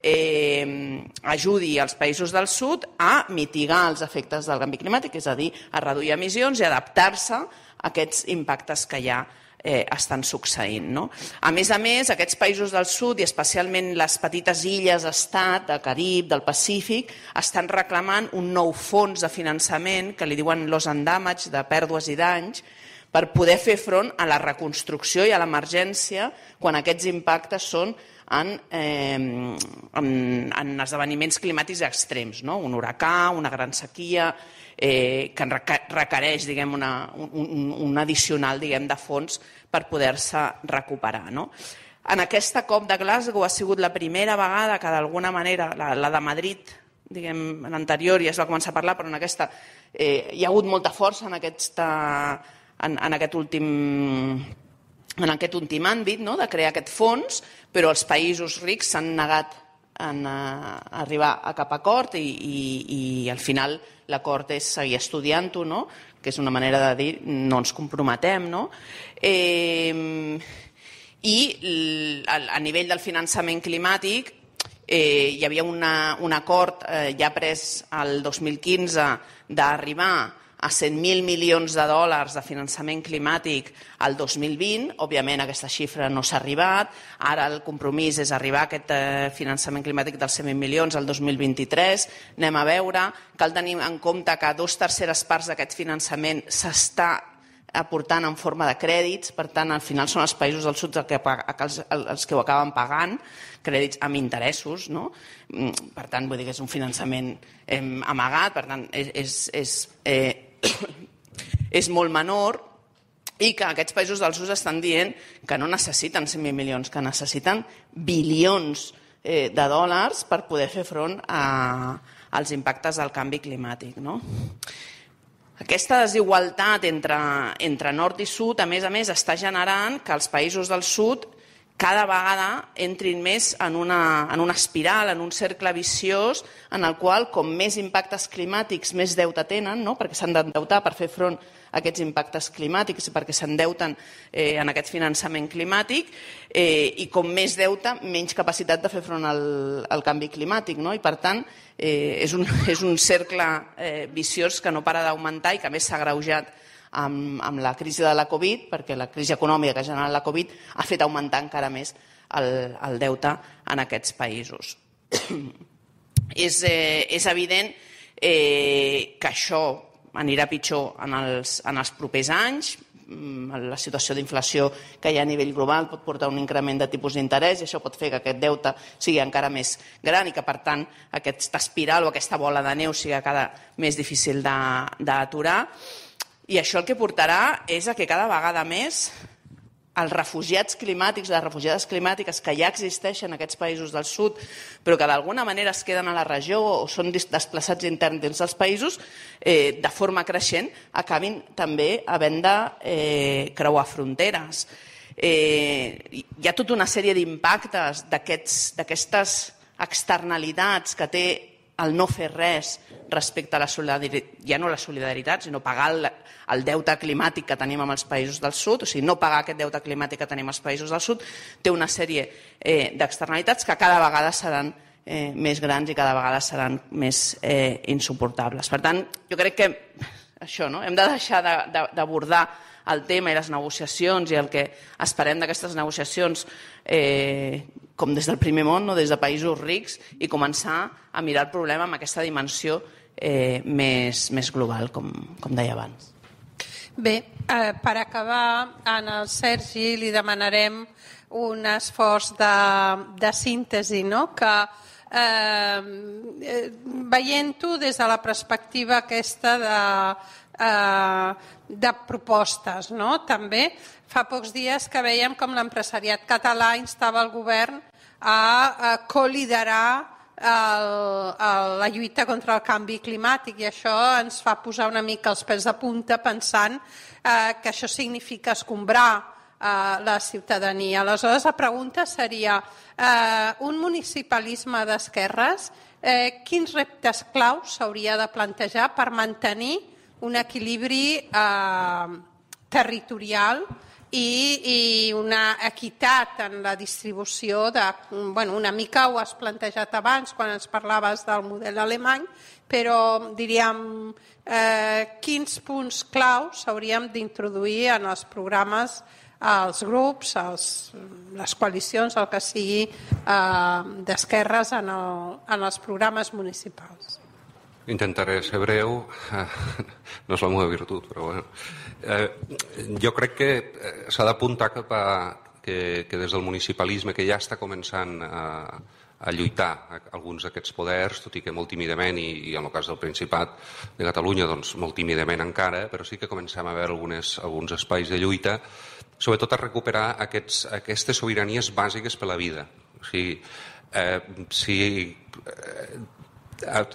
eh, ajudi als països del sud a mitigar els efectes del canvi climàtic, és a dir, a reduir emissions i adaptar-se a aquests impactes que hi ha eh, estan succeint. No? A més a més, aquests països del sud i especialment les petites illes estat de Carib, del Pacífic, estan reclamant un nou fons de finançament que li diuen los and de pèrdues i danys, per poder fer front a la reconstrucció i a l'emergència quan aquests impactes són en, eh, en, en esdeveniments climàtics extrems, no? un huracà, una gran sequia, eh, que requereix diguem, una, un, un addicional diguem, de fons per poder-se recuperar. No? En aquesta COP de Glasgow ha sigut la primera vegada que d'alguna manera, la, la de Madrid, diguem, en anterior ja es va començar a parlar, però en aquesta eh, hi ha hagut molta força en, aquesta, en, en aquest últim en aquest últim àmbit, no? de crear aquest fons, però els països rics s'han negat en uh, arribar a cap acord i, i, i al final l'acord és seguir estudiant-ho, no? que és una manera de dir no ens comprometem. No? Eh, I a nivell del finançament climàtic eh, hi havia una, un acord eh, ja pres el 2015 d'arribar a 100.000 milions de dòlars de finançament climàtic al 2020. Òbviament aquesta xifra no s'ha arribat. Ara el compromís és arribar a aquest eh, finançament climàtic dels 100.000 milions al 2023. Anem a veure. Cal tenir en compte que dos terceres parts d'aquest finançament s'està aportant en forma de crèdits, per tant, al final són els països del sud els que, els, que ho acaben pagant, crèdits amb interessos, no? Mm, per tant, vull dir que és un finançament eh, amagat, per tant, és, és, és eh, és molt menor i que aquests països del sud estan dient que no necessiten 100.000 milions, que necessiten bilions eh, de dòlars per poder fer front a, als impactes del canvi climàtic. No? Aquesta desigualtat entre, entre nord i sud, a més a més, està generant que els països del sud cada vegada entrin més en una, en una espiral, en un cercle viciós, en el qual, com més impactes climàtics, més deute tenen, no? perquè s'han d'endeutar per fer front a aquests impactes climàtics i perquè s'endeuten eh, en aquest finançament climàtic, eh, i com més deute, menys capacitat de fer front al, al canvi climàtic. No? I, per tant, eh, és, un, és un cercle eh, viciós que no para d'augmentar i que més s'ha greujat amb, amb la crisi de la Covid, perquè la crisi econòmica que ha generat la Covid ha fet augmentar encara més el, el deute en aquests països. és, eh, és evident eh, que això anirà pitjor en els, en els propers anys, mm, la situació d'inflació que hi ha a nivell global pot portar un increment de tipus d'interès i això pot fer que aquest deute sigui encara més gran i que, per tant, aquesta espiral o aquesta bola de neu sigui cada més difícil d'aturar. I això el que portarà és a que cada vegada més els refugiats climàtics, les refugiades climàtiques que ja existeixen en aquests països del sud, però que d'alguna manera es queden a la regió o són desplaçats interns dins dels països, eh, de forma creixent, acabin també havent de eh, creuar fronteres. Eh, hi ha tota una sèrie d'impactes d'aquestes externalitats que té el no fer res respecte a la solidaritat, ja no la solidaritat, sinó pagar el, el deute climàtic que tenim amb els països del sud, o sigui, no pagar aquest deute climàtic que tenim als països del sud, té una sèrie eh, d'externalitats que cada vegada seran eh, més grans i cada vegada seran més eh, insuportables. Per tant, jo crec que això, no? hem de deixar d'abordar de, de, el tema i les negociacions i el que esperem d'aquestes negociacions eh, com des del primer món, no? des de països rics, i començar a mirar el problema amb aquesta dimensió eh, més, més global, com, com deia abans. Bé, eh, per acabar, en el Sergi li demanarem un esforç de, de síntesi, no? que eh, eh veient-ho des de la perspectiva aquesta de, eh, de propostes. No? També fa pocs dies que veiem com l'empresariat català instava el govern a, a coliderar el, el, la lluita contra el canvi climàtic i això ens fa posar una mica els pèls de punta pensant eh, que això significa escombrar eh, la ciutadania. Aleshores, la pregunta seria, eh, un municipalisme d'esquerres, eh, quins reptes claus s'hauria de plantejar per mantenir un equilibri eh, territorial i, i una equitat en la distribució de, bueno, una mica ho has plantejat abans quan ens parlaves del model alemany, però diríem eh, quins punts claus hauríem d'introduir en els programes als grups, als, les coalicions, el que sigui eh, d'esquerres en, el, en els programes municipals. Intentaré ser breu, no és la meva virtut, però bueno. Eh, jo crec que eh, s'ha d'apuntar cap a que, que des del municipalisme, que ja està començant a, a lluitar a alguns d'aquests poders, tot i que molt tímidament, i, i en el cas del Principat de Catalunya, doncs molt tímidament encara, però sí que comencem a veure algunes, alguns espais de lluita, sobretot a recuperar aquests, aquestes sobiranies bàsiques per la vida. O sigui, eh, si eh,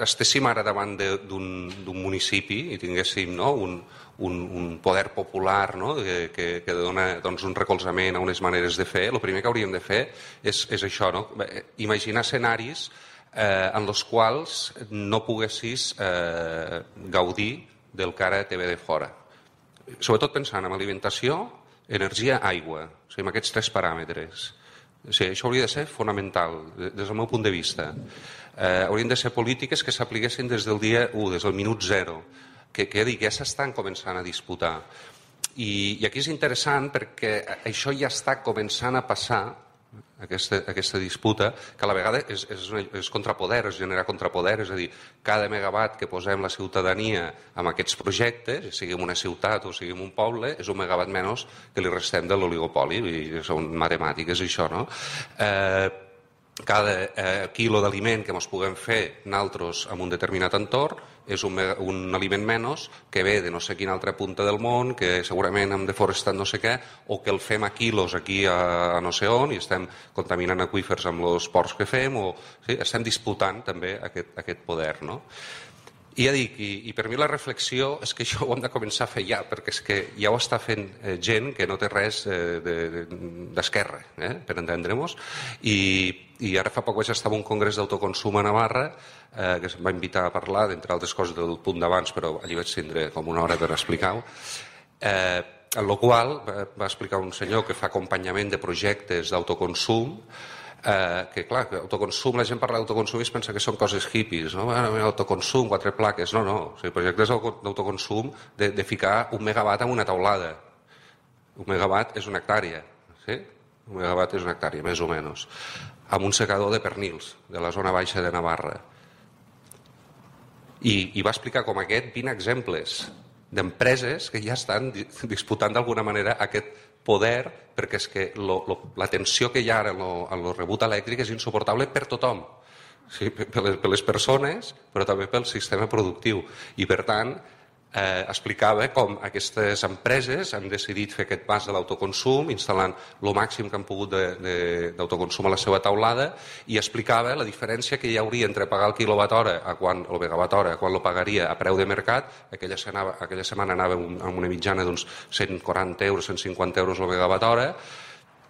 estéssim ara davant d'un municipi i tinguéssim no, un, un, un poder popular no? que, que, que dona doncs, un recolzament a unes maneres de fer, el primer que hauríem de fer és, és això, no? imaginar escenaris eh, en els quals no poguessis eh, gaudir del que ara ve de fora. Sobretot pensant en alimentació, energia, aigua, o sigui, amb aquests tres paràmetres. O sigui, això hauria de ser fonamental, des del meu punt de vista. Eh, haurien de ser polítiques que s'apliquessin des del dia 1, des del minut 0, que, que, que ja s'estan començant a disputar. I, I aquí és interessant perquè això ja està començant a passar aquesta, aquesta disputa, que a la vegada és, és, és contrapoder, es genera contrapoder, és a dir, cada megawatt que posem la ciutadania amb aquests projectes, sigui en una ciutat o sigui en un poble, és un megawatt menys que li restem de l'oligopoli, i són matemàtiques això, no? Eh, cada eh, quilo d'aliment que ens puguem fer naltros en un determinat entorn és un, un aliment menys que ve de no sé quina altra punta del món, que segurament hem deforestat no sé què, o que el fem a quilos aquí a, a no sé on i estem contaminant aquífers amb els ports que fem, o sí, estem disputant també aquest, aquest poder. No? I ja dic, i, i per mi la reflexió és que això ho hem de començar a fer ja, perquè és que ja ho està fent eh, gent que no té res eh, d'esquerra, de, eh, per entendre-nos, i, i ara fa poc vaig estar en un congrés d'autoconsum a Navarra eh, que se'm va invitar a parlar, d'entre altres coses del punt d'abans, però allí vaig tindre com una hora per explicar-ho, eh, en la qual va, va explicar un senyor que fa acompanyament de projectes d'autoconsum eh, que clar, que autoconsum, la gent parla d'autoconsum i es pensa que són coses hippies, no? Bueno, autoconsum, quatre plaques, no, no, o sigui, projectes d'autoconsum de, de ficar un megawatt en una taulada. Un megawatt és una hectàrea, sí? Un megawatt és una hectàrea, més o menys. Amb un secador de pernils, de la zona baixa de Navarra. I, i va explicar com aquest 20 exemples d'empreses que ja estan disputant d'alguna manera aquest poder perquè és que lo, lo, la tensió que hi ha ara en el rebut elèctric és insuportable per tothom. Sí, per, les, per les persones, però també pel sistema productiu. I, per tant, eh, explicava com aquestes empreses han decidit fer aquest pas de l'autoconsum, instal·lant el màxim que han pogut d'autoconsum a la seva taulada, i explicava la diferència que hi hauria entre pagar el quilowatt hora a quan, el megawatt hora, a quan lo pagaria a preu de mercat, aquella, setmana, aquella setmana anava amb una mitjana d'uns 140 euros, 150 euros el megawatt hora,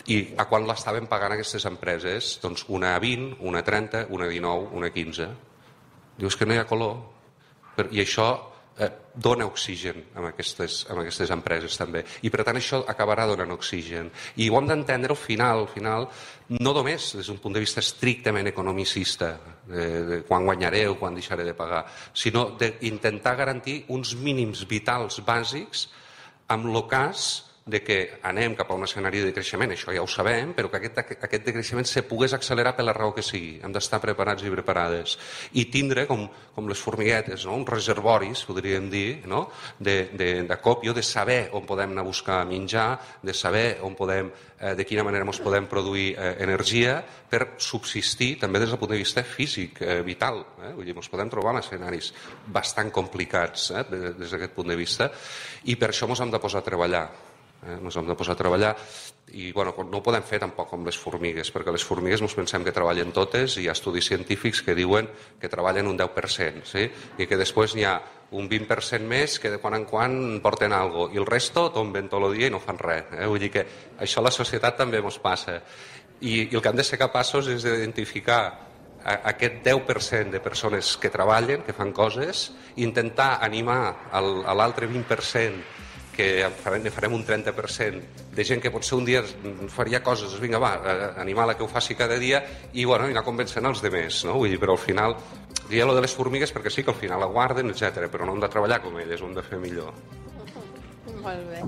i a quan l'estaven pagant aquestes empreses? Doncs una a 20, una a 30, una a 19, una a 15. Dius que no hi ha color. I això eh, dona oxigen a aquestes, a aquestes empreses també. I per tant això acabarà donant oxigen. I ho hem d'entendre al final, al final, no només des d'un punt de vista estrictament economicista, de, de quan guanyaré o quan deixaré de pagar, sinó d'intentar garantir uns mínims vitals bàsics amb el cas de que anem cap a un escenari de creixement, això ja ho sabem, però que aquest, aquest decreixement se pogués accelerar per la raó que sigui. Hem d'estar preparats i preparades. I tindre, com, com les formiguetes, no? uns reservoris, podríem dir, no? de, de, de còpio, de saber on podem anar a buscar menjar, de saber on podem, eh, de quina manera ens podem produir eh, energia per subsistir també des del punt de vista físic, eh, vital. Eh? Vull dir, ens podem trobar en escenaris bastant complicats eh, des d'aquest punt de vista i per això ens hem de posar a treballar Eh? Ens hem de posar a treballar i bueno, no ho podem fer tampoc com les formigues, perquè les formigues ens pensem que treballen totes i hi ha estudis científics que diuen que treballen un 10%, sí? i que després n'hi ha un 20% més que de quan en quan porten algo i el resto tomben tot el dia i no fan res. Eh? Vull dir que això a la societat també ens passa. I, I el que hem de ser capaços és d'identificar aquest 10% de persones que treballen, que fan coses, intentar animar l'altre 20% que farem, farem un 30% de gent que potser un dia faria coses, vinga, va, eh, animar-la que ho faci cada dia i, bueno, i anar convencent els demés, no? Vull dir, però al final, diria lo de les formigues perquè sí que al final la guarden, etc. però no hem de treballar com elles, ho hem de fer millor. Molt bé.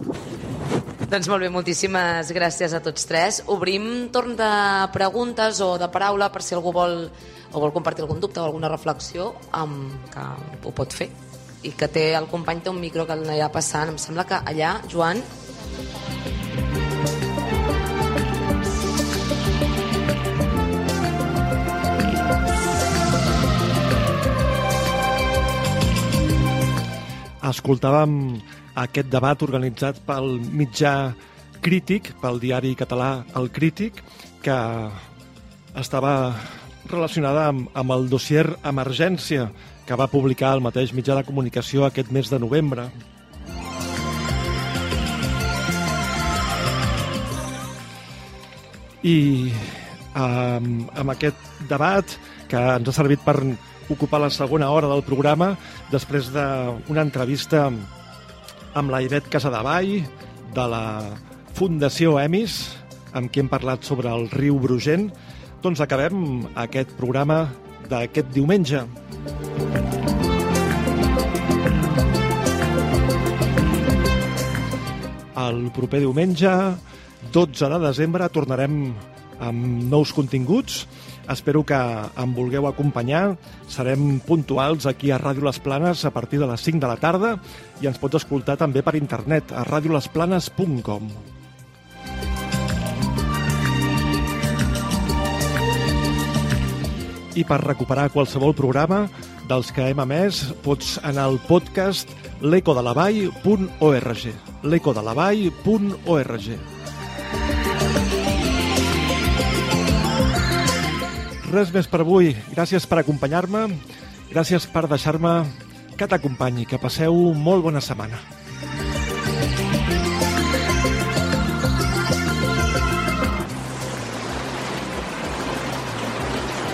Doncs molt bé, moltíssimes gràcies a tots tres. Obrim torn de preguntes o de paraula per si algú vol o vol compartir algun dubte o alguna reflexió amb, que ho pot fer i que té el company té un micro que l'anirà passant. Em sembla que allà, Joan... Escoltàvem aquest debat organitzat pel mitjà crític, pel diari català El Crític, que estava relacionada amb, amb el dossier Emergència, que va publicar el mateix mitjà de comunicació aquest mes de novembre. I amb, amb aquest debat que ens ha servit per ocupar la segona hora del programa després d'una entrevista amb la Ivet Casadevall de la Fundació EMIS amb qui hem parlat sobre el riu Brugent, doncs acabem aquest programa d'aquest diumenge. El proper diumenge, 12 de desembre, tornarem amb nous continguts. Espero que em vulgueu acompanyar. Serem puntuals aquí a Ràdio Les Planes a partir de les 5 de la tarda i ens pots escoltar també per internet a radiolesplanes.com. I per recuperar qualsevol programa dels que hem emès, pots anar al podcast l'ecodelavall.org l'ecodelavall.org Res més per avui. Gràcies per acompanyar-me. Gràcies per deixar-me que t'acompanyi. Que passeu molt bona setmana.